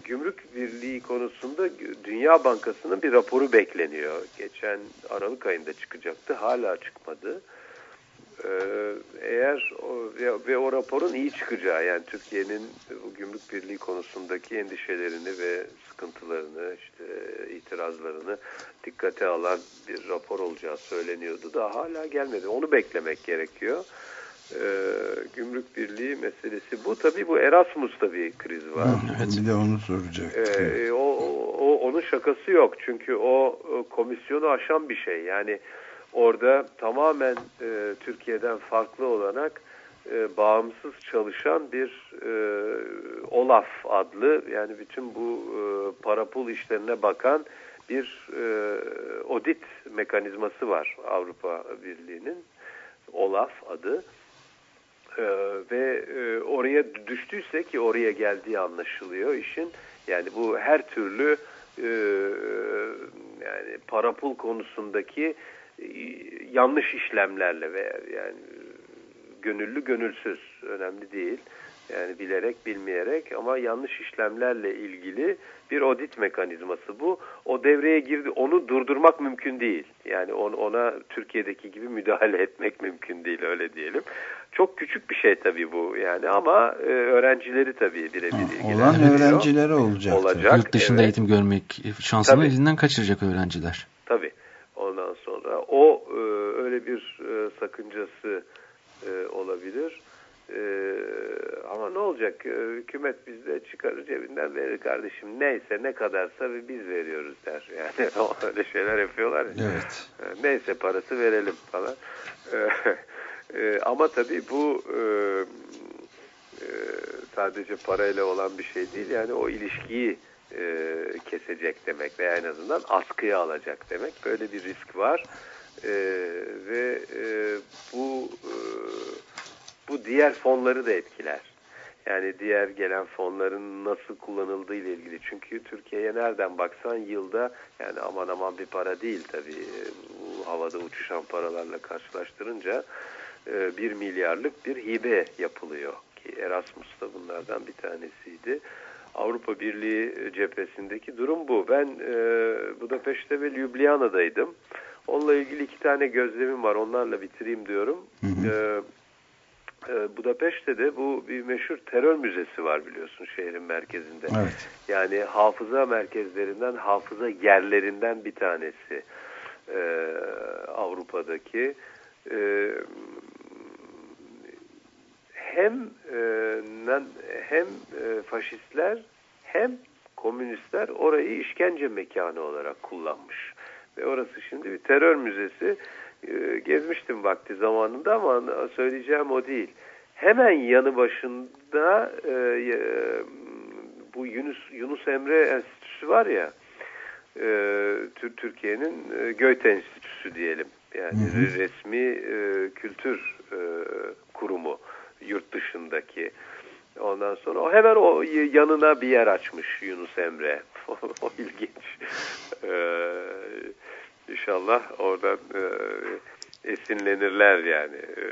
Gümrük Birliği konusunda Dünya Bankası'nın bir raporu bekleniyor. Geçen Aralık ayında çıkacaktı. Hala çıkmadı. Ee, eğer o, ve, ve o raporun iyi çıkacağı yani Türkiye'nin bu gümrük birliği konusundaki endişelerini ve sıkıntılarını işte itirazlarını dikkate alan bir rapor olacağı söyleniyordu da hala gelmedi. Onu beklemek gerekiyor. Ee, gümrük birliği meselesi bu tabii bu Erasmus'ta bir kriz var. Evet. Bir de onu soracaktım. Ee, o, o onun şakası yok çünkü o komisyonu aşan bir şey. Yani orada tamamen e, Türkiye'den farklı olarak e, bağımsız çalışan bir e, OLAF adlı yani bütün bu e, para pul işlerine bakan bir e, audit mekanizması var Avrupa Birliği'nin OLAF adı. Ee, ve e, oraya düştüyse ki oraya geldiği anlaşılıyor işin. Yani bu her türlü e, yani para pul konusundaki yanlış işlemlerle ve yani gönüllü gönülsüz önemli değil. Yani bilerek bilmeyerek ama yanlış işlemlerle ilgili bir audit mekanizması bu. O devreye girdi. Onu durdurmak mümkün değil. Yani on, ona Türkiye'deki gibi müdahale *laughs* etmek mümkün değil öyle diyelim. Çok küçük bir şey tabii bu yani ama e, öğrencileri tabii birebir. Olan öğrencileri olacak. Olacak. Yurt dışında evet. eğitim görmek şansını Tabii. elinden kaçıracak öğrenciler. Tabii. Ondan sonra o e, öyle bir e, sakıncası e, olabilir. E, ama ne olacak? E, hükümet bizde çıkarır cebinden verir kardeşim. Neyse ne kadarsa biz veriyoruz der. *laughs* Yani öyle şeyler yapıyorlar. ya. Evet. E, Neyse parası verelim falan. E, *laughs* e, ama tabii bu e, e, sadece parayla olan bir şey değil. Yani o ilişkiyi e, kesecek demek veya en azından askıya alacak demek. Böyle bir risk var. E, ve e, bu e, bu diğer fonları da etkiler. Yani diğer gelen fonların nasıl kullanıldığı ile ilgili. Çünkü Türkiye'ye nereden baksan yılda yani aman aman bir para değil tabii. E, Bu havada uçuşan paralarla karşılaştırınca e, bir milyarlık bir hibe yapılıyor. Ki Erasmus da bunlardan bir tanesiydi. Avrupa Birliği cephesindeki durum bu. Ben e, Budapeşte ve Ljubljana'daydım. Onunla ilgili iki tane gözlemim var. Onlarla bitireyim diyorum. E, e, Budapeşte'de bu bir meşhur terör müzesi var biliyorsun şehrin merkezinde. Evet. Yani hafıza merkezlerinden, hafıza yerlerinden bir tanesi e, Avrupa'daki. E, hem e, hem e, faşistler hem komünistler orayı işkence mekanı olarak kullanmış. Ve orası şimdi bir terör müzesi. E, gezmiştim vakti zamanında ama söyleyeceğim o değil. Hemen yanı başında bu Yunus, Yunus Emre Enstitüsü var ya Tür- Türkiye'nin e, Goethe Enstitüsü diyelim. Yani Hı hı. resmi kültür kurumu yurt dışındaki. Ondan sonra o hemen o yanına bir yer açmış Yunus Emre. *laughs* o ilginç. Ee, inşallah oradan e, esinlenirler yani. E,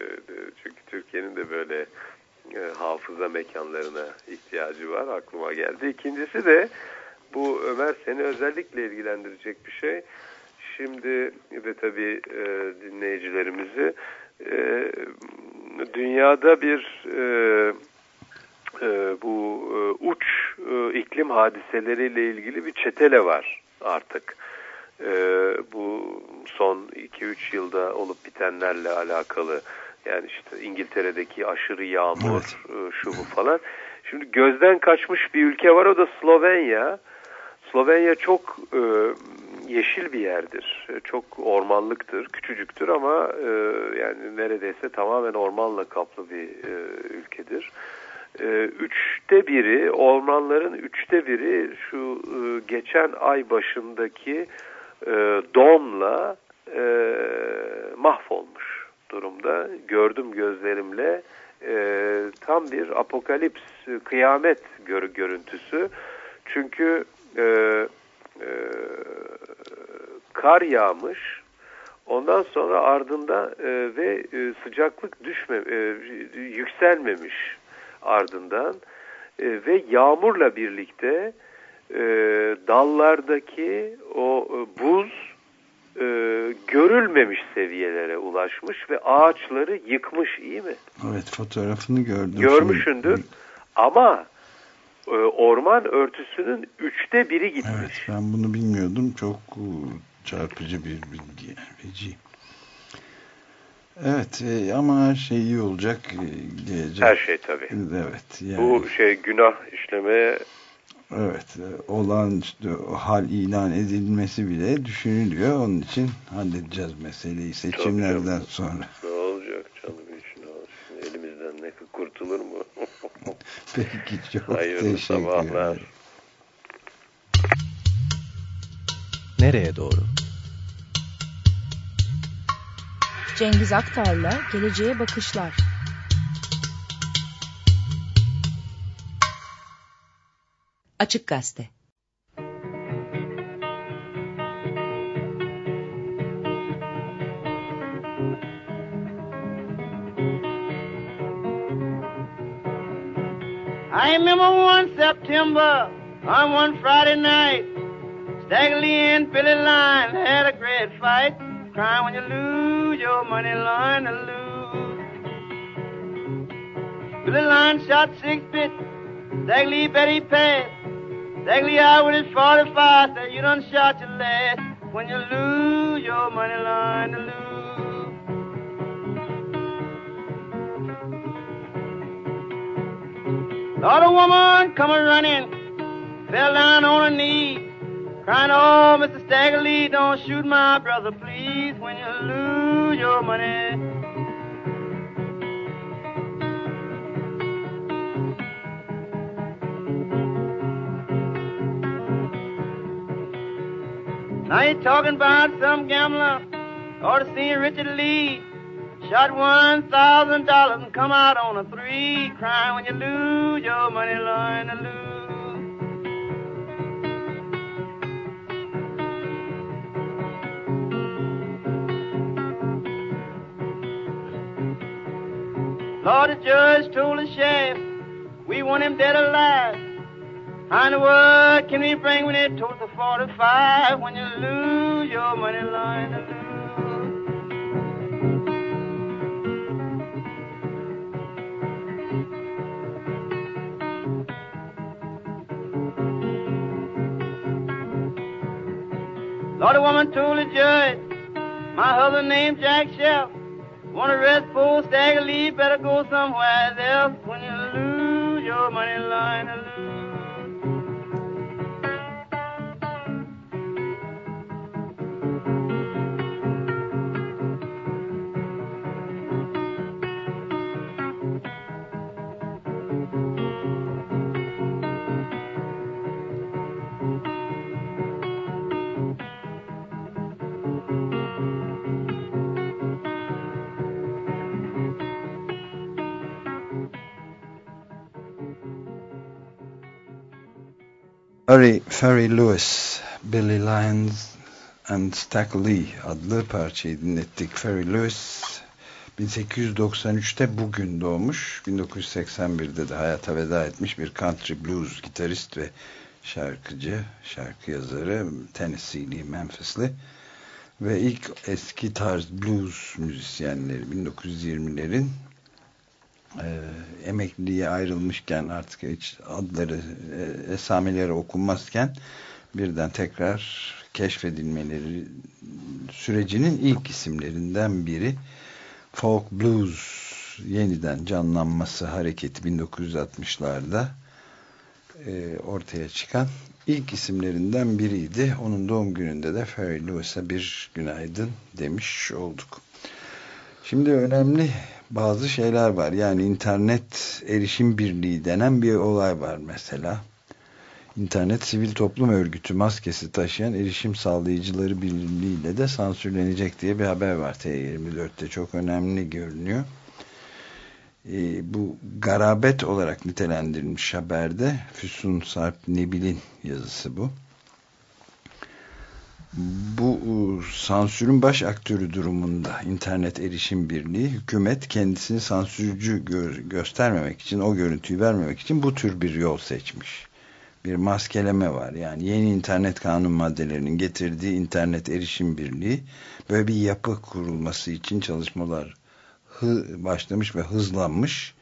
çünkü Türkiye'nin de böyle e, hafıza mekanlarına ihtiyacı var. Aklıma geldi. İkincisi de bu Ömer seni özellikle ilgilendirecek bir şey. Şimdi ve tabii e, dinleyicilerimizi e, dünyada bir e, e, bu e, uç e, iklim hadiseleriyle ilgili bir çetele var artık. E, bu son 2-3 yılda olup bitenlerle alakalı yani işte İngiltere'deki aşırı yağmur e, şu bu falan. Şimdi gözden kaçmış bir ülke var o da Slovenya. Slovenya çok e, yeşil bir yerdir. E, Çok ormanlıktır, küçücüktür ama e, yani neredeyse tamamen ormanla kaplı bir e, ülkedir. E, üçte biri, ormanların üçte biri şu e, geçen ay başındaki e, donla e, mahvolmuş durumda. Gördüm gözlerimle tam bir apokalips, e, kıyamet gör, görüntüsü. Çünkü e, e, kar yağmış, ondan sonra ardında e, ve e, sıcaklık düşme, e, yükselmemiş ardından e, ve yağmurla birlikte e, dallardaki o e, buz e, görülmemiş seviyelere ulaşmış ve ağaçları yıkmış iyi mi? Evet fotoğrafını gördüm. Görmüşündür Şimdi. ama e, orman örtüsünün üçte biri gitmiş. Evet ben bunu bilmiyordum. Çok e, çarpıcı bir bilgi. Feci. Evet e, ama her şey iyi olacak. E, gelecek. Her şey tabii. Evet. Yani, Bu şey günah işlemeye Evet. E, olağanüstü hal ilan edilmesi bile düşünülüyor. Onun için halledeceğiz meseleyi seçimlerden sonra. Ne olacak canım için olsun. Elimizden ne kurtulur mu? *laughs* Peki çok Hayırlı teşekkür sabahlar. ederim. Nereye doğru? Cengiz Aktar'la Geleceğe Bakışlar. Açık Gazete I remember one September on one Friday night, Lee and Billy Line had a great fight, crying when you lose your money line to lose. Billy Line shot six bits, Lee bet he passed. Lee out with his 45, said you done shot your last when you lose your money line to lose. Saw the woman come a running, fell down on her knee, crying, Oh, Mr. Stagger don't shoot my brother, please, when you lose your money. Now you talking about some gambler, ought to see Richard Lee. Shot one thousand dollars and come out on a three, crying when you lose your money line to lose. Lord, the judge told the sheriff, we want him dead alive. How in the can we bring when it told the 45 when you lose your money line lose? Lord, the woman told the judge, my husband named Jack Shell. Want to rest poor stagger leave, better go somewhere else. When you lose your money line Harry Ferry Lewis, Billy Lyons and Stack Lee adlı parçayı dinlettik. Ferry Lewis 1893'te bugün doğmuş. 1981'de de hayata veda etmiş bir country blues gitarist ve şarkıcı, şarkı yazarı Tennessee'li, Memphis'li ve ilk eski tarz blues müzisyenleri 1920'lerin e, emekliliğe ayrılmışken artık hiç adları e, esameleri okunmazken birden tekrar keşfedilmeleri sürecinin ilk isimlerinden biri folk blues yeniden canlanması hareketi 1960'larda e, ortaya çıkan ilk isimlerinden biriydi. Onun doğum gününde de Ferry Lewis'a bir günaydın demiş olduk. Şimdi önemli bazı şeyler var. Yani internet erişim birliği denen bir olay var mesela. İnternet Sivil Toplum Örgütü maskesi taşıyan erişim sağlayıcıları birliğiyle de sansürlenecek diye bir haber var T24'te. Çok önemli görünüyor. e, bu garabet olarak nitelendirilmiş haberde Füsun Sarp Nebil'in yazısı bu. Bu e, sansürün baş aktörü durumunda internet erişim birliği hükümet kendisini sansürcü gö göstermemek için o görüntüyü vermemek için bu tür bir yol seçmiş. Bir maskeleme var yani yeni internet kanun maddelerinin getirdiği internet erişim birliği böyle bir yapı kurulması için çalışmalar başlamış ve hızlanmış.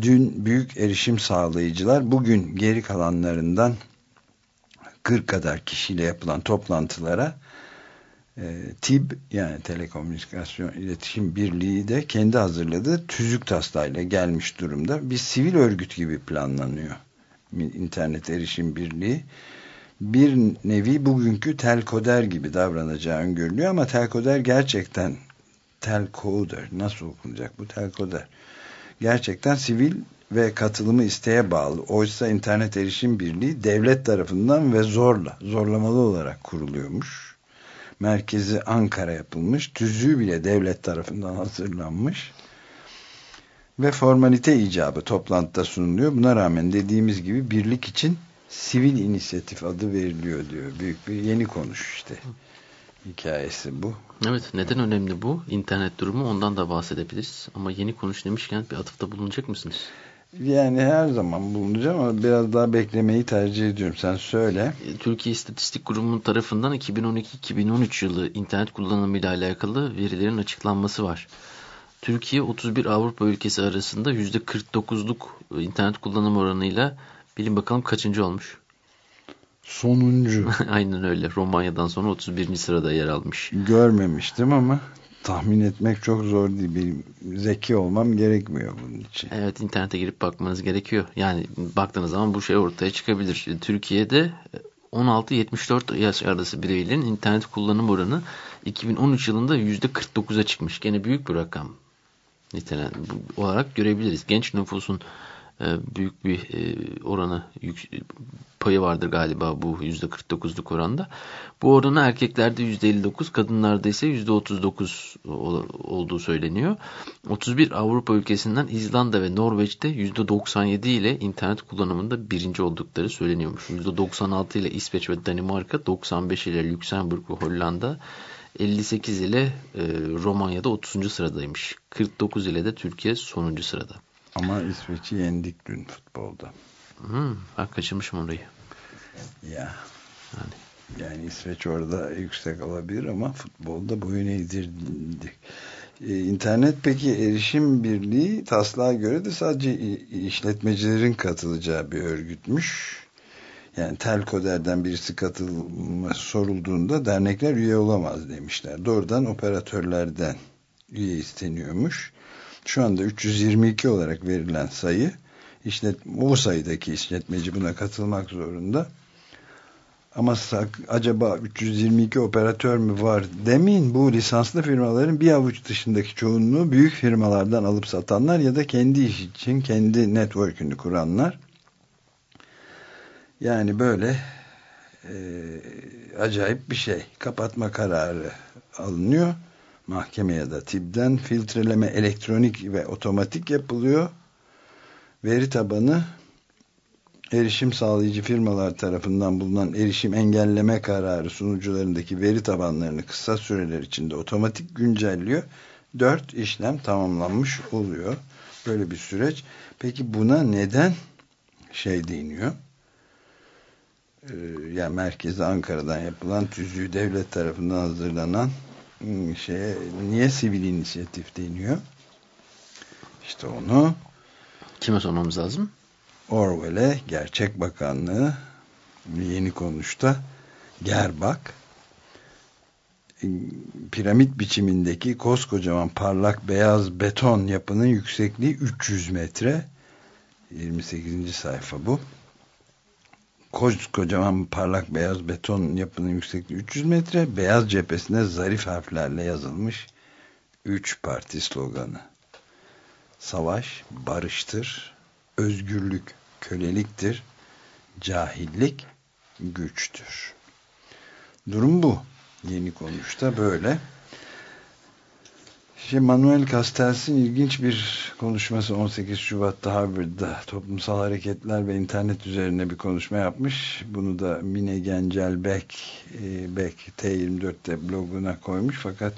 Dün büyük erişim sağlayıcılar bugün geri kalanlarından 40 kadar kişiyle yapılan toplantılara e, TİB yani Telekomünikasyon İletişim Birliği de kendi hazırladığı tüzük taslağıyla gelmiş durumda. Bir sivil örgüt gibi planlanıyor. İnternet Erişim Birliği bir nevi bugünkü telkoder gibi davranacağı öngörülüyor ama telkoder gerçekten telcoder nasıl okunacak bu telkoder gerçekten sivil ve katılımı isteğe bağlı. Oysa internet erişim birliği devlet tarafından ve zorla, zorlamalı olarak kuruluyormuş. Merkezi Ankara yapılmış. Tüzüğü bile devlet tarafından *laughs* hazırlanmış. Ve formalite icabı toplantıda sunuluyor. Buna rağmen dediğimiz gibi birlik için sivil inisiyatif adı veriliyor diyor. Büyük bir yeni konuş işte. Hikayesi bu. Evet neden önemli bu? İnternet durumu ondan da bahsedebiliriz. Ama yeni konuş demişken bir atıfta bulunacak mısınız? Yani her zaman bulunacağım ama biraz daha beklemeyi tercih ediyorum. Sen söyle. E, Türkiye İstatistik Kurumu tarafından 2012-2013 yılı internet kullanımıyla alakalı verilerin açıklanması var. Türkiye 31 Avrupa ülkesi arasında %49'luk internet kullanım oranıyla bilin bakalım kaçıncı olmuş? Sonuncu. *laughs* Aynen öyle. Romanya'dan sonra 31. sırada yer almış. Görmemiştim ama tahmin etmek çok zor değil. Benim zeki olmam gerekmiyor bunun için. Evet internete girip bakmanız gerekiyor. Yani baktığınız zaman bu şey ortaya çıkabilir. Türkiye'de 16-74 yaş arası bireylerin internet kullanım oranı 2013 yılında %49'a çıkmış. Gene büyük bir rakam nitelen olarak görebiliriz. Genç nüfusun büyük bir e, oranı payı vardır galiba bu %49'luk oranda. Bu oranı erkeklerde %59, kadınlarda ise %39 olduğu söyleniyor. 31 Avrupa ülkesinden İzlanda ve Norveç'te %97 ile internet kullanımında birinci oldukları söyleniyormuş. %96 ile İsveç ve Danimarka, 95 ile Lüksemburg ve Hollanda, 58 ile e, Romanya'da 30. sıradaymış. 49 ile de Türkiye sonuncu sırada. Ama İsveç'i yendik dün futbolda. Hmm, ben kaçırmışım orayı. Ya. Yani. yani İsveç orada yüksek olabilir ama futbolda boyun eğdirdik. Ee, internet peki erişim birliği taslağa göre de sadece işletmecilerin katılacağı bir örgütmüş. Yani Telkoder'den birisi katılma sorulduğunda dernekler üye olamaz demişler. Doğrudan operatörlerden üye isteniyormuş. Şu anda 322 olarak verilen sayı işlet, bu sayıdaki işletmeci buna katılmak zorunda. Ama acaba 322 operatör mü var demeyin bu lisanslı firmaların bir avuç dışındaki çoğunluğu büyük firmalardan alıp satanlar ya da kendi iş için kendi network'ünü kuranlar. Yani böyle e, acayip bir şey. Kapatma kararı alınıyor mahkeme ya da TİB'den filtreleme elektronik ve otomatik yapılıyor. Veri tabanı erişim sağlayıcı firmalar tarafından bulunan erişim engelleme kararı sunucularındaki veri tabanlarını kısa süreler içinde otomatik güncelliyor. Dört işlem tamamlanmış oluyor. Böyle bir süreç. Peki buna neden şey deniyor? Ee, yani merkezi Ankara'dan yapılan tüzüğü devlet tarafından hazırlanan şeye niye sivil inisiyatif deniyor? İşte onu kime sormamız lazım? Orwell'e Gerçek Bakanlığı yeni konuşta Gerbak piramit biçimindeki koskocaman parlak beyaz beton yapının yüksekliği 300 metre 28. sayfa bu kocaman parlak beyaz beton yapının yüksekliği 300 metre beyaz cephesine zarif harflerle yazılmış 3 parti sloganı. Savaş barıştır özgürlük köleliktir cahillik güçtür. Durum bu. Yeni konuşta böyle Şimdi Manuel Castells'in ilginç bir konuşması 18 Şubat'ta Harvard'da toplumsal hareketler ve internet üzerine bir konuşma yapmış. Bunu da Mine Gencel Beck, e, Beck T24'te bloguna koymuş fakat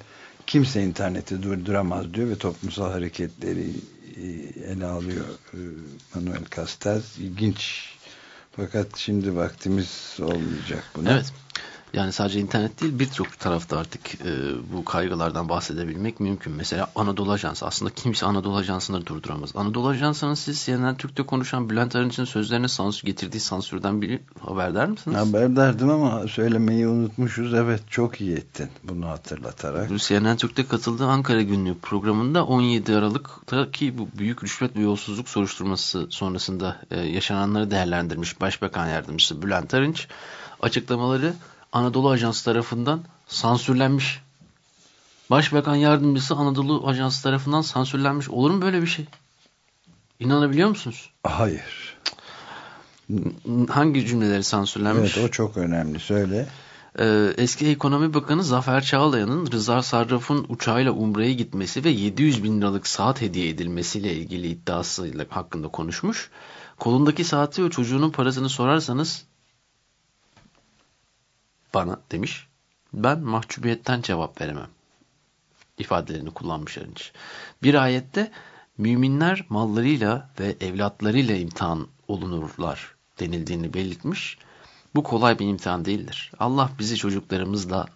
kimse interneti durduramaz diyor ve toplumsal hareketleri e, ele alıyor e, Manuel Castells. İlginç fakat şimdi vaktimiz olmayacak buna. Evet. Yani sadece internet değil birçok tarafta artık e, bu kaygılardan bahsedebilmek mümkün. Mesela Anadolu Ajansı. Aslında kimse Anadolu Ajansı'nı durduramaz. Anadolu Ajansı'nın siz CNN Türk'te konuşan Bülent Arınç'ın sözlerine sansür, getirdiği sansürden biri haberdar mısınız? Haberdardım ama söylemeyi unutmuşuz. Evet çok iyi ettin bunu hatırlatarak. CNN Türk'te katıldığı Ankara Günlüğü programında 17 Aralık'taki bu büyük rüşvet ve yolsuzluk soruşturması sonrasında e, yaşananları değerlendirmiş Başbakan Yardımcısı Bülent Arınç açıklamaları Anadolu Ajansı tarafından sansürlenmiş. Başbakan Yardımcısı Anadolu Ajansı tarafından sansürlenmiş. Olur mu böyle bir şey? İnanabiliyor musunuz? Hayır. Hangi cümleleri sansürlenmiş? Evet o çok önemli. Söyle. Ee, eski Ekonomi Bakanı Zafer Çağlayan'ın Rıza Sarraf'ın uçağıyla Umre'ye gitmesi ve 700 bin liralık saat hediye edilmesiyle ilgili iddiasıyla hakkında konuşmuş. Kolundaki saati ve çocuğunun parasını sorarsanız bana demiş. Ben mahcubiyetten cevap veremem. ifadelerini kullanmış Arınç. Bir ayette müminler mallarıyla ve evlatlarıyla imtihan olunurlar denildiğini belirtmiş. Bu kolay bir imtihan değildir. Allah bizi çocuklarımızla,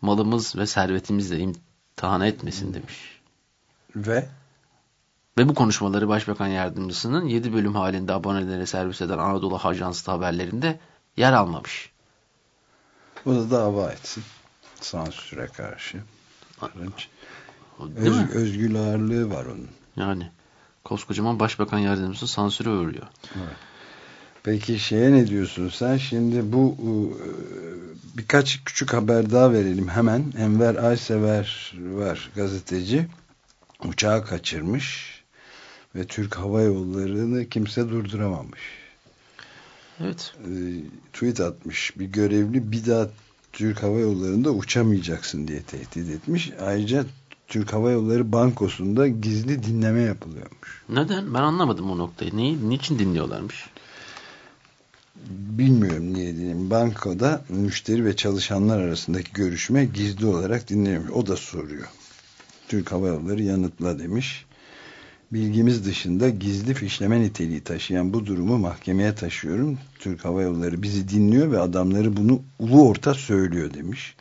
malımız ve servetimizle imtihan etmesin demiş. Ve? Ve bu konuşmaları Başbakan Yardımcısının 7 bölüm halinde abonelere servis eden Anadolu Ajansı haberlerinde yer almamış. Bu da dava etsin. Sansüre karşı. Arınç. Öz, mi? özgül ağırlığı var onun. Yani koskocaman Başbakan Yardımcısı sansüre uğruyor. Evet. Peki şeye ne diyorsun sen? Şimdi bu e, birkaç küçük haber daha verelim hemen. Enver Aysever var gazeteci. Uçağı kaçırmış ve Türk Hava Yolları'nı kimse durduramamış. Evet. E, tweet atmış. Bir görevli bir daha Türk Hava Yolları'nda uçamayacaksın diye tehdit etmiş. Ayrıca Türk Hava Yolları Bankosu'nda gizli dinleme yapılıyormuş. Neden? Ben anlamadım o noktayı. Neyi, niçin dinliyorlarmış? Bilmiyorum niye diyeyim. Bankoda müşteri ve çalışanlar arasındaki görüşme gizli olarak dinleniyor. O da soruyor. Türk Hava Yolları yanıtla demiş. Bilgimiz dışında gizli fişleme niteliği taşıyan bu durumu mahkemeye taşıyorum. Türk Hava Yolları bizi dinliyor ve adamları bunu ulu orta söylüyor demiş.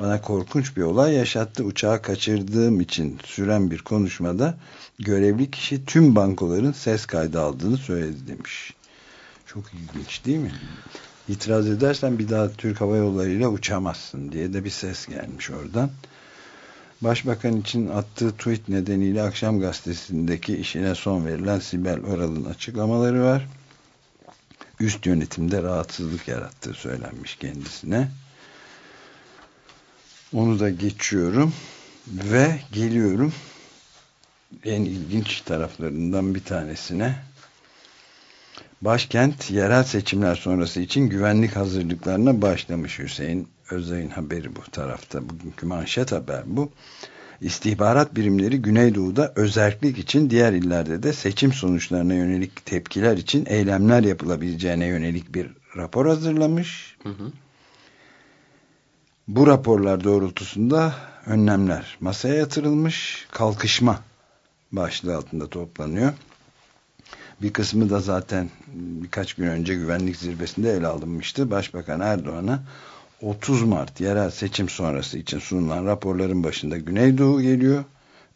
Bana korkunç bir olay yaşattı. Uçağı kaçırdığım için süren bir konuşmada görevli kişi tüm bankoların ses kaydı aldığını söyledi demiş. Çok ilginç değil mi? İtiraz edersen bir daha Türk Hava Yolları ile uçamazsın diye de bir ses gelmiş oradan. Başbakan için attığı tweet nedeniyle Akşam Gazetesi'ndeki işine son verilen Sibel Oral'ın açıklamaları var. Üst yönetimde rahatsızlık yarattığı söylenmiş kendisine. Onu da geçiyorum ve geliyorum en ilginç taraflarından bir tanesine. Başkent yerel seçimler sonrası için güvenlik hazırlıklarına başlamış Hüseyin Özay'ın haberi bu tarafta. Bugünkü manşet haber bu. İstihbarat birimleri Güneydoğu'da özellik için diğer illerde de seçim sonuçlarına yönelik tepkiler için eylemler yapılabileceğine yönelik bir rapor hazırlamış. Hı hı. Bu raporlar doğrultusunda önlemler masaya yatırılmış. Kalkışma başlığı altında toplanıyor. Bir kısmı da zaten birkaç gün önce güvenlik zirvesinde ele alınmıştı. Başbakan Erdoğan'a 30 Mart yerel seçim sonrası için sunulan raporların başında Güneydoğu geliyor.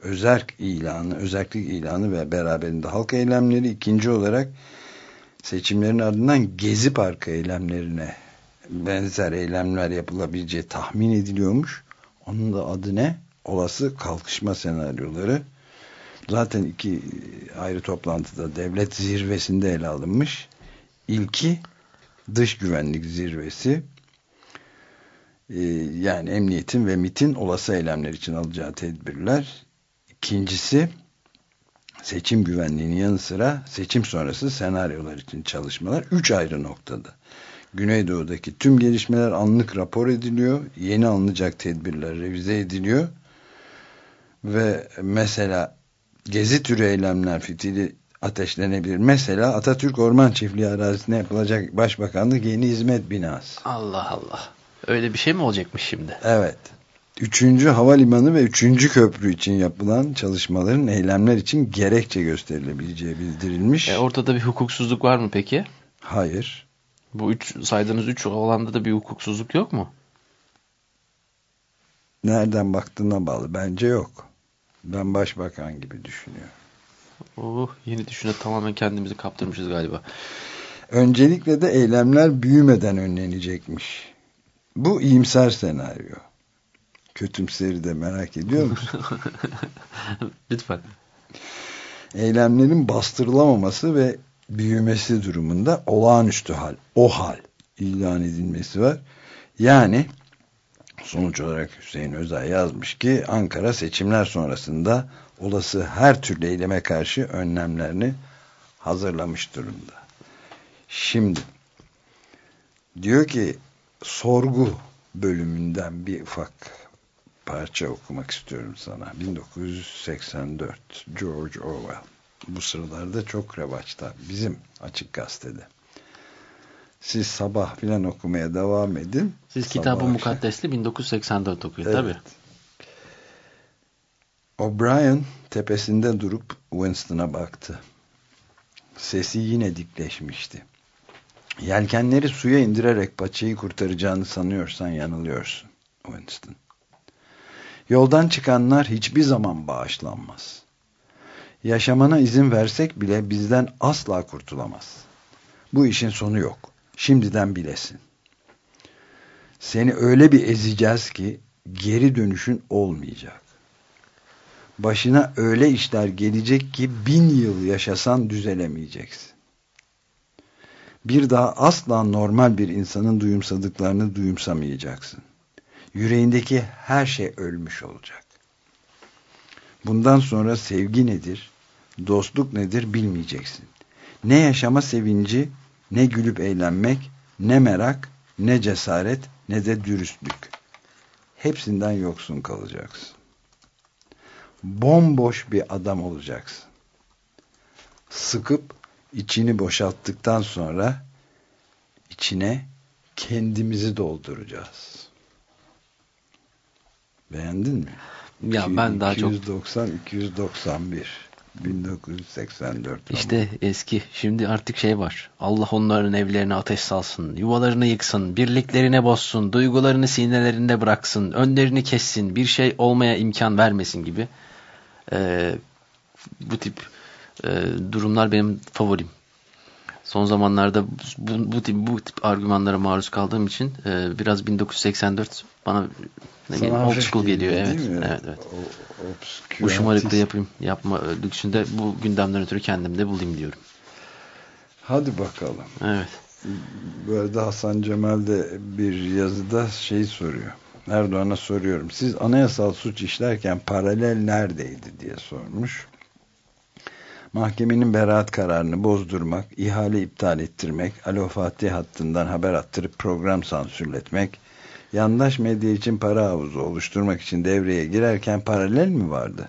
Özerk ilanı, özellik ilanı ve beraberinde halk eylemleri. ikinci olarak seçimlerin ardından Gezi Parkı eylemlerine benzer eylemler yapılabileceği tahmin ediliyormuş. Onun da adı ne? Olası kalkışma senaryoları. Zaten iki ayrı toplantıda devlet zirvesinde ele alınmış. İlki dış güvenlik zirvesi. Ee, yani emniyetin ve MIT'in olası eylemler için alacağı tedbirler. İkincisi seçim güvenliğinin yanı sıra seçim sonrası senaryolar için çalışmalar. Üç ayrı noktada. Güneydoğu'daki tüm gelişmeler anlık rapor ediliyor. Yeni alınacak tedbirler revize ediliyor. Ve mesela gezi türü eylemler fitili ateşlenebilir. Mesela Atatürk Orman Çiftliği arazisine yapılacak başbakanlık yeni hizmet binası. Allah Allah. Öyle bir şey mi olacakmış şimdi? Evet. Üçüncü havalimanı ve üçüncü köprü için yapılan çalışmaların eylemler için gerekçe gösterilebileceği bildirilmiş. E, ortada bir hukuksuzluk var mı peki? Hayır. Bu üç, saydığınız üç alanda da bir hukuksuzluk yok mu? Nereden baktığına bağlı. Bence yok. Ben başbakan gibi düşünüyorum. Oh, yeni düşüne tamamen kendimizi kaptırmışız galiba. Öncelikle de eylemler büyümeden önlenecekmiş. Bu iyimser senaryo. Kötümseri de merak ediyor musun? *laughs* Lütfen. Eylemlerin bastırılamaması ve büyümesi durumunda olağanüstü hal, o hal ilan edilmesi var. Yani sonuç olarak Hüseyin Özay yazmış ki Ankara seçimler sonrasında olası her türlü eyleme karşı önlemlerini hazırlamış durumda. Şimdi diyor ki sorgu bölümünden bir ufak parça okumak istiyorum sana. 1984 George Orwell. Bu sıralarda çok revaçta. Bizim açık gazetede. Siz sabah filan okumaya devam edin. Siz kitabı mukaddesli 1984 okuyun evet. tabii. O'Brien tepesinde durup Winston'a baktı. Sesi yine dikleşmişti. Yelkenleri suya indirerek paçayı kurtaracağını sanıyorsan yanılıyorsun Winston. Yoldan çıkanlar hiçbir zaman bağışlanmaz. Yaşamana izin versek bile bizden asla kurtulamaz. Bu işin sonu yok. Şimdiden bilesin. Seni öyle bir ezeceğiz ki geri dönüşün olmayacak. Başına öyle işler gelecek ki bin yıl yaşasan düzelemeyeceksin. Bir daha asla normal bir insanın duyumsadıklarını duyumsamayacaksın. Yüreğindeki her şey ölmüş olacak. Bundan sonra sevgi nedir, dostluk nedir bilmeyeceksin. Ne yaşama sevinci, ne gülüp eğlenmek, ne merak, ne cesaret, ne de dürüstlük. Hepsinden yoksun kalacaksın. Bomboş bir adam olacaksın. Sıkıp içini boşalttıktan sonra içine kendimizi dolduracağız. Beğendin mi? Ya 200, ben daha 290, çok 291 1984 İşte eski. Şimdi artık şey var. Allah onların evlerine ateş salsın. Yuvalarını yıksın. Birliklerine bozsun. Duygularını sinelerinde bıraksın. Önlerini kessin. Bir şey olmaya imkan vermesin gibi. Ee, bu tip e, durumlar benim favorim. Son zamanlarda bu, bu, tip, bu tip argümanlara maruz kaldığım için e, biraz 1984 bana ne bileyim, old school geliyor. Evet, evet, evet. O, bu şımarıklığı yapayım, yapma lüksünde bu gündemden ötürü kendimde bulayım diyorum. Hadi bakalım. Evet. Bu arada Hasan Cemal de bir yazıda şey soruyor. Erdoğan'a soruyorum. Siz anayasal suç işlerken paralel neredeydi diye sormuş. Mahkemenin beraat kararını bozdurmak, ihale iptal ettirmek, Alo Fatih hattından haber attırıp program sansürletmek, yandaş medya için para havuzu oluşturmak için devreye girerken paralel mi vardı?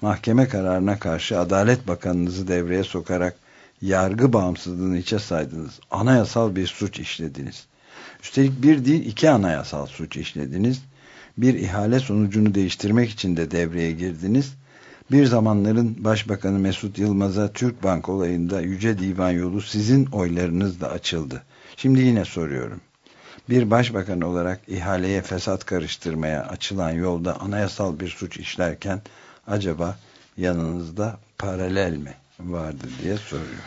Mahkeme kararına karşı Adalet Bakanınızı devreye sokarak yargı bağımsızlığını içe saydınız. Anayasal bir suç işlediniz. Üstelik bir değil iki anayasal suç işlediniz. Bir ihale sonucunu değiştirmek için de devreye girdiniz. Bir zamanların Başbakanı Mesut Yılmaz'a Türk Bank olayında Yüce Divan yolu sizin oylarınızla açıldı. Şimdi yine soruyorum. Bir başbakan olarak ihaleye fesat karıştırmaya açılan yolda anayasal bir suç işlerken acaba yanınızda paralel mi vardı diye soruyor.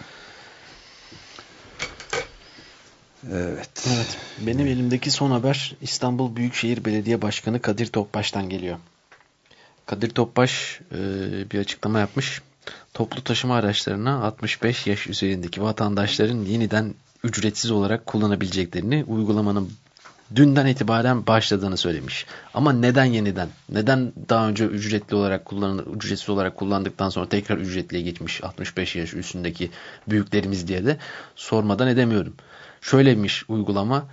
Evet. evet. Benim elimdeki son haber İstanbul Büyükşehir Belediye Başkanı Kadir Topbaş'tan geliyor. Kadir Topbaş e, bir açıklama yapmış. Toplu taşıma araçlarına 65 yaş üzerindeki vatandaşların yeniden ücretsiz olarak kullanabileceklerini uygulamanın dünden itibaren başladığını söylemiş. Ama neden yeniden? Neden daha önce ücretli olarak kullanır, ücretsiz olarak kullandıktan sonra tekrar ücretliye geçmiş 65 yaş üstündeki büyüklerimiz diye de sormadan edemiyorum. Şöylemiş uygulama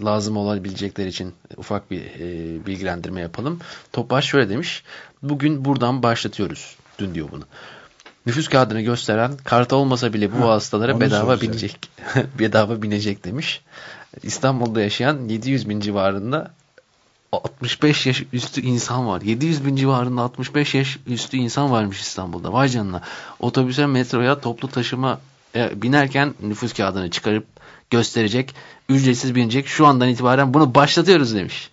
lazım olabilecekler için ufak bir e, bilgilendirme yapalım. Topaş şöyle demiş. Bugün buradan başlatıyoruz. Dün diyor bunu. Nüfus kağıdını gösteren kart olmasa bile bu Ha, hastalara bedava soracak. binecek. *laughs* bedava binecek demiş. İstanbul'da yaşayan 700 bin civarında 65 yaş üstü insan var. 700 bin civarında 65 yaş üstü insan varmış İstanbul'da. Vay canına. Otobüse, metroya, toplu taşıma e, binerken nüfus kağıdını çıkarıp gösterecek. Ücretsiz binecek. Şu andan itibaren bunu başlatıyoruz demiş.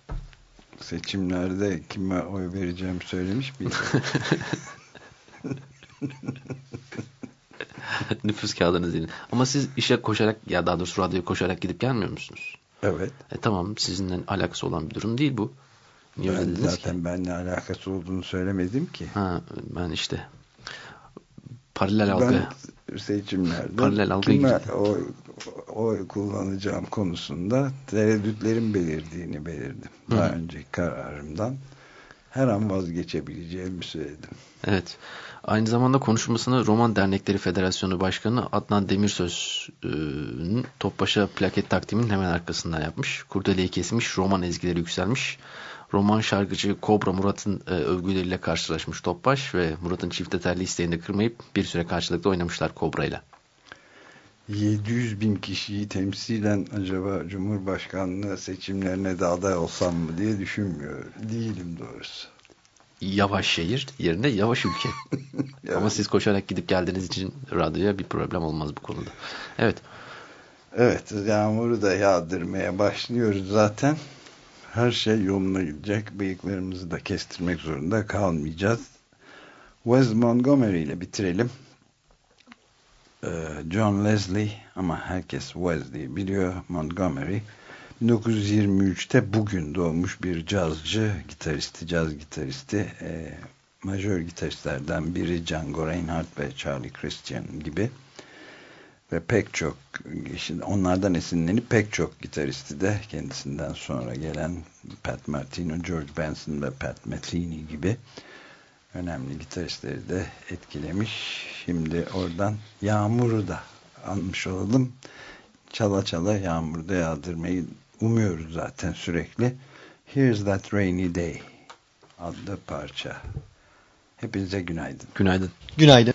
Seçimlerde kime oy vereceğim söylemiş bir. *laughs* nüfus kağıdınız değil. Ama siz işe koşarak ya daha doğrusu radyoya koşarak gidip gelmiyor musunuz? Evet. E tamam sizinle alakası olan bir durum değil bu. Niye Ben zaten ki? benimle alakası olduğunu söylemedim ki. Ha, ben işte paralel algı. Seçimlerde Paralel algı kime oy, oy kullanacağım konusunda tereddütlerin belirdiğini belirdim. Daha Hı. önceki kararımdan her an vazgeçebileceğimi söyledim. Evet. Aynı zamanda konuşmasını Roman Dernekleri Federasyonu Başkanı Adnan Demirsöz'ün Topbaş'a plaket takdiminin hemen arkasından yapmış. Kurdeleyi kesmiş, roman ezgileri yükselmiş. Roman şarkıcı Kobra Murat'ın e, övgüleriyle karşılaşmış Topbaş ve Murat'ın çifte telli isteğini de kırmayıp bir süre karşılıklı oynamışlar Kobra ile. 700 bin kişiyi temsilen acaba Cumhurbaşkanlığı seçimlerine de aday olsam mı diye düşünmüyor. Değilim doğrusu. Yavaş şehir yerine yavaş ülke. *laughs* Ama siz koşarak gidip geldiğiniz için radyoya bir problem olmaz bu konuda. Evet. Evet yağmuru da yağdırmaya başlıyoruz zaten. Her şey yoluna gidecek. Bıyıklarımızı da kestirmek zorunda kalmayacağız. Wes Montgomery ile bitirelim. Ee, John Leslie ama herkes Wes diye biliyor Montgomery. 1923'te bugün doğmuş bir cazcı, gitaristi, caz gitaristi. E, majör gitaristlerden biri Django Reinhardt ve Charlie Christian gibi ve pek çok onlardan esinlenip pek çok gitaristi de kendisinden sonra gelen Pat Martino, George Benson ve Pat Metheny gibi önemli gitaristleri de etkilemiş. Şimdi oradan Yağmur'u da almış olalım. Çala çala Yağmur'da yağdırmayı umuyoruz zaten sürekli. Here's That Rainy Day adlı parça. Hepinize günaydın. Günaydın. Günaydın.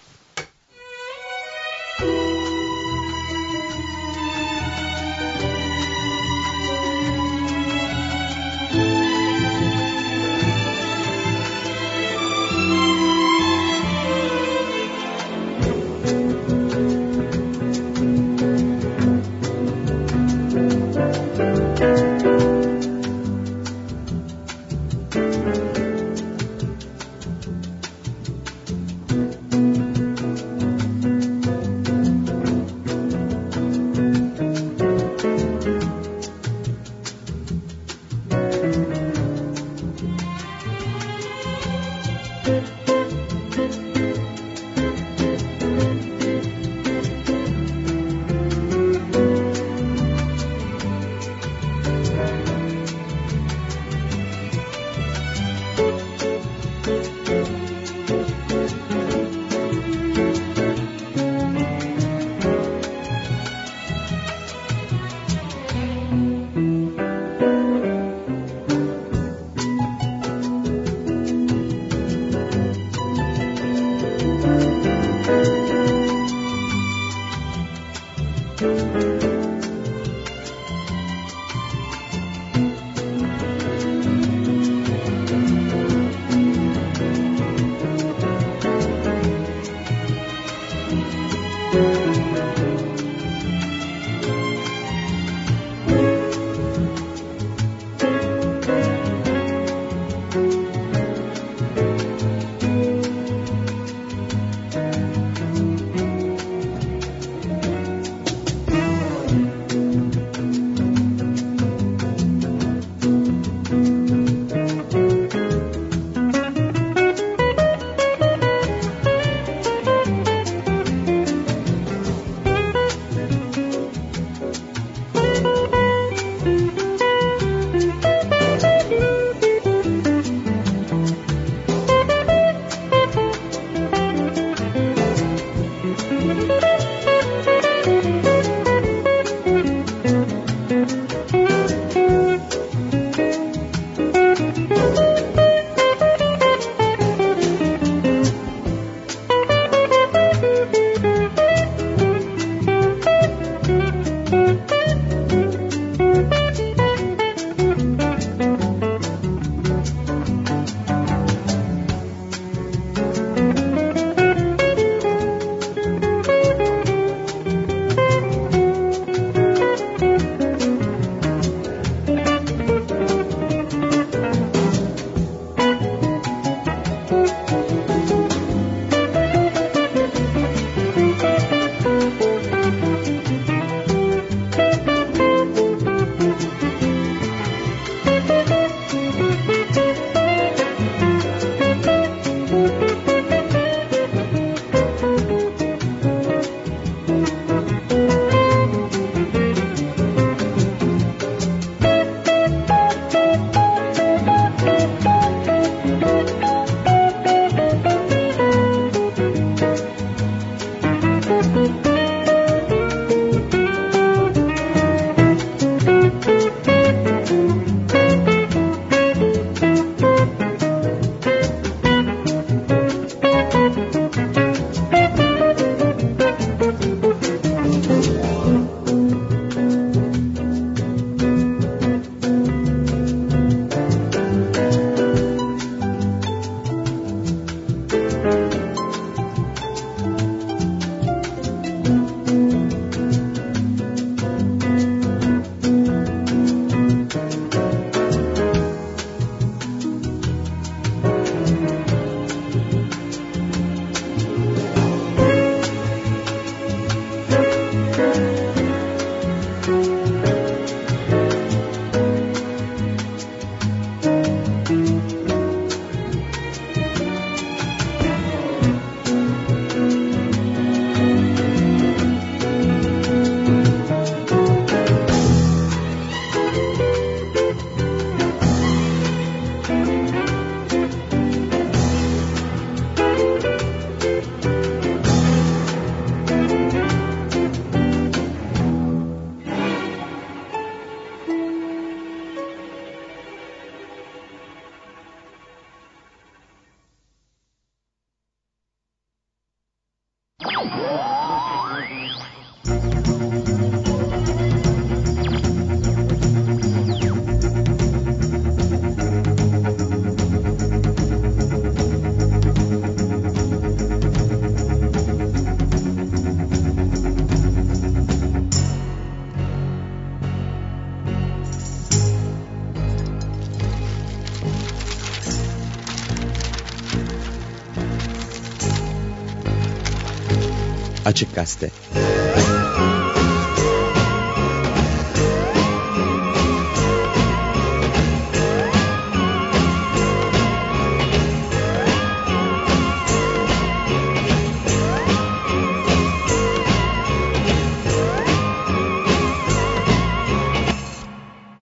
Açık Gazete